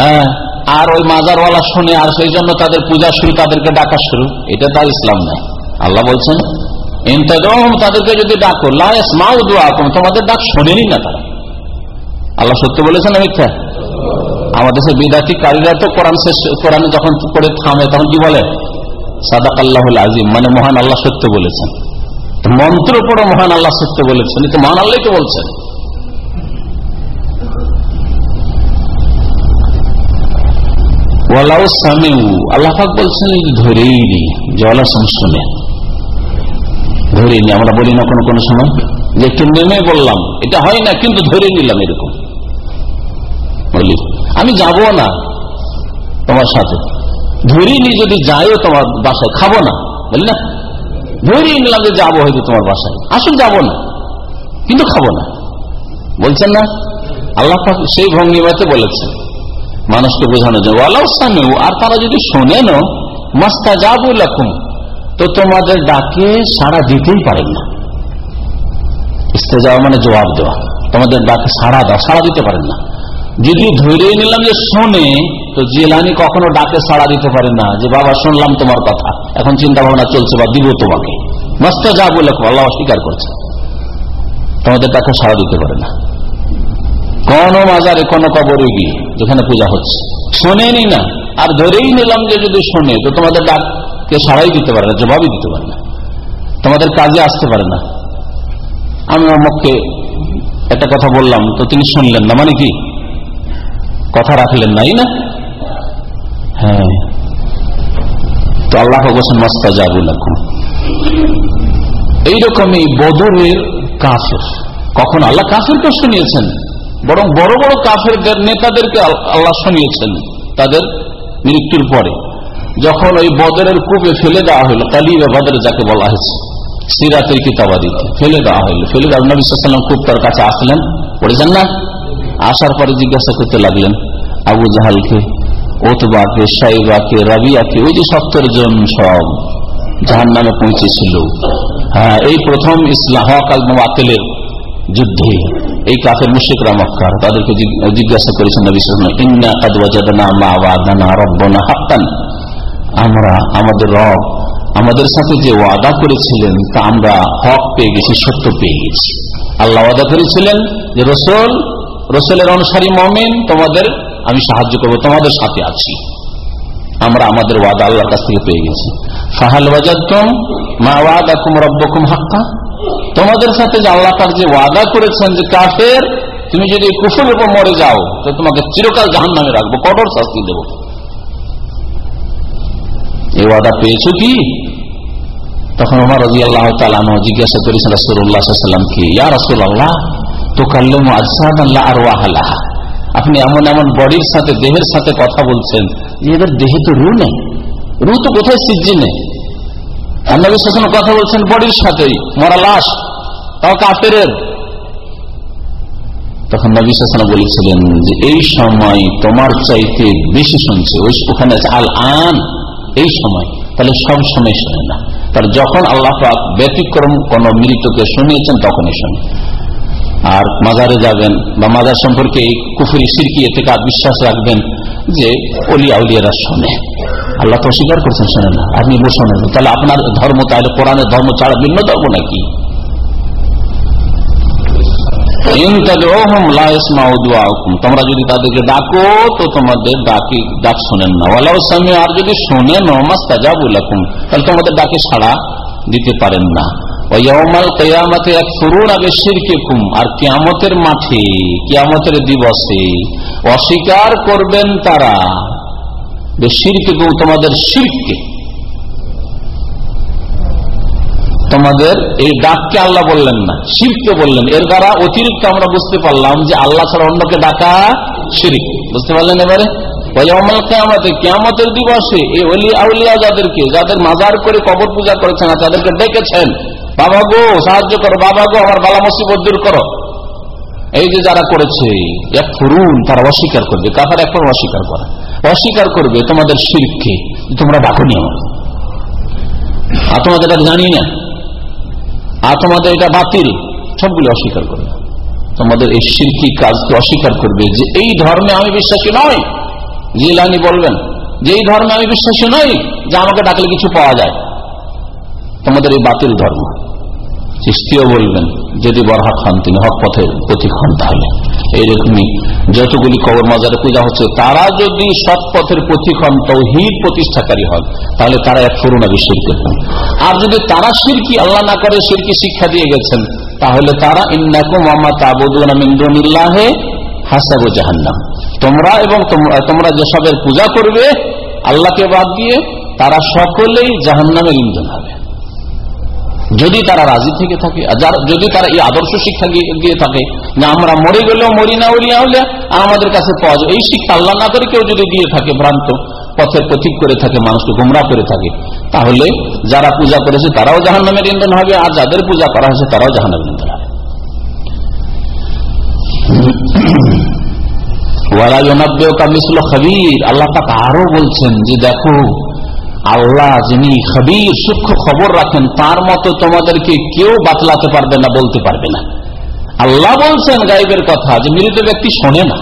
হ্যাঁ। আর ওই মাজারওয়ালা শুনে, আর সেই জন্য তাদের পূজা শুরু, তাদেরকে ডাকা শুরু। এটা তার ইসলাম নাই আল্লাহ বলছেন তাদেরকে যদি ডাকো লাস মাউ দোয়া তোমাদের ডাক শোনেনি না তারা। আল্লাহ সত্য বলেছেন না মিথ্যা? আমাদের সে বিদাতি কারীরা তো কোরআন শেষ, কোরআনে যখন করে থামে, তখন কি বলে? সাদাক আল্লাহ আজিম মানে মহান আল্লাহ সত্য বলেছেন। মন্ত্র পরে মহান আল্লাহ সত্য বলেছেন। তো মহান আল্লাহ তো বলছেন। ওয়ালাউ সামেউ আল্লাহাক বলছেন, ধরেই নি। যে শুনে। ধরে নি, আমরা বলি না কোনো কোনো সময়। যে একটু নেমে বললাম, এটা হয় না, কিন্তু ধরে নিলাম এরকম। বলি, আমি যাব না তোমার সাথে। ধরিয়ে নি যদি যাইও তোমার বাসায়, খাব না। বলি, না। ধরিয়ে নিলাম যে যাব হয়তো তোমার বাসায়। আসুন যাব না। কিন্তু খাব না। বলছেন না? আল্লাহ সেই ভঙ্গিমাতে বলেছেন। মানুষকে বোঝানো যায়। ওয়ালাউসামেও আর তারা যদি শোনেন মাস্তা যাব লাকুম, তো তোমাদের ডাকে সাড়া দিতেই পারেন না। যাওয়া মানে জবাব দেওয়া। তোমাদের ডাকে সাড়া দাও, সাড়া দিতে পারেন না। যদি ধরে নিলাম যে শোনে, তো জেলানি কখনো ডাকে সাড়া দিতে পারে না, যে বাবা, শুনলাম তোমার কথা, এখন চিন্তা ভাবনা চলছে, বা দিব তোমাকে। মস্ত যা বলে আল্লাহ অস্বীকার করছে। তোমাদের ডাকে সাড়া দিতে পারে না। কোন মাজারে কোন কবরে গিয়ে যেখানে পূজা হচ্ছে। শোনেনি না। আর ধরেই নিলাম যে যদি শোনে, তো তোমাদের ডাককে সাড়াই দিতে পারে না, জবাবই দিতে পারে না। তোমাদের কাজে আসতে পারে না। আমি অমককে একটা কথা বললাম, তো তিনি শুনলেন না। মানে কি? কথা রাখলেন নাই না? হ্যাঁ। তো আল্লাহ বলছেন মাস্তা জাবুল এইরকমই বদরের কাফের। কখন? আল্লাহ কাফেরকে শুনিয়েছেন। বরং বড় বড় কাফেরদের নেতাদেরকে আল্লাহ শুনিয়েছেন তাদের মৃত্যুর পরে। যখন ওই বদরের কূপে ফেলে দেওয়া হলো কালিবা বদর যাকে বলা হয়েছে, সিরাতের কিতাবাদিতে ফেলে দেওয়া হইল ফেলে দেওয়া নবী সাল্লাম খুব তার কাছে আসলেন পড়েছেন না? আসার পরে জিজ্ঞাসা করতে লাগলেন, আবু জাহালকে ওতবাকে সাইবাকে, রাবিয়াকে, ওই যে সত্তর জন সব জাহান নামে পৌঁছেছিল। হ্যাঁ এই প্রথম ইসলাম হকাল মোয়াকেলের যুদ্ধে। এই কাফের মুশিকরা মক্কার, তাদেরকে জিজ্ঞাসা করেছেন আমরা, আমাদের রব আমাদের সাথে যে ওয়াদা করেছিলেন, তা আমরা হক পেয়ে গেছি, সত্য পেয়ে গেছি। আল্লাহ ওয়াদা করেছিলেন যে, রসুল, রসুলের অনুসারী মমিন, তোমাদের আমি সাহায্য করব, তোমাদের সাথে আছি। আমরা আমাদের ওয়াদা আল্লাহর কাছ থেকে পেয়ে গেছি। ফাহাল ওয়াজাদুম মা ওয়াদাকুম রব্বকুম হাক্কা? তোমাদের সাথে যে আল্লাহ তার যে ওয়াদা করেছেন যে কাফের, তুমি যদি কুফুর উপর মরে যাও, তো তোমাকে চিরকাল জাহান নামে রাখব, কঠোর শাস্তি দেব। এই ওয়াদা পেয়েছ কি? তখন আমার রাজি আল্লাহ তালানো জিজ্ঞাসা করেছেন রাসুল্লাহামকে ইয়া রাসুল আল্লাহ তো কাল্লম আজসাদ আল্লাহ আর ওয়াহালাহ আপনি এমন এমন বডির সাথে, দেহের সাথে কথা বলছেন, এদের দেহে তো রু নেই। রু তো কোথায় সিজ্জি নেই? আল্লাহ শাসন কথা বলছেন বডির সাথেই, মরা লাশ, তাও কাফের তখন নবী শাসনা বলেছিলেন যে, এই সময় তোমার চাইতে বেশি শুনছে, ওই ওখানে আছে আল আন এই সময়। তাহলে সব সময় শোনে না। তার যখন আল্লাহ ব্যতিক্রম কোন মৃতকে শুনিয়েছেন, তখনই শুনে। আর মাজারে যাবেন বা মাজার সম্পর্কে এই কুফুরি সিরকি এতে বিশ্বাস রাখবেন যে অলিয়া উলিয়ারা শোনে। আল্লাহ তো অস্বীকার করছেন শোনে না। আপনি শোনেন। তাহলে আপনার ধর্ম, তাহলে কোরআনের ধর্ম ছাড়া ভিন্ন ধর্ম নাকি? তোমরা যদি তাদেরকে ডাকো, তো তোমাদের ডাকি ডাক শোনেন না। ওয়ালাউ সামি আর যদি শোনেন মাস্তাজাবুলাকুম তাহলে তোমাদের ডাকে সাড়া দিতে পারেন না। আর কিয়ামতের মাঠে, কিয়ামতের দিবসে অস্বীকার করবেন তারা। শিরকে তোমাদের শিরকে তোমাদের এই ডাককে আল্লাহ বললেন না শিরকে বললেন। এর দ্বারা অতিরিক্ত আমরা বুঝতে পারলাম যে আল্লাহ ছাড়া অন্যকে ডাকা শিরিক। বুঝতে পারলেন এবারে? কেমতের দিবসে এই অলি আউলিয়া যাদেরকে, যাদের মাজার করে কবর পূজা করেছেন তাদেরকে ডেকেছেন, বাবা গো, সাহায্য করো, বাবা গো, আমার বালা মুসিবত দূর করো। এই যে যারা করেছে এক ফুরুন তারা অস্বীকার করবে। কাফার এখন অস্বীকার করে। অস্বীকার করবে, তোমাদের শিরকে, তোমরা ডাকুনি আমার আর তোমাদের জানি না। আর তোমাদের এটা বাতিল। সবগুলো অস্বীকার করবে। তোমাদের এই শিল্পী কাজকে অস্বীকার করবে যে, এই ধর্মে আমি বিশ্বাসী নয় জিলানি বলবেন, যে এই ধর্মে আমি বিশ্বাসী নই, যে আমাকে ডাকলে কিছু পাওয়া যায়। তোমাদের এই বাতিল ধর্ম। চিস্তিও বলবেন, যদি বরহাত হন তিনি, হক পথের প্রতীক হন তাহলে। এইরকমই যতগুলি কবর মাজারে পূজা হচ্ছে, তারা যদি সৎ পথের প্রতীক হন, তৌহিদ প্রতিষ্ঠাকারী হন, তাহলে তারা এক ফুরুনাবি শিরকে আর যদি তারা শিরকি, আল্লাহ না করে শিরকি শিক্ষা দিয়ে গেছেন, তাহলে তারা, ইন্নাকুম আমা তাবুদুল্লাহে হাসাবু জাহান্নাম। তোমরা এবং তোমরা যেসবের পূজা করবে, আল্লাহকে বাদ দিয়ে তারা সকলেই জাহান্নামের ইন্ধন হবে। যদি তারা রাজি থেকে থাকে যদি তারা এই আদর্শ শিক্ষা দিয়ে থাকে যে আমরা মরে গেলেও মরি না উলিয়া হলে আমাদের কাছে পাওয়া যায়। এই শিক্ষা আল্লাহ না করে কেউ যদি দিয়ে থাকে, ভ্রান্ত পথের প্রতীক করে থাকে, মানুষকে গুমরা করে থাকে, তাহলে যারা পূজা করেছে তারাও জাহান নামের ইন্ধন হবে, আর যাদের পূজা করা হয়েছে তারাও জাহান নামের ইন্ধন হবে। আল্লাহ আরও বলছেন যে দেখো আল্লাহ যিনি খবির, সূক্ষ্ম খবর রাখেন, তার মতো তোমাদেরকে কেউ বাতলাতে পারবে না, বলতে পারবে না। আল্লাহ বলছেন গাইবের কথা যে মৃত ব্যক্তি শোনে না।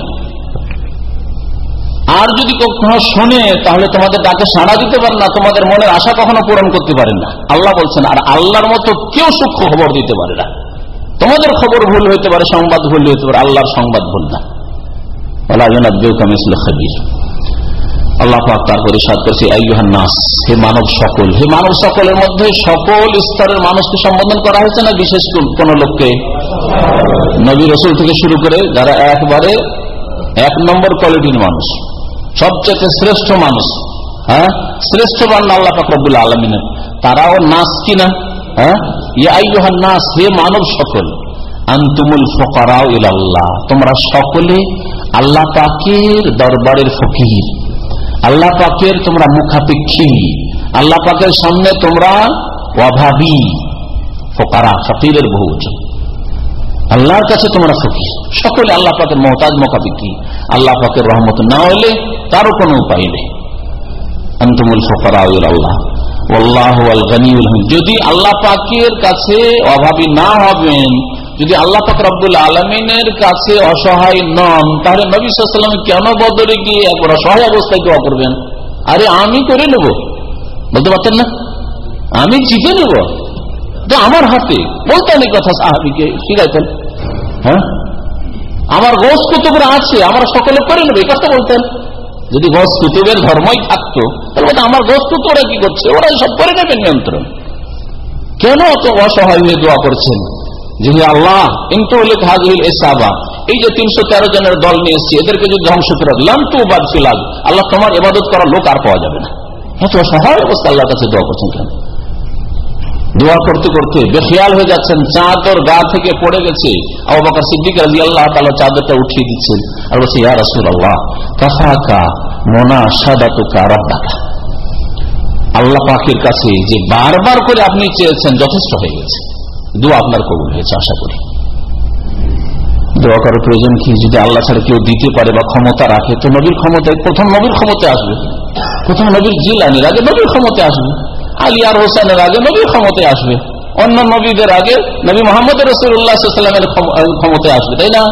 আর যদি কখনো শোনে, তাহলে তোমাদের ডাকে সাড়া দিতে পারে না, তোমাদের মনের আশা কখনো পূরণ করতে পারেন না। আল্লাহ বলছেন, আর আল্লাহর মতো কেউ সূক্ষ্ম খবর দিতে পারে না। তোমাদের খবর ভুল হইতে পারে, সংবাদ ভুল হইতে পারে, আল্লাহর সংবাদ ভুল না। আল্লাহ খাবির। আল্লাহ তারপরে সাদ করছে নাস, হে মানব সকল, হে মানব সকলের মধ্যে সকল স্তরের মানুষকে সম্বোধন করা হয়েছে না বিশেষ কোন লোককে? নবী রসুল থেকে শুরু করে যারা একবারে এক নম্বর কোয়ালিটির মানুষ, সবচেয়ে শ্রেষ্ঠ মানুষ হ্যাঁ শ্রেষ্ঠ বান আল্লাহ ফাকরুল আলমিনের, তারাও নাস কিনা? হ্যাঁ ইয়াইহান নাস, হে মানব সকল, আন্তুমুল ফকারাও ইল্লাহ তোমরা সকলে আল্লাহ পাকের দরবারের ফকির। আল্লাহ পাকের তোমরা মুখাপেক্ষী। আল্লাহ পাকের সামনে তোমরা অভাবী। ফোকারা, ফকিরের বহু আল্লাহর কাছে তোমরা ফকির। সকলে আল্লাহ পাকের মহতাজ মোকাপেক্ষী আল্লাহ পাকের রহমত না হলে তারও কোনো উপায় নেই। আন্তমুল ফোকারা আল্লাহ। যদি আল্লাহ পাকের কাছে অভাবী না হবেন যদি আল্লাহ পাক রব্দুল আলমিনের কাছে অসহায় নন, তাহলে নবী সাল্লাম কেন বদলে গিয়ে একবার অসহায় অবস্থায় দোয়া করবেন? আরে আমি করে নেব। বলতে পারতেন না? আমি জিতে নেব। তো আমার হাতে, বলতেন এই কথা সাহাবিকে, শিখাইতেন। হ্যাঁ? আমার গোস কুতুবরা আছে, আমরা সকলে করে নেব, এই কথা বলতেন। যদি গোস কুতুবের ধর্মই থাকতো, তাহলে আমার গোস কুতুবরা কি করছে? ওরা সব করে নেবেন নিয়ন্ত্রণ। কেন অত অসহায় হয়ে দোয়া করছেন? যিনি আল্লাহ কিন্তু এই যে তিনশো তেরো জনের দল নিয়ে এসছি এদেরকে যদি ধ্বংস করে বাদ ফিলাল আল্লাহ তোমার এবাদত করার লোক আর পাওয়া যাবে না। এত অসহায় অবস্থা আল্লাহর কাছে দোয়া করছেন কেন? দোয়া করতে করতে হয়ে যাচ্ছেন গা থেকে পড়ে গেছে। চাদরটা উঠিয়ে দিচ্ছেন আল্লাহ পাখির কাছে যে বারবার করে আপনি চেয়েছেন, যথেষ্ট হয়ে গেছে। দোয়া আপনার কবুল হয়েছে, আশা করি। দোয়া করার প্রয়োজন কি? যদি আল্লাহ ছাড়া কেউ দিতে পারে বা ক্ষমতা রাখে, তো নবীর ক্ষমতায়, প্রথম নবীর ক্ষমতায় আসবে। প্রথম নবীর জিলানির আগে নবীর ক্ষমতায় আসবে। আলিয়ার হোসেনের আগে নবীর ক্ষমতায় আসবে। অন্য নবীদের আগে নবী মোহাম্মদ রসুল্লাহামের ক্ষমতায় আসবে, তাই না?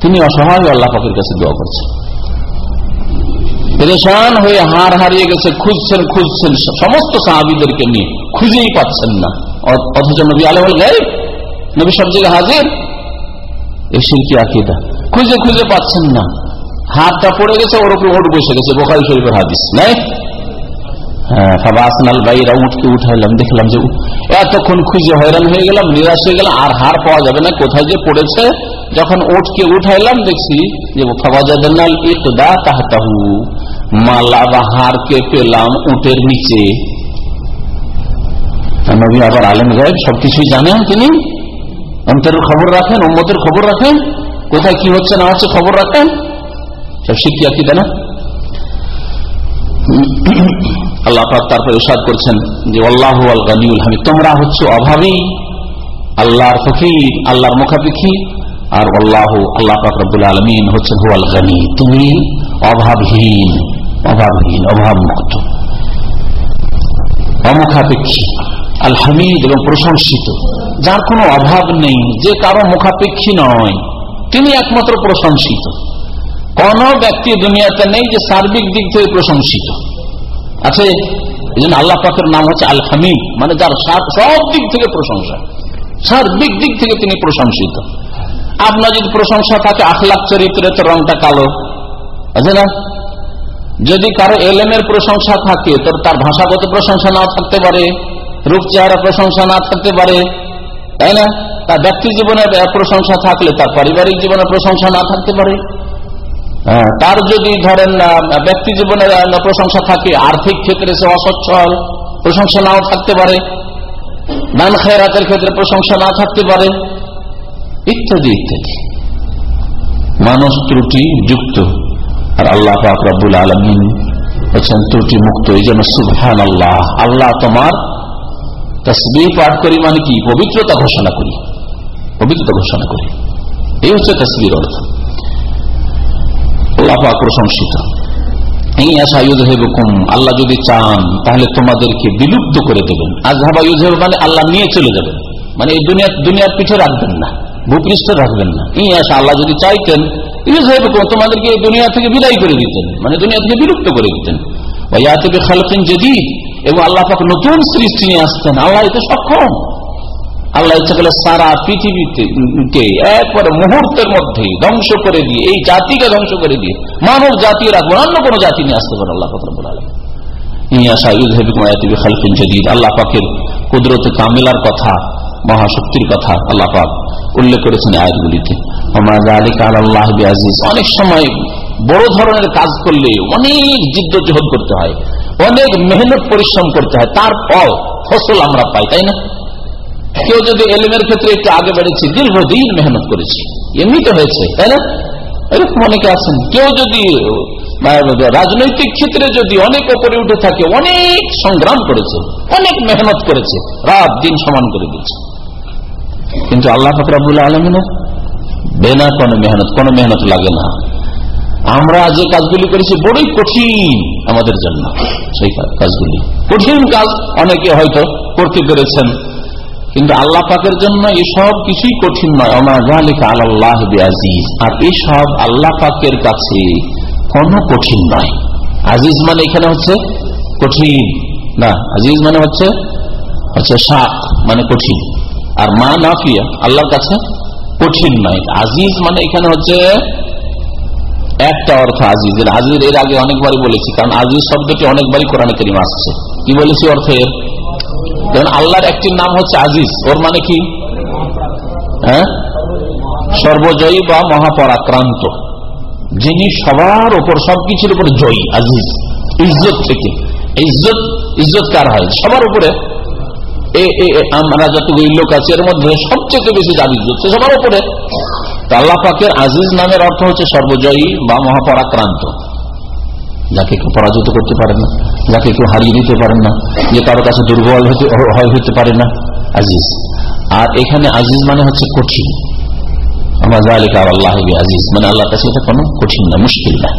তিনি অসহায়, আল্লাহ পাকের কাছে দোয়া করছেন পরেশান হয়ে হার হারিয়ে গেছে, খুঁজছেন খুঁজছেন, সমস্ত সাহাবিদেরকে নিয়ে। খুঁজেই পাচ্ছেন না। অথচ নবী আলহ গাই নবী সব জায়গায় হাজির? এই শিল্পী আকিদা। খুঁজে খুঁজে পাচ্ছেন না। হাতটা পড়ে গেছে, ওর উপরে ওট বসে গেছে, বোখারি শরীফের হাদিস। নাই? বাইরা উঠকে উঠাইলাম, দেখলাম যে এতক্ষণ খুঁজে হয়রান হয়ে গেলাম, নিরাশ হয়ে আর হার পাওয়া যাবে না পড়েছে? যখন উঠাইলাম, দেখছি যে মালা বা পেলাম উটের নিচে। নবী আবার আলম গায়েব, সবকিছুই জানেন তিনি। অন্তরের খবর রাখেন, উম্মতের খবর রাখেন। কোথায় কি হচ্ছে না হচ্ছে খবর রাখেন? সব শিখিয়া কি না? আল্লাহ তারপর ইসাদ করছেন যে আল্লাহ আল গানিউল হামিদ। তোমরা হচ্ছে অভাবী, আল্লাহর ফকির, আল্লাহর মুখাপেক্ষী, আর আল্লাহ আল্লাহ রব্বুল আলমিন হচ্ছেন হুয়াল গানি। তুমি অভাবহীন অভাবহীন অভাব মুক্ত অমুখাপেক্ষী। আল হামিদ এবং প্রশংসিত। যার কোনো অভাব নেই, যে কারও মুখাপেক্ষী নয়। তিনি একমাত্র প্রশংসিত। কোন ব্যক্তি দুনিয়াতে নেই যে সার্বিক দিক থেকে প্রশংসিত। আছে এই জন্য আল্লাহ পাকের নাম হচ্ছে আল হামিদ মানে যার সব দিক থেকে প্রশংসা। সার্বিক দিক থেকে তিনি প্রশংসিত। আপনার যদি প্রশংসা থাকে, আখলাখ চরিত্রে তো রংটা কালো। আছে না? যদি কারও এলেমের প্রশংসা থাকে তো তার ভাষাগত প্রশংসা নাও থাকতে পারে। রূপ চেহারা প্রশংসা না থাকতে পারে, তাই না? তার ব্যক্তি জীবনের প্রশংসা থাকলে তার পারিবারিক জীবনে প্রশংসা না থাকতে পারে। তার যদি ধরেন ব্যক্তি জীবনের প্রশংসা থাকে, আর্থিক ক্ষেত্রে সে অসচ্ছল, প্রশংসা নাও থাকতে পারে। দান খেরাতের ক্ষেত্রে প্রশংসা না থাকতে পারে। ইত্যাদি ইত্যাদি। মানুষ ত্রুটি যুক্ত। আর আল্লাহ আকরাবুল আলমিন হচ্ছেন ত্রুটি মুক্ত, এই জন্য সুবহান আল্লাহ আল্লাহ তোমার তসবি পাঠ করি মানে কি? পবিত্রতা ঘোষণা করি। পবিত্রতা ঘোষণা করি। এই হচ্ছে তসবির অর্থ। প্রশংসিত। আল্লাহ যদি চান, তাহলে তোমাদেরকে বিলুপ্ত করে দেবেন। আজহাবা ইউদ মানে আল্লাহ নিয়ে চলে যাবেন। মানে এই দুনিয়া দুনিয়ার পিঠে রাখবেন না। ভূপৃষ্ঠ রাখবেন না। এই আল্লাহ যদি চাইতেন ইউজ হেবকুম তোমাদেরকে দুনিয়া থেকে বিদায় করে দিতেন। মানে দুনিয়া থেকে বিলুপ্ত করে দিতেন। ওয়াতে খালফিন যদি এবং আল্লাহ পাক নতুন সৃষ্টি নিয়ে আসতেন আল্লাহ এতে সক্ষম। আল্লাহ ইচ্ছা করলে সারা পৃথিবীতে একবার মুহূর্তের মধ্যে ধ্বংস করে দিয়ে, এই জাতিকে ধ্বংস করে দিয়ে, মানব জাতি রাখব অন্য কোন জাতি নিয়ে আসতে পারে আল্লাহ পাকের কুদরত কামিলার কথা, মহাশক্তির কথা আল্লাহ পাক উল্লেখ অনেক সময় বড় ধরনের কাজ করলে অনেক জিদ্দজহদ করতে হয়। অনেক মেহনত, পরিশ্রম করতে হয়। তার ফল, ফসল আমরা পাই, তাই না? কেউ যদি এলিমের ক্ষেত্রে একটু আগে বেড়েছি, দীর্ঘদিন মেহনত করেছি। এমনিতে হয়েছে, তাই না? এরকম অনেকে আছেন। কেউ যদি রাজনৈতিক ক্ষেত্রে যদি অনেক ওপরে উঠে থাকে, অনেক সংগ্রাম করেছে, অনেক মেহনত করেছে, রাত দিন সমান করে দিচ্ছে কিন্তু আল্লাহ ফকরাবুল আলমিনের বেনা কোনো মেহনত কোনো মেহনত লাগে না। আমরা যে কাজগুলি করেছি বড়ই কঠিন আমাদের জন্য। সেই কাজগুলি। কঠিন কাজ অনেকে হয়তো করতে পেরেছেন, কিন্তু আল্লাহ পাকের জন্য এসব কিছুই কঠিন নয়। আল্লাহ আজিজ আর এসব আল্লাহ পাকের কাছে কোনো কঠিন নয়। আজিজ মানে এখানে হচ্ছে কঠিন। না, আজিজ মানে হচ্ছে হচ্ছে শাক মানে কঠিন। আর মা নাফিয়া আল্লাহর কাছে কঠিন নয়। আজিজ মানে এখানে হচ্ছে একটা অর্থ আজিজের। আজিজ এর আগে অনেকবারই বলেছি, কারণ আজিজ শব্দটি অনেকবারই কোরআন করিম আসছে। কি বলেছি অর্থের যেমন আল্লাহর একটি নাম হচ্ছে আজিজ, ওর মানে কি? হ্যাঁ? সর্বজয়ী বা মহাপরাক্রান্ত, যিনি সবার ওপর, সবকিছুর উপর জয়ী, আজিজ। ইজ্জত থেকে। ইজ্জত ইজ্জত কার হয়? সবার উপরে। আমরা যতগুলি লোক আছি, এর মধ্যে সবচেয়ে বেশি যার ইজ্জত? সবার উপরে। আল্লাহ পাকের আজিজ নামের অর্থ হচ্ছে সর্বজয়ী বা মহাপরাক্রান্ত। যাকে কেউ পরাজিত করতে পারে না, যাকে কেউ হারিয়ে দিতে পারে না, যে কারও কাছে দুর্বল হতে পারে না, আজিজ। আর এখানে আজিজ মানে হচ্ছে কঠিন। আমার জালিকা আল্লাহ আজিজ মানে আল্লাহ কাছে এটা কোনো কঠিন না, মুশকিল না।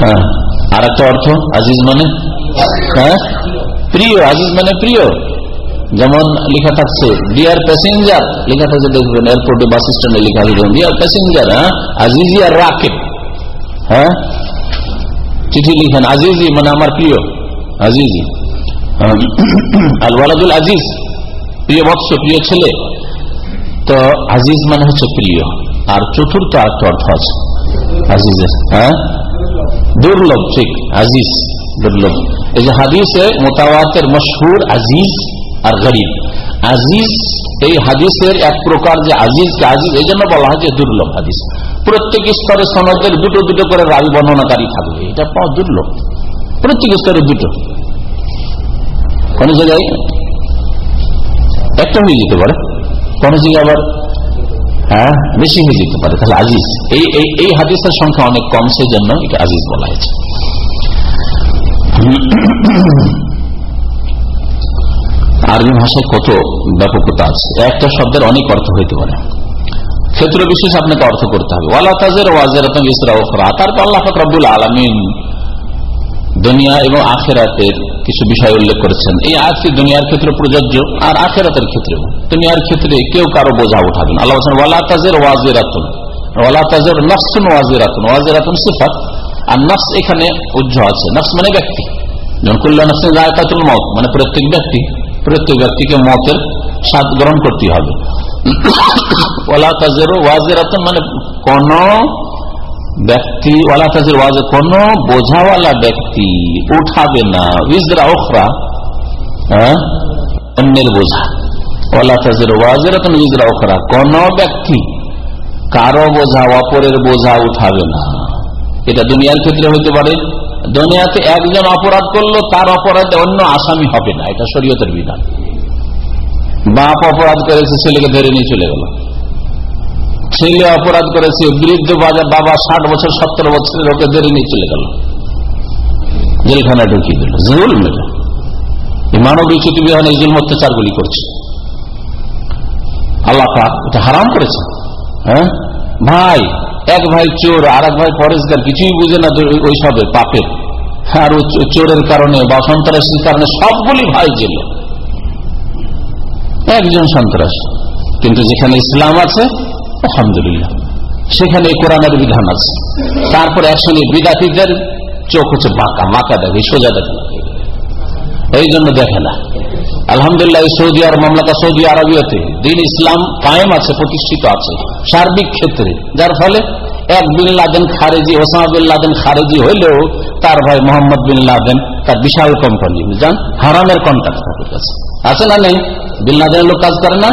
হ্যাঁ আর একটা অর্থ আজিজ মানে? হ্যাঁ? প্রিয়, আজিজ মানে প্রিয়। যেমন লেখা থাকছে ডিয়ার প্যাসেঞ্জার লেখা থাকছে, দেখবেন এয়ারপোর্টে বাস স্ট্যান্ডে লেখা থাকবে ডিয়ার প্যাসেঞ্জার হ্যাঁ আজিজি আর রাকেব হ্যাঁ? চিঠি লিখেন আজিজি মানে আমার প্রিয় আজিজি আল ওয়ালাদুল আজিজ, প্রিয় বৎস, প্রিয় ছেলে। তো আজিজ মানে হচ্ছে প্রিয়। আর চতুর্থ আরেকটা অর্থ আছে আজিজের হ্যাঁ? দুর্লভ, ঠিক আজিজ দুর্লভ। এই যে হাদিসে মোতাবাতের মশহুর আজিজ আর গরিব। আজিজ, এই হাদিসের এক প্রকার যে আজিজ আজিজ, এই জন্য বলা হয় যে দুর্লভ হাদিস। প্রত্যেক স্তরে সনদের দুটো দুটো করে রাবি বর্ণনাকারী থাকবে। এটা পাওয়া দুর্লভ। প্রত্যেক স্তরে দুটো। কোন জায়গায়? একটা হয়ে যেতে পারে। কোন জায়গায় আবার? হ্যাঁ বেশি হয়ে যেতে পারে। তাহলে আজিজ। এই এই হাদিসের সংখ্যা অনেক কম সেই জন্য এটা আজিজ বলা হয়েছে। আরবি ভাষায় কত ব্যাপকতা আছে? একটা শব্দের অনেক অর্থ হইতে পারে। ক্ষেত্র বিশেষ আপনাকে অর্থ করতে হবে। ওয়ালা তাজের ওয়াজের ইসরা ওখরা তারপর আল্লাহ ফকরাবুল আলমিন দুনিয়া এবং আখেরাতের কিছু বিষয় উল্লেখ করেছেন। এই আজকে দুনিয়ার ক্ষেত্রে প্রযোজ্য আর আখেরাতের ক্ষেত্রে দুনিয়ার ক্ষেত্রে কেউ কারও বোঝা উঠাবেন আল্লাহ ওয়ালা তাজের ওয়াজেরাতুন ওয়ালা তাজের নফসুন ওয়াজেরাতুন ওয়াজেরাতুন সিফাত। আর নফস এখানে উজ্জ্ব আছে। নফস মানে ব্যক্তি। নফসে জায়কাতুল মত মানে প্রত্যেক ব্যক্তি। প্রত্যেক ব্যক্তিকে মতের স্বাদ গ্রহণ করতে হবে। ওলা তাজের ওয়াজেরাতুন মানে কোন ব্যক্তি, ওয়ালা তাজের ওয়াজে, কোন বোঝাওয়ালা ব্যক্তি উঠাবে না। ইজরা ওখরা হ্যাঁ? অন্যের বোঝা। ওলা তাজের ওয়াজেরাতুন ইজরা ওখরা কোন ব্যক্তি কারও বোঝা, অপরের বোঝা উঠাবে না। এটা দুনিয়ার ক্ষেত্রে হইতে পারে দুনিয়াতে একজন অপরাধ করল, তার অপরাধে অন্য আসামি হবে না, এটা শরীয়তের বিধান। বাপ অপরাধ করেছে, ছেলেকে ধরে নিয়ে চলে গেল। ছেলে অপরাধ করেছে, বৃদ্ধ বাজার বাবা ষাট বছর, সত্তর বছরের ওকে ধরে নিয়ে চলে গেল। জেলখানায় ঢুকিয়ে দিল। জুল মেলে মানব বিচ্যুতি বিধান এই জুল অত্যাচার গুলি করছে। আল্লাহ এটা হারাম করেছে। হ্যাঁ? ভাই এক ভাই চোর আর এক ভাই পরেশগার, কিছুই বুঝে না ওই সবের পাপের। আর চোরের কারণে বা সন্ত্রাসীর কারণে সবগুলি ভাই জেলে। একজন সন্ত্রাস। কিন্তু যেখানে ইসলাম আছে, আলহামদুলিল্লাহ। সেখানে কোরআনের বিধান আছে। তারপর একসঙ্গে বিদাতিদের চোখ হচ্ছে বাঁকা, মাকা দেখে, সোজা দেখে। এই জন্য দেখে না। আলহামদুলিল্লাহ সৌদি আর মামলাকা সৌদি আরবিয়াতে। দিন ইসলাম কায়েম আছে, প্রতিষ্ঠিত আছে, সার্বিক ক্ষেত্রে। যার ফলে এক বিন লাদেন খারেজি, ওসামা বিন লাদেন খারেজি হইলেও তার ভাই মোহাম্মদ বিন লাদেন তার বিশাল কোম্পানি বুঝলেন হারামের কন্ট্যাক্ট তাদের কাছে আছে না নেই? বিন লাদেনের লোক কাজ করে না?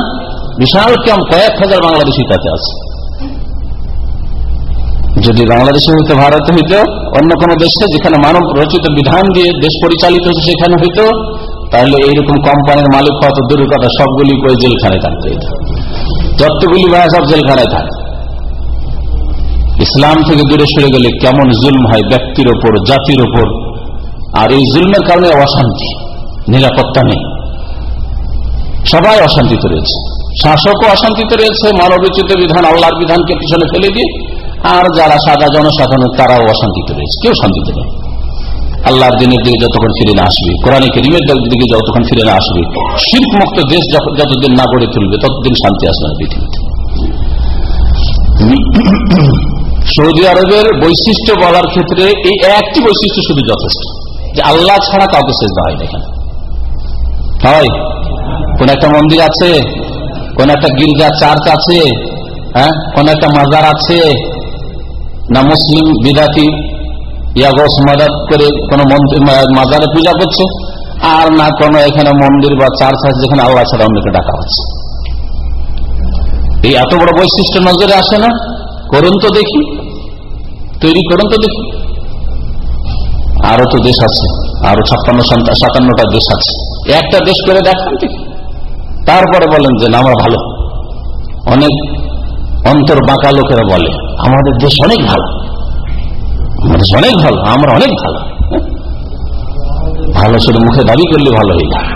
বিশাল কম কয়েক হাজার বাংলাদেশি তাতে আছে। যদি বাংলাদেশে হইতো, ভারতে হইতো অন্য কোন দেশে যেখানে মানব রচিত বিধান দিয়ে দেশ পরিচালিত হচ্ছে সেখানে হইতো, তাহলে এইরকম কোম্পানির মালিক কত দূরের কথা, সবগুলি করে জেলখানায় থাকতে যতগুলি ভাই সব জেলখানায় থাকে। ইসলাম থেকে দূরে সরে গেলে কেমন জুলম হয় ব্যক্তির ওপর, জাতির ওপর, আর এই জুলমের কারণে অশান্তি, নিরাপত্তা নেই। সবাই অশান্তিতে রয়েছে। শাসকও অশান্তিতে রয়েছে মানবিচিত বিধান, আল্লাহর বিধানকে পিছনে ফেলে দিয়ে আর যারা সাদা জনসাধারণ, তারাও অশান্তিতে রয়েছে। কেউ শান্তিতে নেই। আল্লাহর দিনের দিকে যতক্ষণ ফিরে না আসবে, কোরআন করিমের দিকে যতক্ষণ ফিরে না আসবে শিল্প মুক্ত দেশ যতদিন না গড়ে তুলবে, ততদিন শান্তি আসবে না পৃথিবীতে। সৌদি আরবের বৈশিষ্ট্য বলার ক্ষেত্রে এই একটি বৈশিষ্ট্য শুধু যথেষ্ট, যে আল্লাহ ছাড়া কাউকে শেষ হয় না এখানে। হয় কোন একটা মন্দির আছে, কোন একটা গির্জা চার্চ আছে হ্যাঁ? কোন একটা মাজার আছে না মুসলিম বিদাতি ইয়াগস মাদাত করে কোন মাজারে পূজা করছে, আর না কোন এখানে মন্দির বা চার্চ আছে যেখানে আল্লাহ ছাড়া অন্যকে ডাকা হচ্ছে। এই এত বড় বৈশিষ্ট্য নজরে আসে না? করুন তো দেখি। তৈরি করুন তো দেখি। আরও তো দেশ আছে, আরও ছাপ্পান্ন সাতান্নটা দেশ আছে। একটা দেশ করে দেখান তারপরে বলেন যে না, আমরা ভালো। অনেক অন্তর বাঁকা লোকেরা বলে, আমাদের দেশ অনেক ভালো। আমাদের দেশ অনেক ভালো, আমরা অনেক ভালো। ভালো শুধু মুখে দাবি করলে ভালো হয়ে যায়।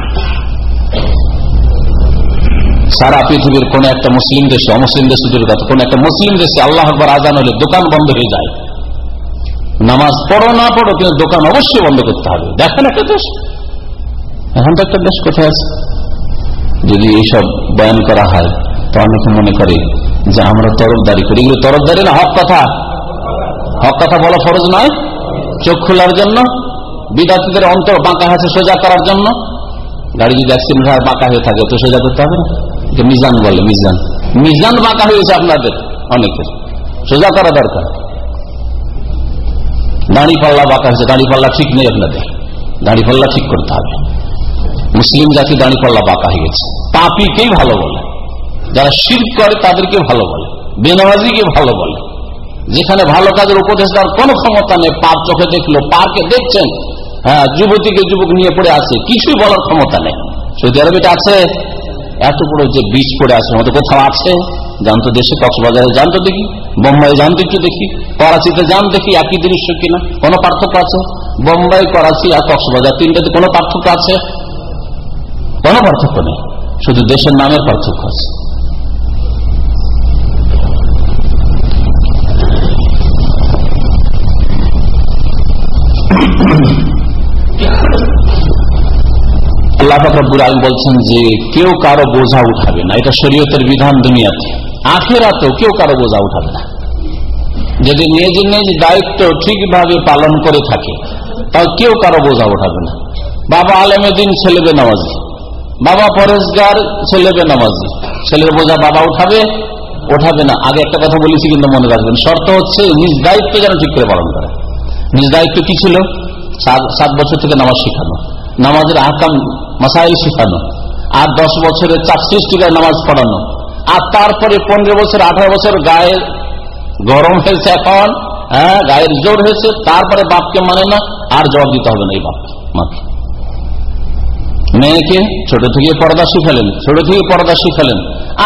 সারা পৃথিবীর কোন একটা মুসলিম দেশে, অমুসলিম দেশে দূরের কথা কোন একটা মুসলিম দেশে আল্লাহ আকবর আজান হলে দোকান বন্ধ হয়ে যায়। নামাজ পড়ো না পড়ো, কিন্তু দোকান অবশ্যই বন্ধ করতে হবে। দেখেন একটা দেশ। এখন তো একটা দেশ কোথায় আছে? যদি এইসব বয়ান করা হয়, তো অনেকে মনে করে যে আমরা তরফদারি করি। এগুলো তরফদারি না, হক কথা। হক কথা বলা ফরজ নয়। চোখ খোলার জন্য বিদ্যার্থীদের অন্তর বাঁকা আছে সোজা করার জন্য। গাড়ি যদি অ্যাক্সিডেন্ট হয়, বাঁকা হয়ে থাকে, তো সোজা করতে হবে না। মিজান বলে, মিজান। মিজান বাঁকা হয়েছে আপনাদের, অনেকের। সোজা করা দরকার। দাঁড়ি পাল্লা বাঁকা হয়েছে, দাঁড়ি পাল্লা ঠিক নেই আপনাদের। দাঁড়ি পাল্লা ঠিক করতে হবে। মুসলিম জাতি দাঁড়ি পাল্লা বাঁকা হয়ে গেছে। পাপিকেই ভালো বলে। যারা শির করে তাদেরকে ভালো বলে, বেনামাজিকে ভালো বলে। যেখানে ভালো কাজের উপদেশ দেওয়ার কোন ক্ষমতা নেই, পাপ চোখে দেখল পার্কে দেখছেন হ্যাঁ যুবতীকে যুবক নিয়ে পড়ে আছে, কিছুই বলার ক্ষমতা নেই। সৌদি আরবিটা আছে এত বড় যে বীজ পড়ে আছে মতো কোথাও আছে জানতো দেশে, কক্সবাজারে জানতো দেখি বোম্বাই জানতো একটু দেখি, করাচিতে যান দেখি, একই দৃশ্য কিনা, কোনো পার্থক্য আছে? বোম্বাই, করাচি আর কক্সবাজার, তিনটাতে কোনো পার্থক্য আছে? কোনো পার্থক্য নেই, শুধু দেশের নামের পার্থক্য আছে। বলছেন যে কেউ কারও বোঝা উঠাবে না। এটা শরীয়তের বিধান দুনিয়াতে। কেউ কারও বোঝা উঠাবে না। যদি নিজ নিজ দায়িত্ব ঠিকভাবে পালন করে থাকে, তাও কেউ কারও বোঝা উঠাবে না। বাবা আলমেদিন ছেলেবে নামাজি। বাবা পরেশগার ছেলেবে নামাজি। ছেলের বোঝা বাবা উঠাবে, ওঠাবে না। আগে একটা কথা বলেছি কিন্তু মনে রাখবেন। শর্ত হচ্ছে নিজ দায়িত্ব যেন ঠিক করে পালন করে। নিজ দায়িত্ব কি ছিল? সাত বছর থেকে নামাজ শিখানো, নামাজের আকাম মাসাইল শিখানো, আর দশ বছরের চাপ সৃষ্টিকার নামাজ পড়ানো, আর তারপরে পনেরো বছর, আঠারো বছর গায়ে গরম হয়েছে এখন হ্যাঁ গায়ের জোর হয়েছে, তারপরে বাপকে মানে না, আর জবাব দিতে হবে না এই বাপকে, মাকে। মেয়েকে ছোট থেকে পর্দা শিখালেন, ছোট থেকে পর্দা শিখালেন,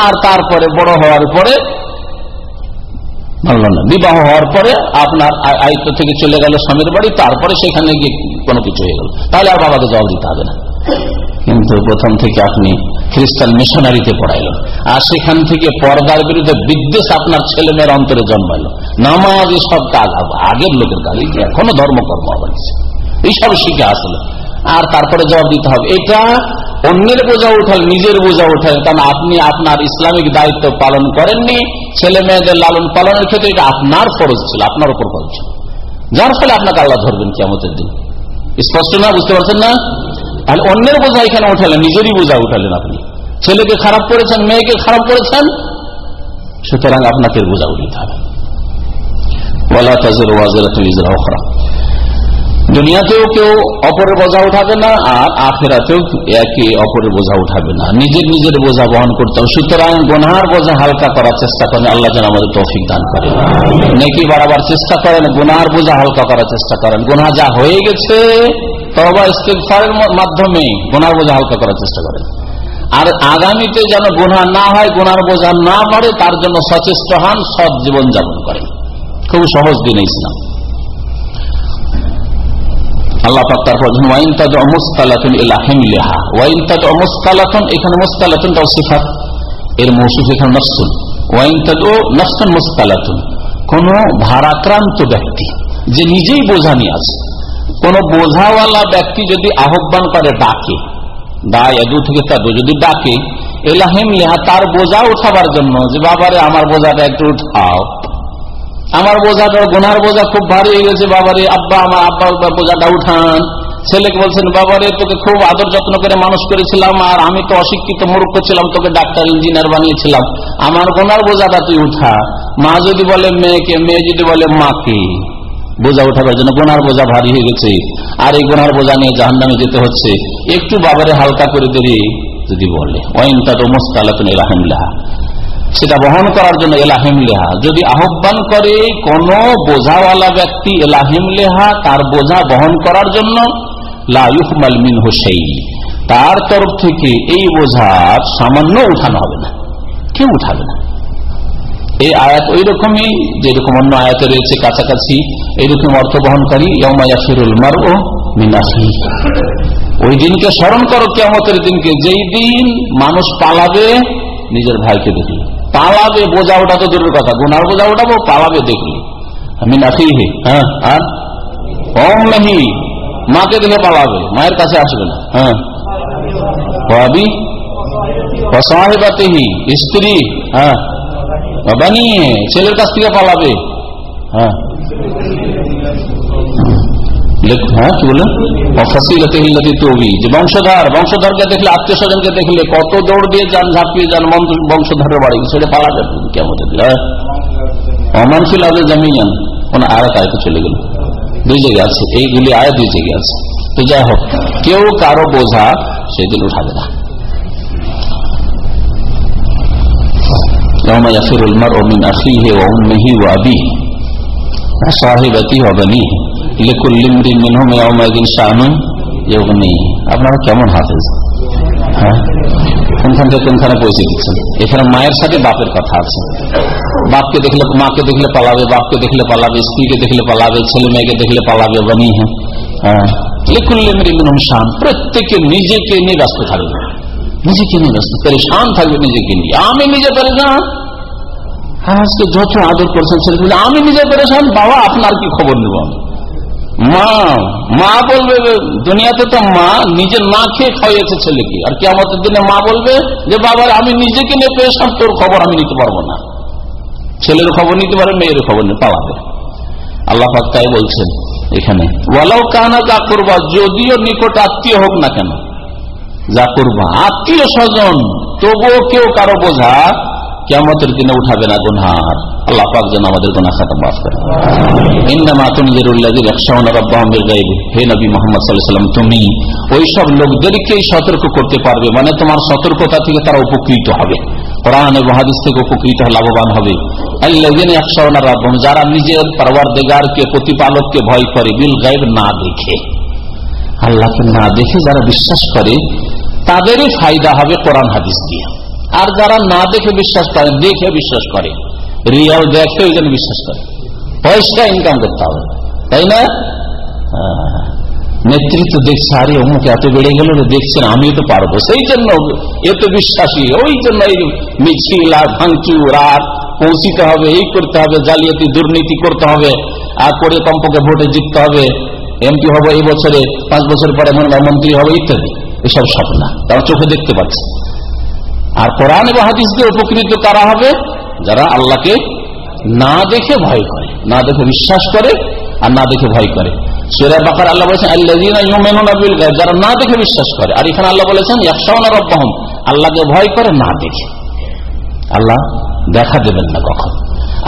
আর তারপরে বড় হওয়ার পরে মানল না। বিবাহ হওয়ার পরে আপনার আয়ত্ত থেকে চলে গেল স্বামীর বাড়ি, তারপরে সেখানে গিয়ে কোনো কিছু হয়ে গেল। তাহলে আর বাবাকে জবাব দিতে হবে না। কিন্তু প্রথম থেকে আপনি খ্রিস্টান মিশনারিতে পড়াইলেন। আর সেখান থেকে পর্দার বিরুদ্ধে বিদ্বেষ আপনার ছেলে মেয়ের অন্তরে জন্মাইল। নামাজ সব কাজ আগের লোকের কাজ। এখনও ধর্মকর্ম আবার এইসব শিখে আসলো। আর তারপরে জবাব দিতে হবে। এটা অন্যের বোঝা উঠাল, নিজের বোঝা উঠালেন কারণ আপনি আপনার ইসলামিক দায়িত্ব পালন করেননি, ছেলে মেয়েদের লালন পালনের ক্ষেত্রে এটা আপনার ফরজ ছিল, আপনার উপর ফরজ ছিল। যার ফলে আপনাকে আল্লাহ ধরবেন কেমতের দিন। স্পষ্ট না, বুঝতে পারছেন না? তাহলে অন্যের বোঝা এখানে উঠালেন, নিজেরই বোঝা উঠালেন আপনি। ছেলেকে খারাপ করেছেন, মেয়েকে খারাপ করেছেন, সুতরাং আপনাকে বোঝা উঠিতে হবে। দুনিয়াতেও কেউ অপরের বোঝা উঠাবে না, আর আখেরাতেও একে অপরের বোঝা উঠাবে না। নিজের নিজের বোঝা বহন করতে হবে। সুতরাং গোনার বোঝা হালকা করার চেষ্টা করেন আল্লাহ যেন আমাদের তৌফিক দান করেন নেকি বাড়াবার চেষ্টা করেন গোনার বোঝা হালকা করার চেষ্টা করেন। গোনা যা হয়ে গেছে তবা ইস্তেফারের মাধ্যমে গোনার বোঝা হালকা করার চেষ্টা করেন। আর আগামীতে যেন গোনা না হয় গোনার বোঝা না পড়ে তার জন্য সচেষ্ট হন, সৎ জীবন যাপন করেন। খুব সহজ দিন ইসলাম। আল্লাহ তারপর ওয়াইন তাদ এখানে এর মুস্তালাতুন কোন ভারাক্রান্ত ব্যক্তি যে নিজেই বোঝা নিয়ে আছে কোন বোঝাওয়ালা ব্যক্তি যদি আহ্বান করে ডাকে, দু থেকে যদি ডাকে এলাহিম লেহা তার বোঝা উঠাবার জন্য যে, বাবারে, আমার বোঝাটা একটু উঠাও। আমার বোঝাটা গোনার বোঝা খুব ভারী হয়ে গেছে, বাবারে, আব্বা আমার, আব্বা বোঝাটা উঠান। ছেলেকে বলছেন, বাবারে, তোকে খুব আদর যত্ন করে মানুষ করেছিলাম, আর আমি তো অশিক্ষিত মূর্খ ছিলাম, তোকে ডাক্তার, ইঞ্জিনিয়ার বানিয়েছিলাম। আমার গোনার বোঝাটা তুই উঠা। মা যদি বলে মেয়েকে, মেয়ে যদি বলে মাকে, বোঝা উঠাবার জন্য গোনার বোঝা ভারী হয়ে গেছে। আর এই গোনার বোঝা নিয়ে জাহান নামে যেতে হচ্ছে। একটু বাবারে হালকা করে দেবে যদি বলে। ওয়াইন তা তো মোস্তালাতুন রাহেমলাহা সেটা বহন করার জন্য এলাহিম লেহা। যদি আহ্বান করে কোন বোঝাওয়ালা ব্যক্তি এলাহিম লেহা, তার বোঝা বহন করার জন্য লাইফমাল মিন হোসেই তার তরফ থেকে এই বোঝার সামান্য উঠানো হবে না। কেউ উঠাবে না। এই আয়াত ওই রকমই, যেরকম অন্য আয়াতে রয়েছে কাছাকাছি এইরকম অর্থ বহনকারী মার ও মিনাফি ওই দিনকে স্মরণ করো কেমতের দিনকে। যেই দিন মানুষ পালাবে, নিজের ভাইকে দেখলে পালাবে বোঝা ওটা তো দূরের কথা। গুনার বোঝা ওঠাবো পালাবে দেখলি মিনাফি হে। হ্যাঁ। আর? নাহি। মাকে দেখে পালাবে। মায়ের কাছে আসবে না। হ্যাঁ। ভাবি? অসহায়বাতেহি স্ত্রী? হ্যাঁ। বানিয়ে ছেলের কাছ থেকে পালাবে। হ্যাঁ। হ্যাঁ কি বলেন যে বংশধর বংশধরকে দেখলে আত্মীয় স্বজনকে দেখলে কত দৌড় দিয়ে যান ঝাঁপিয়ে যান বংশধরের বাড়ি ছেড়ে পালা যাবে কেমন অমানফিল আগে জামিয়ে যান কোন আয়াত আয়তে চলে গেল দুই জায়গায় আছে এইগুলি আয় দুই জায়গায় আছে তো যাই হোক কেউ কারো বোঝা সেদিন উঠাবে না يوم يفر المرء من أخيه وأمه وأبيه وصاحبته وبنيه লেকুল্লিমদিন মিনহুম ইয়াউমাইদিন শানুন ইউগনি। আপনারা কেমন হাফেজ? হ্যাঁ? কোনখানে পৌঁছে দিচ্ছেন এখানে মায়ের সাথে বাপের কথা আছে। বাপকে দেখলে মাকে দেখলে পালাবে, বাপকে দেখলে পালাবে, স্ত্রীকে দেখলে পালাবে, ছেলে মেয়েকে দেখলে পালাবে বানি হ্যাঁ? হ্যাঁ। প্রত্যেকে নিজেকে নিয়ে ব্যস্ত থাকবে। নিজেকে নিয়ে ব্যস্ত। পরেশান থাকবে নিজেকে নিয়ে। আমি নিজে পরেশান? হ্যাঁ যত আদর করছেন আমি নিজে পরেশান, বাবা, আপনার কি খবর নেব আমি? মা মা বলবে, দুনিয়াতে তো মা নিজের না খেয়ে খাইয়েছে ছেলেকে। আর কেমতের দিনে মা বলবে যে বাবার আমি নিজেকে নিয়ে পেয়েছিলাম তোর খবর আমি নিতে পারব না। ছেলের খবর নিতে পারে, মেয়ের খবর নিতে পাওয়াবে আল্লাহ তাই বলছেন এখানে ওয়ালাও কানা যা করবা, যদিও নিকট আত্মীয় হোক না কেন। যা করবা, আত্মীয় স্বজন, তবুও কেউ কারও বোঝা কেমতের দিনে উঠাবে না গুনহার। আল্লাহ পাক যেন আমাদের গুনা খাতা মাফ করে হে নবী মোহাম্মদ সাল্লাম তুমি ওই সব সতর্ক করতে পারবে মানে তোমার সতর্কতা থেকে তারা উপকৃত হবে। যারা নিজের দেগারকে প্রতিপালককে ভয় করে, বিল গাইব না দেখে। আল্লাহকে না দেখে যারা বিশ্বাস করে, তাদেরই ফায়দা হবে কোরআন হাদিস দিয়ে। আর যারা না দেখে বিশ্বাস করে দেখে বিশ্বাস করে। রিয়াল দেখে ওই জন্য বিশ্বাস করে। পয়সা ইনকাম করতে হবে, তাই না? নেতৃত্ব দেখছে, আরে অমুক এত বেড়ে গেল দেখছেন, আমিও তো পারব। সেই জন্য এত বিশ্বাসী, ওই জন্য এই মিছিল আর ভাঙচুর আর পৌঁছিতে হবে, এই করতে হবে, জালিয়াতি দুর্নীতি করতে হবে, আর করে কমপক্ষে ভোটে জিততে হবে। এমপি হবে এই বছরে, পাঁচ বছর পরে মনে মন্ত্রী হবে, ইত্যাদি। এসব স্বপ্ন, তারা চোখে দেখতে পাচ্ছে। আর কোরআন এবং হাদিস দিয়ে উপকৃত তারা হবে? যারা আল্লাহকে না দেখে ভয় করে, না দেখে বিশ্বাস করে আর না দেখে ভয় করে। সেরা বাকার আল্লাহ বলেছেন আল্লাহ যারা না দেখে বিশ্বাস করে। আর এখানে আল্লাহ বলেছেন রব্বাহম আল্লাহকে ভয় করে, না দেখে। আল্লাহ দেখা দেবেন না কখন।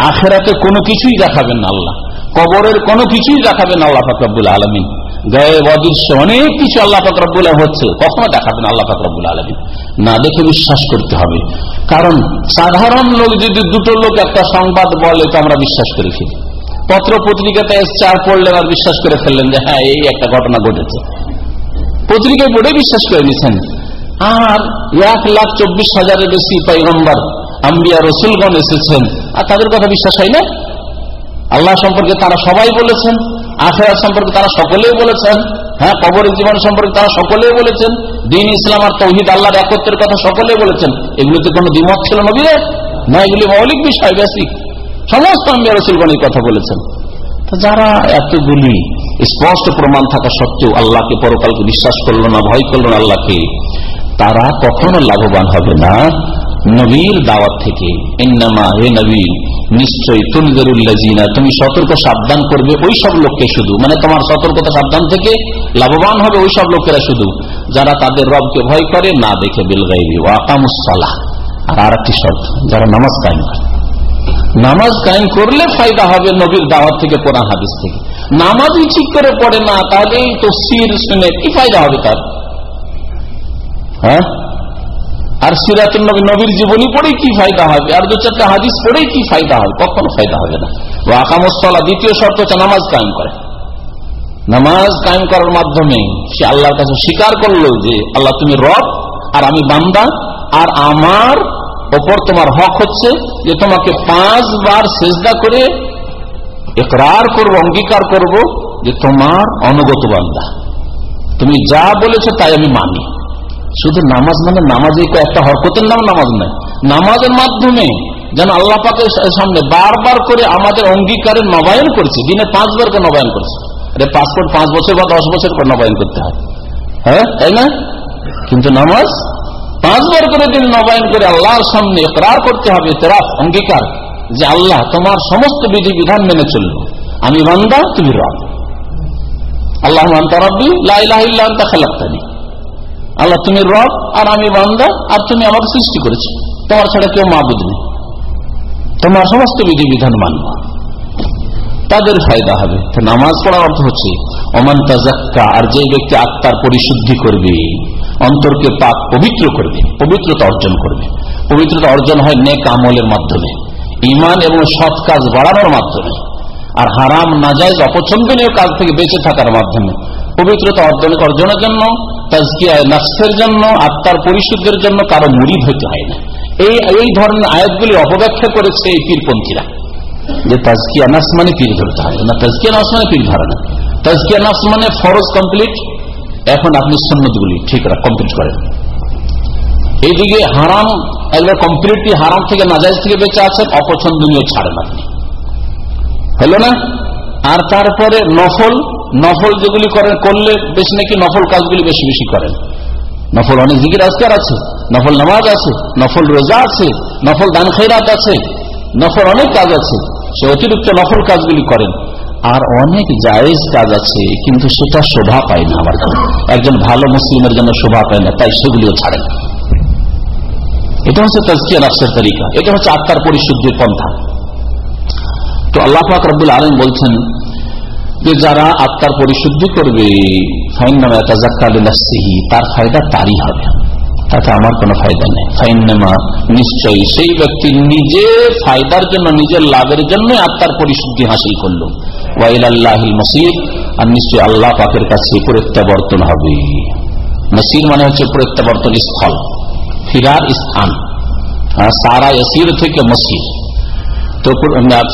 আখেরাতে কোনো কিছুই দেখাবেন না আল্লাহ। কবরের কোনো কিছুই দেখাবেন আল্লাহ ফাকরাবুল আলমিন। গায়েব অনেক কিছু আল্লাহ ফাকরাবুল হচ্ছে। কখনো দেখাবেন আল্লাহ ফাকরাবুল আলমিন। না দেখে বিশ্বাস করতে হবে। কারণ সাধারণ লোক যদি দুটো লোক একটা সংবাদ বলে, তো আমরা বিশ্বাস করে ফেলি পত্র পত্রিকাতে আর পড়লেন আর বিশ্বাস করে ফেললেন যে হ্যাঁ এই একটা ঘটনা ঘটেছে। পত্রিকায় পড়ে বিশ্বাস করে নিছেন। আর এক লাখ চব্বিশ হাজারের বেশি পাইগম্বর আম্বিয়া, রসুলগণ এসেছেন। আর তাদের কথা বিশ্বাস হয় না? আল্লাহ সম্পর্কে তারা সবাই বলেছেন। আখেরা সম্পর্কে তারা সকলেই বলেছেন হ্যাঁ কবরের জীবন সম্পর্কে তারা সকলেই বলেছেন, দিন ইসলাম আর তৌহিদ আল্লাহর একত্রের কথা সকলেই বলেছেন, এগুলোতে কোনো দ্বিমত ছিল নবীরে না এগুলি মৌলিক বিষয়, বেসিক। সমস্ত রসুলগণ এই কথা বলেছেন। যারা এতগুলি স্পষ্ট প্রমাণ থাকা সত্ত্বেও আল্লাহকে পরকালকে বিশ্বাস করল না, ভয় করল না আল্লাহকে, তারা কখনো লাভবান হবে না। নবীর দাওয়াত থেকে, ইন্নামা হে নবী, নিশ্চয়ই তুলজরুল্লাজিনা তুমি সতর্ক, সাবধান করবে ওই সব লোককে শুধু। মানে তোমার সতর্কতা সাবধান থেকে লাভবান হবে ওই সব লোকেরা শুধু। যারা তাদের রবকে ভয় করে, না দেখে বিলগাইবি ওয়াকামুসলাহ আর আর একটি শর্ত, যারা নামাজ কায়েম করে। নামাজ কায়েম করলে ফায়দা হবে নবীর দাওয়াত থেকে, কোরআন, হাদিস থেকে। নামাজই ঠিক করে পড়ে না তাহলে এই তফসির শুনে কি ফায়দা হবে তার? হ্যাঁ? আর সিরাতুল নবী, নবীর জীবনী পড়েই কি ফায়দা হবে? আর দু চারটা হাদিস পড়েই কি ফায়দা হবে কখনো ফায়দা হবে না। আকামস্তলা দ্বিতীয় শর্ত হচ্ছে নামাজ কায়েম করে। নামাজ কায়েম করার মাধ্যমে সে আল্লাহর কাছে স্বীকার করল যে, আল্লাহ, তুমি রব আর আমি বান্দা। আর আমার ওপর তোমার হক হচ্ছে যে তোমাকে পাঁচবার সেজদা করে একরার করব, অঙ্গীকার করব যে তোমার অনুগত বান্দা। তুমি যা বলেছ তাই আমি মানি। শুধু নামাজ মানে নামাজে একটা হরকতের নাম নামাজ নয় নামাজের মাধ্যমে যেন আল্লাহ পাকের সামনে বারবার করে আমাদের অঙ্গীকারের নবায়ন করছে। দিনে পাঁচবার করে নবায়ন করছে। আরে পাসপোর্ট পাঁচ বছর বা দশ বছর পর নবায়ন করতে হয়। হ্যাঁ তাই না? কিন্তু নামাজ পাঁচবার করে দিন নবায়ন করে আল্লাহর সামনে একরার করতে হবে তেরাফ অঙ্গীকার যে আল্লাহ তোমার সমস্ত বিধি বিধান মেনে চলল। আমি বান্দা, তুমি রব। আল্লাহ রব্বি লাইলাহিল্লাহ খেলাক্তানি। আল্লাহ, তুমি রব আর আমি বান্দা আর তুমি আমাকে সৃষ্টি করেছ। তোমার ছাড়া কেউ মাবুদ নেই। তোমার সমস্ত বিধি বিধান মানব। তাদের ফায়দা হবে। নামাজ পড়ার অর্থ হচ্ছে অমান তাজাক্কা, আর যে ব্যক্তি আত্মার পরিশুদ্ধি করবে, অন্তরকে পাক পবিত্র করবে, পবিত্রতা অর্জন করবে। পবিত্রতা অর্জন হয় নেক আমলের মাধ্যমে। ইমান এবং সৎ কাজ বাড়ানোর মাধ্যমে। আর হারাম নাজাইজ অপছন্দনীয় কাজ থেকে বেঁচে থাকার মাধ্যমে। পবিত্রতা অর্জন অর্জনের জন্য তাজকিয়ায় নাস্তের জন্য, আত্মার পরিশুদ্ধের জন্য কারও মুড়িদ হইতে হয় না। এই এই ধরনের আয়াতগুলি অপব্যাখ্যা করেছে এই পীরপন্থীরা। যে তাজকিয়া নাস মানে পীর ধরতে হয়, না তাজকিয়া নাস মানে পীর ধরে না। তাজকিয়া নাস মানে ফরজ কমপ্লিট, এখন আপনি সন্ন্যতগুলি ঠিক কমপ্লিট করেন। এইদিকে হারাম, একবার কমপ্লিটলি হারাম থেকে নাজাইজ থেকে বেঁচে আছেন, অপছন্দনীয় ছাড়েন আপনি। হলো না? আর তারপরে নফল নফল যেগুলি করেন, করলে বেশি নাকি নফল কাজগুলি বেশি বেশি করেন। নফল অনেক জিকির, আজকার আছে। নফল নামাজ আছে, নফল রোজা আছে, নফল দান খেরাত আছে, নফল অনেক কাজ আছে। সে অতিরিক্ত নফল কাজগুলি করেন। আর অনেক জায়েজ কাজ আছে, কিন্তু সেটা শোভা পায় না আমার একজন ভালো মুসলিমের জন্য শোভা পায় না, তাই সেগুলিও ছাড়েন। এটা হচ্ছে তাজকিয়া রাষ্ট্রের তালিকা এটা হচ্ছে আত্মার পরিশুদ্ধির পন্থা। তো আল্লাহ পাক রব্বুল আলম বলছেন যে যারা আত্মার পরিশুদ্ধি করবে তার ফায়দা তারই হবে। তাতে আমার কোনো ফায়দা নেই। ফাইনামা নিশ্চয়ই সেই ব্যক্তি নিজের ফায়দার জন্য, নিজের লাভের জন্য আত্মার পরিশুদ্ধি হাসিল করল। ওয়াইল আল্লাহিল মসির, আর নিশ্চয়ই আল্লাহ পাকের কাছে প্রত্যাবর্তন হবে। মসির মানে হচ্ছে প্রত্যাবর্তন স্থল, ফিরার স্থান। সারা এসির থেকে মসির। তো,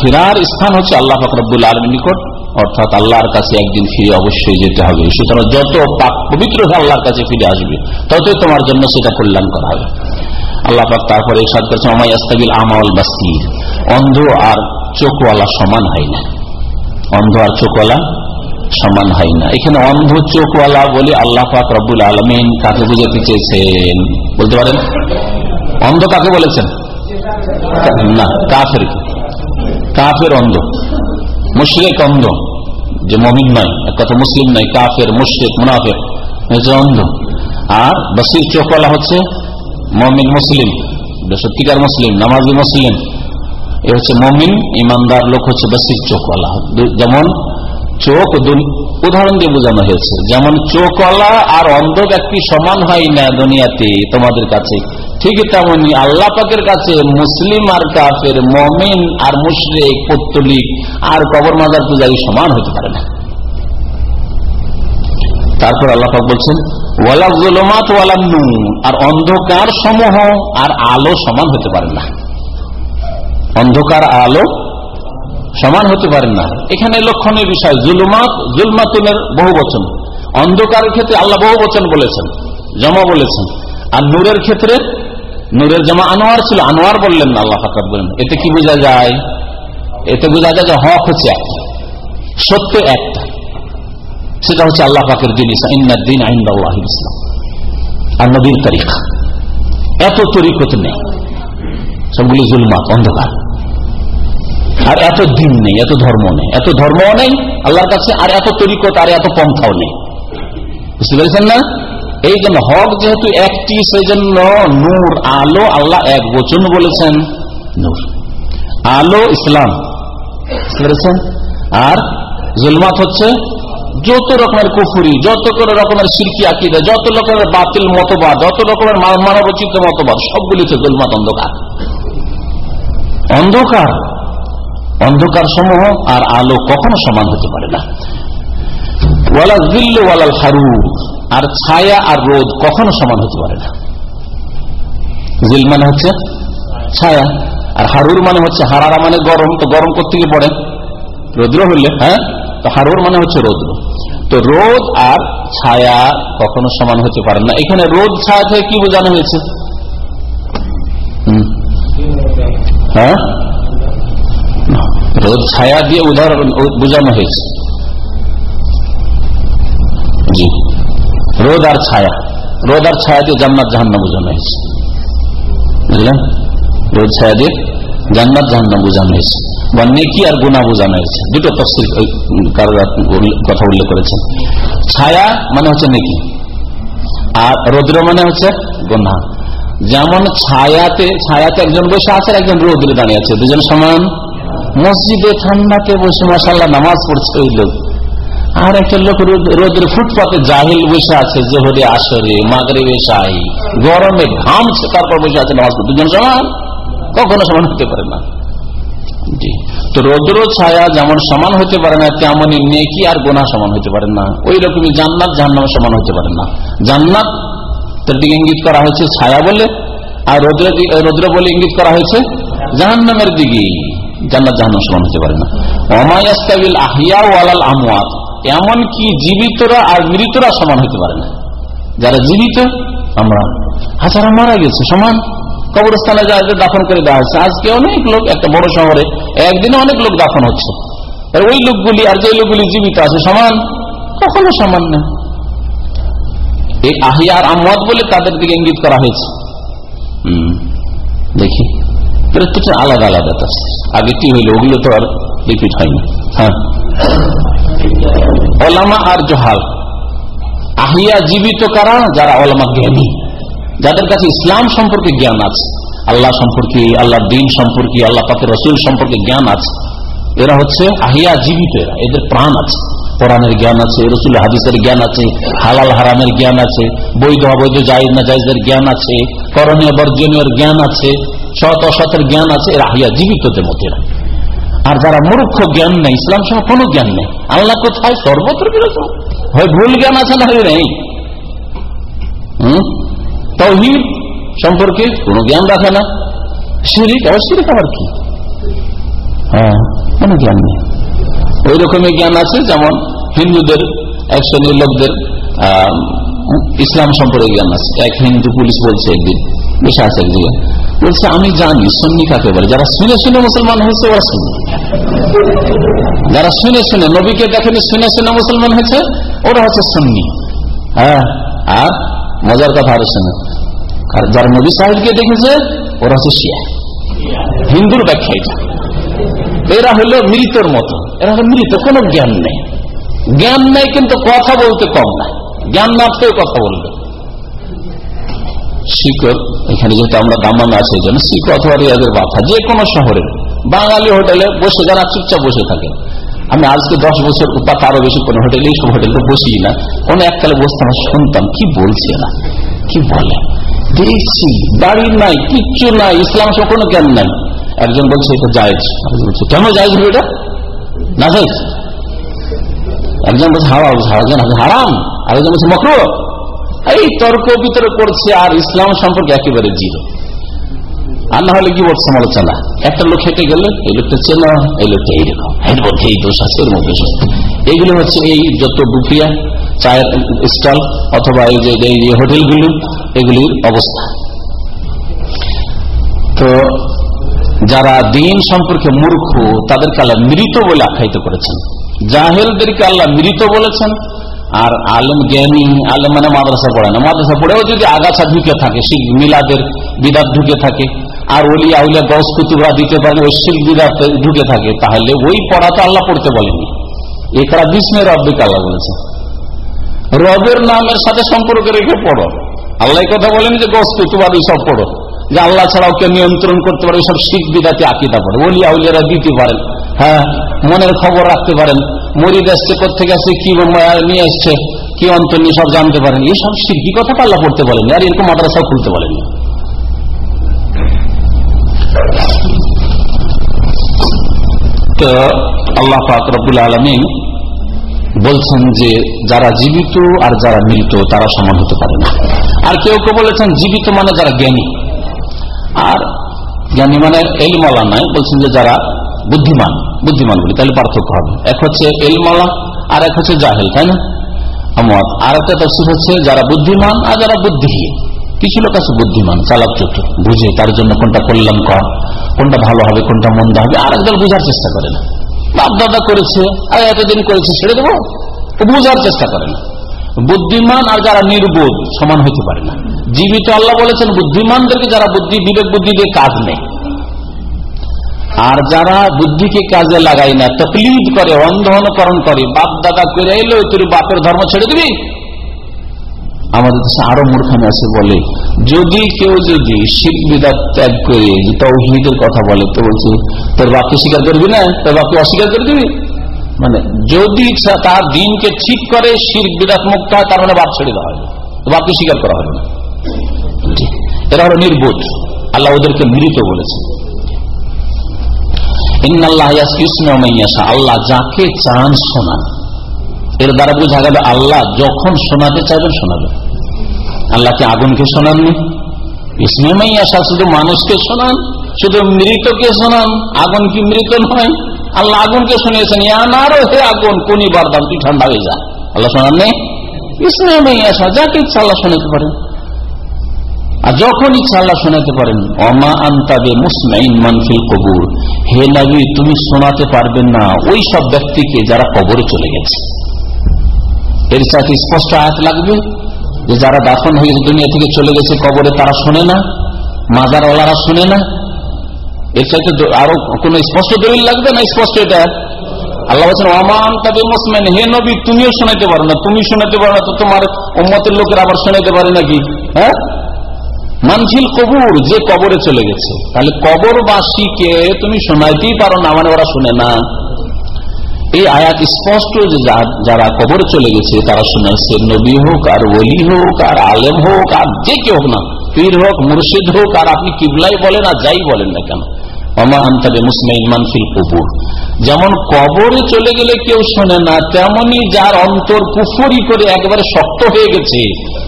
ফিরার স্থান হচ্ছে আল্লাহ ফকরবুল আলম নিকট। অর্থাৎ আল্লাহর কাছে একদিন ফিরে অবশ্যই যেতে হবে। সুতরাং যত পাক পবিত্র আল্লাহর কাছে ফিরে আসবে, ততই তোমার জন্য সেটা কল্যাণ করা হবে। আল্লাহ পাক তারপরে সাদ আস্তাবিল আমাল বাস্তির অন্ধ আর চোখওয়ালা সমান হয় না। অন্ধ আর চোখওয়ালা সমান হয় না। এখানে অন্ধ চোখওয়ালা বলে আল্লাহ পাক রব্বুল আলমিন কাকে বুঝাতে চেয়েছেন? বলতে পারেন? অন্ধ কাকে বলেছেন? না কাফের কাফের অন্ধ, মুশরেক অন্ধ। যে মমিন নয় এক কথা মুসলিম নয় কাফের, মুশরেক মুনাফের অন্ধ। আর বসির চোখওয়ালা হচ্ছে মমিন মুসলিম, সত্যিকার মুসলিম, নামাজি মুসলিম। এ হচ্ছে মমিন, ইমানদার লোক হচ্ছে বসির চোখওয়ালা যেমন চোখ উদাহরণ দিয়ে বোঝানো হয়েছে। যেমন চোখওয়ালা আর অন্ধ ব্যক্তি সমান হয় না দুনিয়াতে তোমাদের কাছে। ঠিক তেমনি আল্লাহ পাকের কাছে মুসলিম আর কাফের, মমিন আর মুশরেক, পত্তলিক আর কবর মাজার পূজারী সমান হতে পারে না। তারপর আল্লাহ বলছেন, ওয়ালা জুলমাত ওয়ালা আর অন্ধকার সমূহ আর আলো সমান হতে পারে না। অন্ধকার আলো সমান হতে পারেন না। এখানে লক্ষণের বিষয়, জুলুমাত জুলমাতুনের বহু বচন। অন্ধকারের ক্ষেত্রে আল্লাহ বহু বচন বলেছেন, জমা বলেছেন। আর নূরের ক্ষেত্রে, নূরের জমা আনোয়ার ছিল, আনোয়ার বললেন না আল্লাহ ফাকার বললেন এতে কি বোঝা যায়? এতে বোঝা যায় যে হক হচ্ছে একটা, সত্য একটা। সেটা হচ্ছে আল্লাহ পাকের জিনিস ইন্দিন আইন্দাল্লাহ ইসলাম। আর নবীর তারিখা। এত তরিকত নেই। সবগুলি জুলমাত, অন্ধকার। আর এত দিন নেই, এত ধর্ম নেই। এত ধর্মও নেই, আল্লাহর কাছে আর এত তরিকত, আর এত পন্থাও নেই। বুঝতে পেরেছেন না? এই জন্য হক যেহেতু একটি সেই জন্য নূর, আলো আল্লাহ এক বচন বলেছেন, নূর। আলো ইসলাম। বুঝতে আর জুলমাত হচ্ছে যত রকমের কুফুরি, যত রকমের সিরকি আকিদা, যত রকমের বাতিল মতবাদ, যত রকমের মানবচিত মতবাদ সবগুলি হচ্ছে জুলমাত অন্ধকার। অন্ধকার। অন্ধকার সমূহ আর আলো কখনো সমান হতে পারে না। ওয়ালা জিল্ল ওয়ালাল হারু আর ছায়া আর রোদ কখনো সমান হতে পারে না। জিল মানে হচ্ছে ছায়া, আর হারুর মানে হচ্ছে হারারা মানে গরম, তো গরম করতে গিয়ে পড়ে? রৌদ্র হইলে হ্যাঁ? তো হারুর মানে হচ্ছে রৌদ্র। তো রোদ আর ছায়া কখনো সমান হতে পারে না। এখানে রোদ, ছায়া থেকে কি বোঝানো হয়েছে? হ্যাঁ? রোদ ছায়া দিয়ে উদাহরণ বোঝানো হয়েছে। জি। রোদ আর ছায়া। রোদ আর ছায়া দিয়ে জান্নাত জাহান্ন বোঝানো হয়েছে। বুঝলেন? রোদ, ছায়া দিয়ে জান্নাত জাহান্ন বোঝানো হয়েছে। বা নেকি আর গুণা বোঝানো হয়েছে। দুটো তফসিল কথা উল্লেখ করেছেন। ছায়া মানে হচ্ছে নেকি। আর রৌদ্র মানে হচ্ছে গুণা যেমন ছায়াতে ছায়াতে একজন বসে আছে একজন রৌদ্রে দাঁড়িয়ে আছে। দুজন সমান? মসজিদে ঠান্ডাতে বসে মশাল্লাহ নামাজ পড়ছে ওই লোক। আর একটা লোক রোদের ফুটপাতে জাহিল বসে আছে, জোহরে, আসরে মাগরে বেশাই গরমে ঘামছে, তারপর বসে আছে নামাজ দুজন সমান? কখনো সমান হতে পারে না। তো রৌদ্র ছায়া যেমন সমান হতে পারে না তেমনই নেকি আর গোনা সমান হতে পারে না। ওই রকমই জান্নাত জাহান্নাম সমান হতে পারে না। জান্নাত দিকে ইঙ্গিত করা হয়েছে ছায়া বলে, আর রৌদ্র রৌদ্র বলে ইঙ্গিত করা হয়েছে জাহান্নামের দিকে জান্নাত জাহান্নাম সমান হতে পারে না। অমায়াস্তাবিল আহিয়া ওয়ালাল আমওয়াত, এমনকি জীবিতরা আর মৃতরা সমান হতে পারে না। যারা জীবিত, আমরা হাজারা মারা গেছে, সমান। কবরস্থানে যা দাফন করে দেওয়া হচ্ছে আজকে অনেক লোক, একটা বড় শহরে, একদিনে অনেক লোক দাফন হচ্ছে। ওই লোকগুলি, আর যে লোকগুলি জীবিত আছে, সমান? কখনো সমান না। এই আহিয়ার আমদ বলে তাদের দিকে ইঙ্গিত করা হয়েছে। দেখি। প্রত্যেকটা আলাদা আলাদা আগে কি হইল, ওগুলো তো আর রিপিট হয়নি। হ্যাঁ। আর জোহাল। আহিয়া জীবিত কারা? যারা ওলামা জ্ঞানী। যাদের কাছে ইসলাম সম্পর্কে জ্ঞান আছে, আল্লাহ সম্পর্কে আল্লাহ দিন সম্পর্কে, আল্লাহ পাকের রসুল সম্পর্কে জ্ঞান আছে। এরা হচ্ছে আহিয়া জীবিত এরা, এদের প্রাণ আছে। কোরআনের জ্ঞান আছে, রসুল হাদিসের জ্ঞান আছে, হালাল হারামের জ্ঞান আছে, বৈধ অবৈধ, জায়জ না জায়জের জ্ঞান আছে, করণীয় বর্জনীয় জ্ঞান আছে। সৎ অসতের জ্ঞান আছে, এরা আহিয়া জীবিতদের মধ্যে আর যারা মূর্খ জ্ঞান নেই, ইসলাম সহ কোনো জ্ঞান নেই। আল্লাহ কোথায়? সর্বত্র বিরত হয় ভুল জ্ঞান আছে না হয় নেই? তৌহিদ সম্পর্কে কোনো জ্ঞান রাখে না। শিরিক, আবার আবার কি? হ্যাঁ কোনো জ্ঞান নেই। ওই রকমের জ্ঞান আছে, যেমন হিন্দুদের, এক শ্রেণির লোকদের ইসলাম সম্পর্কে জ্ঞান আছে। এক হিন্দু পুলিশ বলছে একদিন বেশি আছে বলছে, আমি জানি, সন্নি কাকে বলে যারা শুনে শুনে মুসলমান হয়েছে, ওরা শুনে যারা শুনে শুনে, নবীকে দেখেনি, শুনে শুনে মুসলমান হয়েছে, ওরা হচ্ছে সন্নি। হ্যাঁ আর মজার কথা আরও শুনে। যারা নবী সাহেবকে দেখেছে, ওরা হচ্ছে শিয়া। হিন্দুর ব্যাখ্যা এটা। এরা হলো মৃতর মতো। এরা হলো মৃত, কোনো জ্ঞান নেই। জ্ঞান নেই, কিন্তু কথা বলতে কম না। জ্ঞান মাত্রেও কথা বলবে। শিকড় এখানে যেহেতু আমরা দামান আছে, এই জন্য শিকড় অথবা রিয়াজের বাথা যে কোনো শহরে, বাঙালি হোটেলে বসে, যারা চুপচাপ বসে থাকে। আমি আজকে দশ বছর বা তারও বেশি কোনো হোটেলে এইসব হোটেলে বসি না। কোনো এককালে বসতাম শুনতাম, কি বলছে না কি বলে? দেখছি দাড়ি নাই, কিচ্ছু নাই, ইসলাম সব কোনো জ্ঞান নাই। একজন বলছে, এটা জায়জ। বলছে, কেন জায়জ হবে এটা? না জায়জ একজন বলছে, হারাম হারাম। আরেকজন বলছে মকর এই তর্ক বিতর্ক করছে আর ইসলাম সম্পর্কে একেবারে জিরো। আর না হলে কি বলছে সমালোচনা একটা লোক হেঁটে গেলে এই লোকটা চেনা, এই লোকটা এইরকম। এর মধ্যে এই দোষ আছে, এর মধ্যে এইগুলো হচ্ছে এই যত বুকিয়া চায়ের স্টল অথবা এই যে হোটেলগুলো, এগুলির অবস্থা। তো যারা দিন সম্পর্কে মূর্খ, তাদেরকে আল্লাহ মৃত বলে আখ্যায়িত করেছেন। জাহেলদেরকে আল্লাহ মৃত বলেছেন। আর আলম জ্ঞানী, আলম মানে মাদ্রাসা পড়ে না। মাদ্রাসা পড়েও যদি আগাছা ঢুকে থাকে, শিখ মিলাদের বিদাত ঢুকে থাকে, আর ওলি আউলিয়া গস কুতুবরা দিতে পারে ওই শিখ বিদাত ঢুকে থাকে, তাহলে ওই পড়া তো আল্লাহ পড়তে বলেনি এছাড়া বিষ্ণের রব্বিক আল্লাহ বলেছে। রবের নামের সাথে সম্পর্ক রেখে পড়ো। আল্লাহ কথা বলেনি যে গস কুতুবার সব পড়ো। যে আল্লাহ ছাড়াও কে নিয়ন্ত্রণ করতে পারে সব শিখ বিদাতে আকিদা পড়ে। ওলি আউলিয়ারা দিতে পারেন। হ্যাঁ মনের খবর রাখতে পারেন। মরিদ আসছে কোথেকে আসছে কি নিয়ে আসছে কি অন্তর নিয়ে সব জানতে পারেন। এইসব শিল্পী কথা পাল্লা পড়তে বলেনি আর এরকম মাদ্রাসাও খুলতে বলেনি তো আল্লাহ পাক আলমিন বলছেন যে, যারা জীবিত আর যারা মৃত, তারা সমান হতে পারে না। আর কেউ কেউ বলেছেন, জীবিত মানে যারা জ্ঞানী। আর জ্ঞানী মানে এলমালা নয়, বলছেন যে যারা বুদ্ধিমান বুদ্ধিমান বলি তাহলে পার্থক্য হবে। এক হচ্ছে এলমালা আর এক হচ্ছে জাহেল, তাই না? আমার আর একটা তফসিল হচ্ছে যারা বুদ্ধিমান আর যারা বুদ্ধিহীন। কিছু লোক আছে বুদ্ধিমান, চালাক চতুর বুঝে তার জন্য কোনটা কল্যাণ কর কোনটা ভালো হবে, কোনটা মন্দ হবে, আর একদল বুঝার চেষ্টা করে না। বাপ দাদা করেছে, আর এতদিন করেছে, ছেড়ে দেবো। বুঝার চেষ্টা করে না। বুদ্ধিমান আর যারা নির্বোধ, সমান হতে পারে না। জীবিত আল্লাহ বলেছেন, বুদ্ধিমানদেরকে যারা বুদ্ধি, বিবেক, বুদ্ধি দিয়ে কাজ নেই। আর যারা বুদ্ধিকে কাজে লাগাই না তকলিফ করে অন্ধ অনুকরণ করে বাপ দাদা করে এলো, তোর বাপের ধর্ম ছেড়ে দিবি? আমাদের দেশে আরও মূর্খানি আছে বলে, যদি কেউ যদি শিখ বিদাত ত্যাগ করে তৌহিদের কথা বলে, তো বলছে, তোর বাপকে স্বীকার করবি না? তোর বাপকে অস্বীকার করে দিবি? মানে যদি তার দিনকে ঠিক করে শির বিদাত মুক্ত হয়, তার মানে বাপ ছেড়ে দেওয়া হবে বাপকে স্বীকার করা হবে না এরা হলো নির্বোধ। আল্লাহ ওদেরকে মৃত বলেছে। আল্লাহ যাকে চান শোনান। এর দ্বারা বোঝা গেল আল্লাহ যখন শোনাতে চাইবেন শোনাবেন। আল্লাহকে আগুনকে শোনাননি? ইসমিয়ামাই আসা শুধু মানুষকে শোনান? শুধু মৃতকে শোনান? আগুন কি মৃত নয়? আল্লাহ আগুনকে শুনিয়েছেন। ইয়ানারও হে আগুন, কোনি বারদাম তুই ঠান্ডা হয়ে যা। আল্লাহ শোনান নেই ইসমিয়ামাই আসা যাকে ইচ্ছা আল্লাহ শোনাতে পারেন। আর যখন ইচ্ছা আল্লাহ শোনাতে পারেন, অমা আন্তাবে মুসমাইন মানফিল কবুর হে নবী, তুমি শোনাতে পারবেন না ওই সব ব্যক্তিকে যারা কবরে চলে গেছে। এর সাথে স্পষ্ট আয়াত লাগবে যে যারা দাফন হয়ে দুনিয়া থেকে চলে গেছে কবরে, তারা শোনে না মাজার ওলারা শোনে না। এর চাইতে আরও কোন স্পষ্ট দলিল লাগবে না? স্পষ্ট এটা। আল্লাহ বলছেন অমান তবে মুসমেন হে নবী, তুমিও শোনাতে পারো না, তুমি শোনাতে পারো না, তো তোমার উম্মতের লোকের আবার শোনাতে পারে নাকি? হ্যাঁ? মানফিল কবুর, যে কবরে চলে গেছে। তাহলে কবরবাসীকে তুমি শোনাইতেই পারো না মানে ওরা শুনে না। এই আয়াত স্পষ্ট যে যারা কবরে চলে গেছে, তারা শুনেছে নবী হোক আর ওলি হোক আর আলেম হোক আর যে কেউ হোক না, পীর হোক, মুর্শিদ হোক, আর আপনি কিবলাই বলেন আর যাই বলেন না কেন। যেমন কবরে চলে গেলে কেউ শোনে না, তেমনি যার অন্তর কুফরি করে একবারে শক্ত হয়ে গেছে,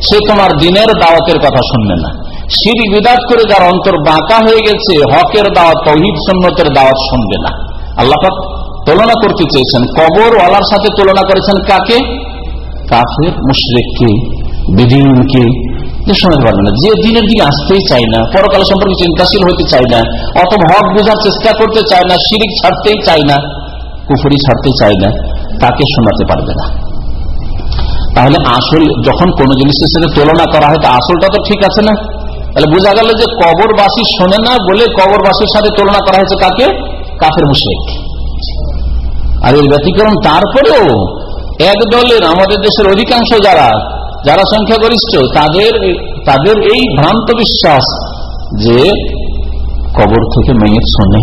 সে তোমার দিনের দাওয়াতের কথা শুনবে না। সিঁড়ি বিদাত করে যার অন্তর বাঁকা হয়ে গেছে, হকের দাওয়াত, তহিদ সন্ন্যতের দাওয়াত শুনবে না। আল্লাহ তুলনা করতে চেয়েছেন। কবর ওয়ালার সাথে তুলনা করেছেন কাকে? কাফের, মুশরেককে, বিদিনকে। শোনাতে পারবে না। যে দিনের দিকে আসতেই চাই না, পরকাল সম্পর্কে চিন্তাশীল হতে চাই না, অথবা হক বোঝার চেষ্টা করতে চায় না, শিরিক ছাড়তেই চায় না, কুফুরি ছাড়তে চায় না, তাকে শোনাতে পারবে না। তাহলে আসল যখন কোন জিনিসের সাথে তুলনা করা হয়, তা আসলটা তো ঠিক আছে না? তাহলে বোঝা গেল যে কবরবাসী শোনে না বলে কবরবাসীর সাথে তুলনা করা হয়েছে কাকে? কাফের মুশেক আর এর ব্যতিক্রম তারপরেও এক দলের আমাদের দেশের অধিকাংশ যারা যারা সংখ্যাগরিষ্ঠ, তাদের তাদের এই ভ্রান্ত বিশ্বাস যে কবর থেকে মেয়ের শোনে।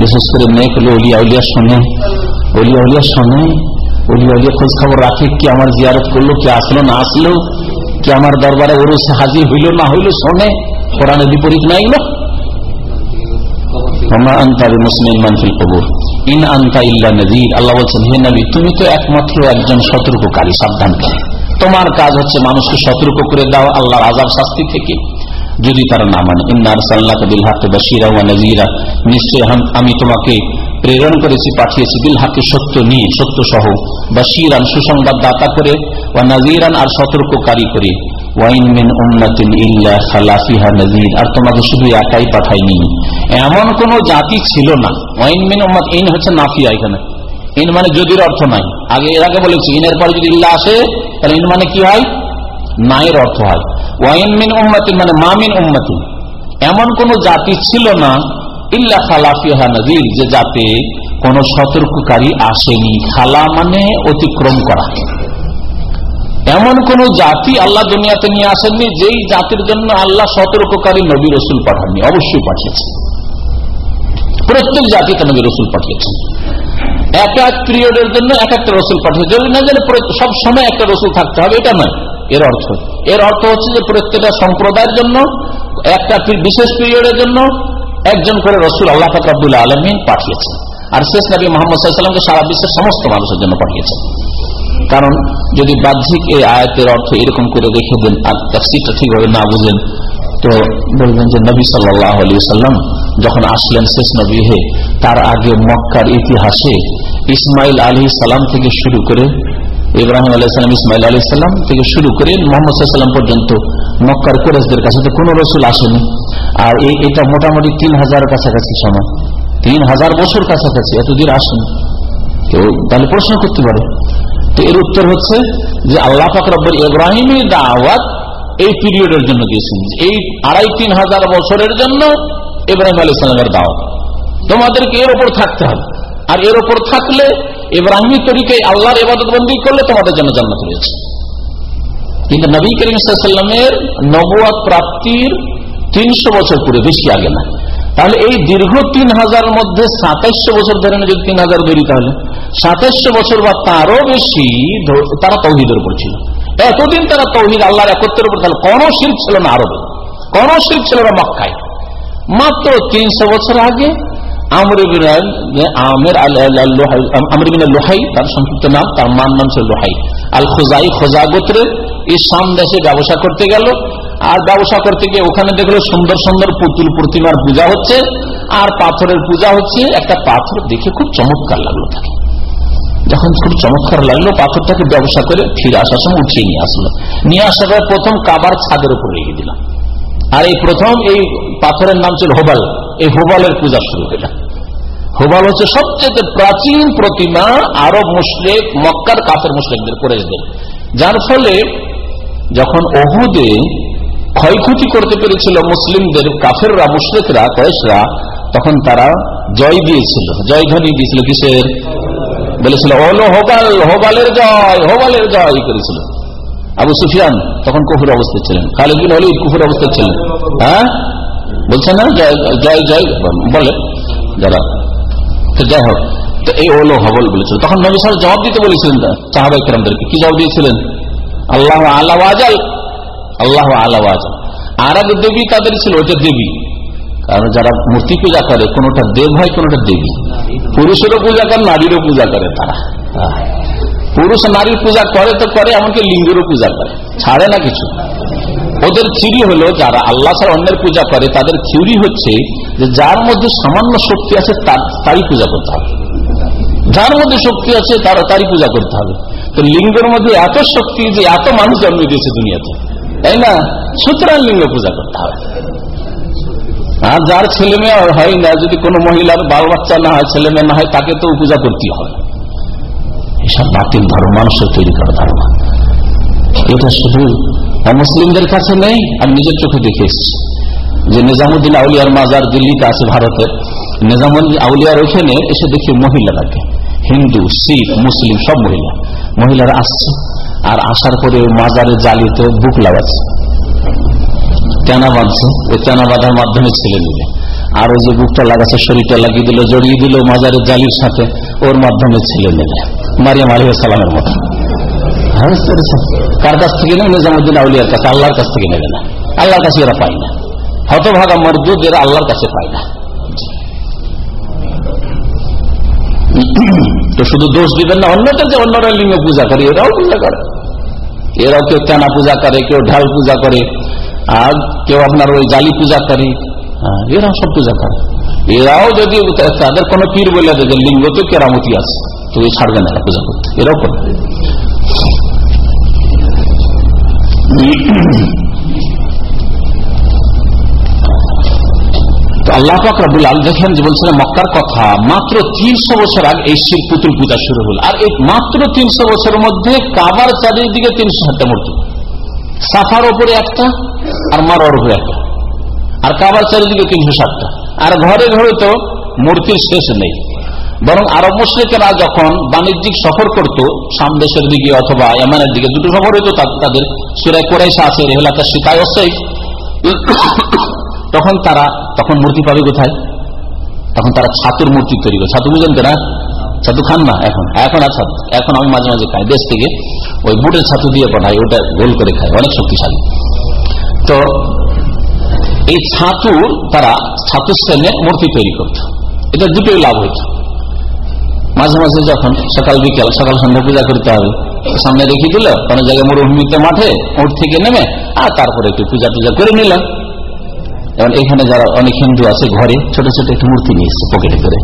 বিশেষ করে মেয়ে হলে অলিয়া উলিয়া শোনে। অলিয়া উলিয়া শোনে। অলিয়া উলিয়া খোঁজ খবর রাখে, কি আমার জিয়ারত করল, কি আসলো, না আসলো। কি আমার দরবারে ওরস হাজির হইল না হইল শোনে কোরআনের বিপরীত না। এগুলো তোমার কাজ হচ্ছে মানুষকে সতর্ক করে দাও আল্লাহর আজাব শাস্তি থেকে। যদি তারা না মানে নিশ্চয় আমি তোমাকে প্রেরণ করেছি, পাঠিয়েছি বিল হাকে সত্য নিয়ে, সত্য সহ। বা সুসংবাদ দাতা করে নাজিরান আর সতর্ককারী করে। আর তোমাকে শুধু একাই পাঠাইনি। এমন কোন জাতি ছিল না। ওয়াইন মিন উম্মাত, ইন হচ্ছে নাফিয়া এখানে। ইন মানে যদির অর্থ নাই। আগে, এর আগে বলেছি, ইনের পরে যদি ইল্লা আসে, তাহলে ইন মানে কি হয়? নাইয়ের অর্থ হয়। ওয়াইন মিন উম্মাতিন মানে মামিন উম্মাতিন এমন কোন জাতি ছিল না, ইল্লা খালাফিহা নজির যে যাতে কোন সতর্ককারী আসেনি। খালা মানে অতিক্রম করা। এমন কোন জাতি আল্লাহ দুনিয়াতে নিয়ে আসেননি, যেই জাতির জন্য আল্লাহ সতর্ককারী নবী রসুল পাঠাননি, অবশ্যই পাঠিয়েছেন প্রত্যেক জাতিতে নবী রসুল পাঠিয়েছেন এক এক পিরিয়ডের জন্য এক একটা রসুল পাঠিয়েছে। যদি না জানে সব সময় একটা রসুল থাকতে হবে, এটা নয়, এর অর্থ। এর অর্থ হচ্ছে যে প্রত্যেকটা সম্প্রদায়ের জন্য, একটা বিশেষ পিরিয়ডের জন্য একজন করে রসুল আল্লাহ ফাকরাবুল আলমিন পাঠিয়েছেন। আর শেষ নবী মোহাম্মদ সাল্লামকে সারা বিশ্বের সমস্ত মানুষের জন্য পাঠিয়েছেন। কারণ যদি বাহ্যিক এই আয়াতের অর্থ এরকম করে রেখে দেন আর তাফসিরটা ঠিকভাবে না বুঝেন, তো বলবেন যে নবী আলী সাল্লাম যখন আসলেন শেষ নবী হে তার আগে মক্কার ইতিহাসে ইসমাইল আলী সালাম থেকে শুরু করে ইব্রাহিম আলাইসালাম ইসমাইল আলী সাল্লাম থেকে শুরু করে মোহাম্মদ সাল্লাম পর্যন্ত মক্কার কোরেসদের কাছে তো কোনো রসুল আসেনি। আর এটা মোটামুটি তিন হাজার কাছাকাছি সময়। তিন হাজার বছর কাছাকাছি এতদিন আসেনি। কেউ তাহলে প্রশ্ন করতে পারে তো এর উত্তর হচ্ছে যে আল্লাহ ফাকরব্বর ইব্রাহিমের দাওয়াত এই পিরিয়ডের জন্য দিয়েছেন। এই আড়াই তিন হাজার বছরের জন্য ইব্রাহিম আলী ইসলামের দাওয়াত। তোমাদেরকে এর ওপর থাকতে হবে। আর এর ওপর থাকলে ইব্রাহিমী তরিকে আল্লাহর ইবাদত বন্দী করলে তোমাদের জন্য জান্নাত রয়েছে। কিন্তু নবী করিম সাল্লামের নবুয়াদ প্রাপ্তির তিনশো বছর পুরে বেশি আগে না। তাহলে এই দীর্ঘ তিন হাজার মধ্যে সাতাইশশো বছর ধরে যদি তিন হাজার ধরি তাহলে সাতাইশশো বছর বা তারও বেশি তারা তৌহিদের উপর ছিল। এতদিন তারা তৌহিদ আল্লাহর একত্রের উপর তাহলে কোন শিল্প ছিল না আরবে। কোন শিল্প ছিল না মক্কায়। মাত্র তিনশো বছর আগে লোহাই তার নাম, তার মান লোহাই। আল খোজাই, খোজা ব্যবসা করতে গেল। আর ব্যবসা করতে গিয়ে ওখানে দেখল সুন্দর সুন্দর পুতুল প্রতিমার পূজা হচ্ছে। আর পাথরের পূজা হচ্ছে। একটা পাথর দেখে খুব চমৎকার লাগল তাকে। যখন খুব চমৎকার লাগল, পাথরটাকে ব্যবসা করে ফিরে আসার সময় উঠিয়ে নিয়ে আসলো। নিয়ে আসার পর প্রথম কাবার ছাদের উপর রেখে দিলাম। আর এই প্রথম এই পাথরের নাম ছিল হোবাল। এই হোবালের পূজা শুরু হইল হোবাল হচ্ছে সবচেয়ে প্রাচীন প্রতিমা আরব মুসলিক মক্কার কাফের মুসলিকদের কোরেশদের যার ফলে যখন অহুদে ক্ষয়ক্ষতি করতে পেরেছিল মুসলিমদের, কাফেররা মুসলিকরা কয়েসরা তখন তারা জয় দিয়েছিল। জয় ধ্বনি দিয়েছিল কিসের? বলেছিল ওলো হোবাল, হোবালের জয় হোবালের জয় করেছিল। আবু সুফিয়ান তখন কুফুর অবস্থায় ছিলেন। খালিদ বিন অলিদ কুফুর অবস্থায় ছিলেন। হ্যাঁ? বলছে না? জয় জয় বলে যারা। তো যাই হোক, তো এই ওলো হবল বলেছিল। তখন নবী সাল জবাব দিতে বলেছিলেন সাহাবাই কেরামদেরকে। কি জবাব দিয়েছিলেন? আল্লাহ আল্লাহ আজাল আল্লাহ আল্লাহ আজাল আর এক দেবী তাদের ছিল ওটা দেবী। কারণ যারা মূর্তি পূজা করে, কোনটা দেব হয়, কোনটা দেবী। পুরুষেরও পূজা করে, নারীরও পূজা করে তারা। পুরুষ নারীর পূজা করে তো করে, এমনকি লিঙ্গেরও পূজা করে। ছাড়ে না কিছু। ওদের থিউরি হলো, যারা আল্লাহ ছাড়া অন্যের পূজা করে, তাদের থিউরি হচ্ছে যে যার মধ্যে সামান্য শক্তি আছে তারই পূজা করতে হবে। যার মধ্যে শক্তি আছে, তার, তারই পূজা করতে হবে। তো লিঙ্গের মধ্যে এত শক্তি যে এত মানুষ জন্ম দিয়েছে দুনিয়াতে। তাই না? সুতরাং লিঙ্গ পূজা করতে হবে। আর যার ছেলে মেয়ে হয় না, যদি কোনো মহিলার বাল বাচ্চা না হয়, ছেলে মেয়ে না হয়, তাকে তো পূজা করতেই হয়। এসব বাতিল ধর্ম, মানুষের তৈরি করা ধারণা এটা শুধু মুসলিমদের কাছে নেই, আমি নিজের চোখে দেখে এসেছি। যে নিজামুদ্দিন আউলিয়ার মাজার দিল্লিতে আছে ভারতের নিজামুদ্দিন আউলিয়ার ওখানে এসে দেখি মহিলারাকে হিন্দু, শিখ, মুসলিম, সব মহিলা। মহিলারা আসছে, আর আসার পরে মাজারে জালিতে বুক লাগাচ্ছে। তেনা বাঁধছে ওই তেনা বাঁধার মাধ্যমে ছেলে নিবে আর ওই যে বুকটা লাগাচ্ছে শরীরটা লাগিয়ে দিল জড়িয়ে দিল মাজারের জালির সাথে ওর মাধ্যমে ছেলে নেবে। মারিয়াম আলী সালামের মতো। কার কাছ থেকে নেই নিজামুদ্দিন আউলিয়ার কাছে। আল্লাহর কাছ থেকে নেবে না। আল্লাহর কাছে এরা পায় না। হতভাগা মরদুদ এরা আল্লাহর কাছে পায় না। তো শুধু দোষ দিবেন না অন্যটা যে অন্যরা লিঙ্গ পূজা করে এরাও পূজা করে। এরাও কেউ তেনা পূজা করে কেউ ঢাল পূজা করে। আর কেউ আপনার ওই জালি পূজা করে এরাও সব পূজা করে এরাও যদি তাদের কোন পীর বলে দেয় লিঙ্গ তো কেরামতি আছে, তো ওই ছাড়বে না পূজা করতে, এরাও করবে। আল্লাহ ফাকরাবুল আল দেখেন যে বলছিলেন মক্কার কথা, মাত্র তিনশো বছর আগে এই শিব পুতুল পূজা শুরু হল। আর এই মাত্র তিনশো বছরের মধ্যে কাবার চারিদিকে তিনশো ষাটটা মূর্তি। সাফার ওপরে একটা আর মারার উপরে একটা আর কাবার চারিদিকে তিনশো ষাটটা আর ঘরে ঘরে তো মূর্তির শেষ নেই। বরং আরব মুশ্রিকেরা যখন বাণিজ্যিক সফর করত সামদেশের দিকে অথবা এমানের দিকে, দুটো সফর হইতো তাদের। সুরায় কোরাইশা আছে রেহলাতা শিকায় অস্থায়ী তখন তারা তখন মূর্তি পাবে কোথায়? তখন তারা ছাতুর মূর্তি তৈরি করে। ছাতু বুঝেন তো না? ছাতু খান না এখন? এখন আর ছাতু। এখন আমি মাঝে মাঝে খাই। দেশ থেকে ওই বুটের ছাতু দিয়ে পাঠাই, ওটা গোল করে খাই। অনেক শক্তিশালী। তো এই ছাতু তারা ছাতু শ্রেণির মূর্তি তৈরি করত। এটা দুটোই লাভ হইত। মাঝে মাঝে যখন সকাল বিকেল, সকাল সন্ধ্যা পূজা করতে হবে সামনে রেখে দিল, কোনো জায়গায় মরুভূমিতে মাঠে মূর্তি থেকে নেমে, আর তারপরে একটু পূজা টুজা করে নিলাম এবং এখানে যারা অনেক হিন্দু আছে ঘরে, ছোট ছোট একটু মূর্তি নিয়েছে পকেটে করে।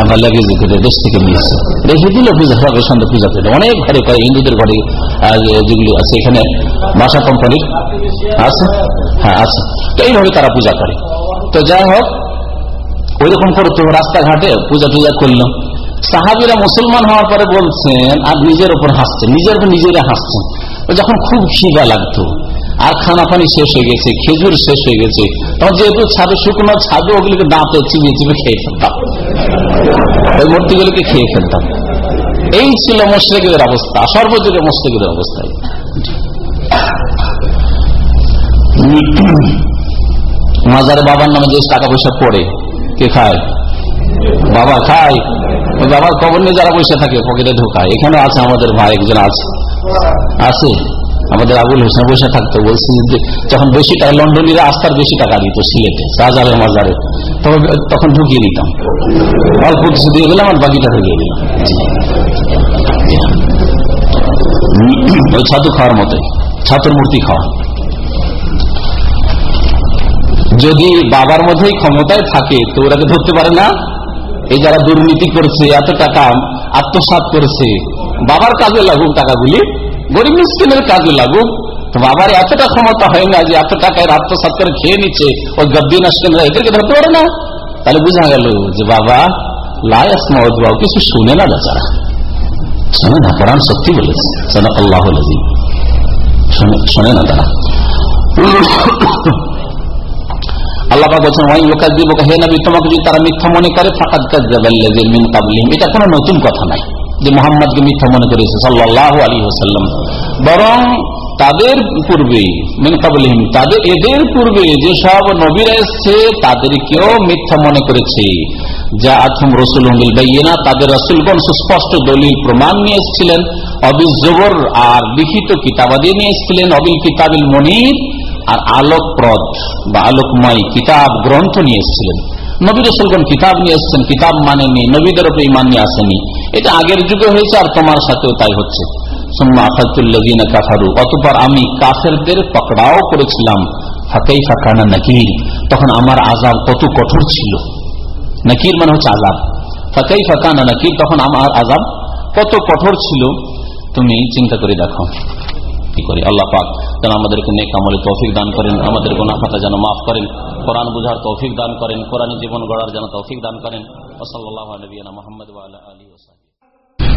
আমার লাগেজে করে দেশ থেকে নিয়ে এসছে। রেখে দিল পূজা হবে সন্ধ্যে পূজা করে। অনেক ঘরে করে, হিন্দুদের ঘরে যেগুলি আছে, এখানে বাসা কোম্পানির আছে? হ্যাঁ আছে। তো এইভাবে তারা পূজা করে। তো যাই হোক ওই রকম করতো রাস্তাঘাটে পূজা টুজা করল। সাহাবিরা মুসলমান হওয়ার পরে বলছেন, আর নিজের উপর হাসছেন, নিজের উপর নিজেরা হাসছেন। যখন খুব খিদা লাগতো আর খানা পানি শেষ হয়ে গেছে, খেজুর শেষ হয়ে গেছে। তখন যেহেতু ছাদে শুকনো ছাদে ওগুলিকে দাঁতে চিবিয়ে চিবিয়ে খেয়ে ফেলতাম। ওই মূর্তিগুলিকে খেয়ে ফেলতাম। এই ছিল মোশ্রেকের অবস্থা সর্বযুগের মোশ্রেকের অবস্থা। মাজারে বাবার নামে যে টাকা পয়সা পড়ে, কে খায়? বাবা খায়। ওই বাবার কবর নিয়ে যারা পয়সা থাকে, পকেটে ঢোকায়। এখানে আছে আমাদের ভাই একজন আছে। আছে? আমাদের আবুল হোসেন বসে থাকতো, বলছি যে যখন বেশি টাকা, লন্ডনীরা আস্তার বেশি টাকা দিত সিলেটে শাহজালের মাজারে। তখন তখন ঢুকিয়ে দিতাম। অল্প কিছু দিয়ে দিলাম আর বাকিটা ঢুকিয়ে দিলাম। ওই ছাতু খাওয়ার মতোই ছাতুর মূর্তি খাওয়া। যদি বাবার মধ্যেই ক্ষমতায় থাকে, তো ওরা ধরতে পারে না। এই যারা দুর্নীতি করছে, এত টাকা আত্মসাত করেছে, বাবার কাজে লাগুক টাকাগুলি। গরিব মিসকিনের কাজে লাগুক তো বাবার এতটা ক্ষমতা হয় না যে এত টাকা এর আত্মসাত করে খেয়ে নিচ্ছে, ওই গদ্দিন আসকেনরা এদেরকে ধরতে পারে না। তাহলে বোঝা গেল যে বাবা বাবু কিছু শুনে না বেচারা। শোনে না, কোরআন সত্যি বলেছে। আল্লাহ শোনে না তারা। আল্লাহ বলছেন ওয়াই ইউকাযযিবুকা হে নবী, তোমাকে যদি তারা মিথ্যা মনে করে কাযযাবাল্লাযিনা মিন ক্বাবলিহিম এটা কোনো নতুন কথা নাই। যে মুহাম্মদকে মিথ্যা মনে করেছে, সাল্লাল্লাহু আলাইহি ওয়াসাল্লাম। বরং তাদের পূর্বে, মিন ক্বাবলিহিম, তাদের, এদের পূর্বে যে সব নবীরা এসেছে, তাদেরকেও মিথ্যা মনে করেছে। যা আথম রসুল বিল বাইয়িনা তাদের রাসূলগণ সুস্পষ্ট দলিল, প্রমাণ নিয়ে এসেছিলেন। অবিল জবর আর লিখিত কিতাবাদি নিয়ে এসেছিলেন। অবিল কিতাবিল মনির আর আলোকপ্রদ বা আলোকময় কিতাব গ্রন্থ নিয়ে এসেছিলেন। নবী রসুলগণ কিতাব নিয়ে এসছেন, কিতাব মানেনি নবীদের উপর ইমান নিয়ে আসেনি এটা আগের যুগে হয়েছে আর তোমার সাথেও তাই হচ্ছে। আমি কাফেরদের পকড়াও করেছিলাম। ফাকাই ফাকানা নাকির, তখন আমার আযাব কত কঠোর ছিল। নাকির মানে হচ্ছে আযাব। ফাকাই ফাকানা নাকির, তখন আমার আযাব কত কঠোর ছিল, তুমি চিন্তা করে দেখো। কি করি। আল্লাহ পাক যেন আমাদেরকে নেক আমলে তৌফিক দান করেন, আমাদের গোনা খাতা যেন মাফ করেন, কোরআন বুঝার তৌফিক দান করেন, কোরআন জীবন গড়ার যেন তৌফিক দান করেন। ওসল্লাহ নবীনা মোহাম্মদ আলী ওসাহ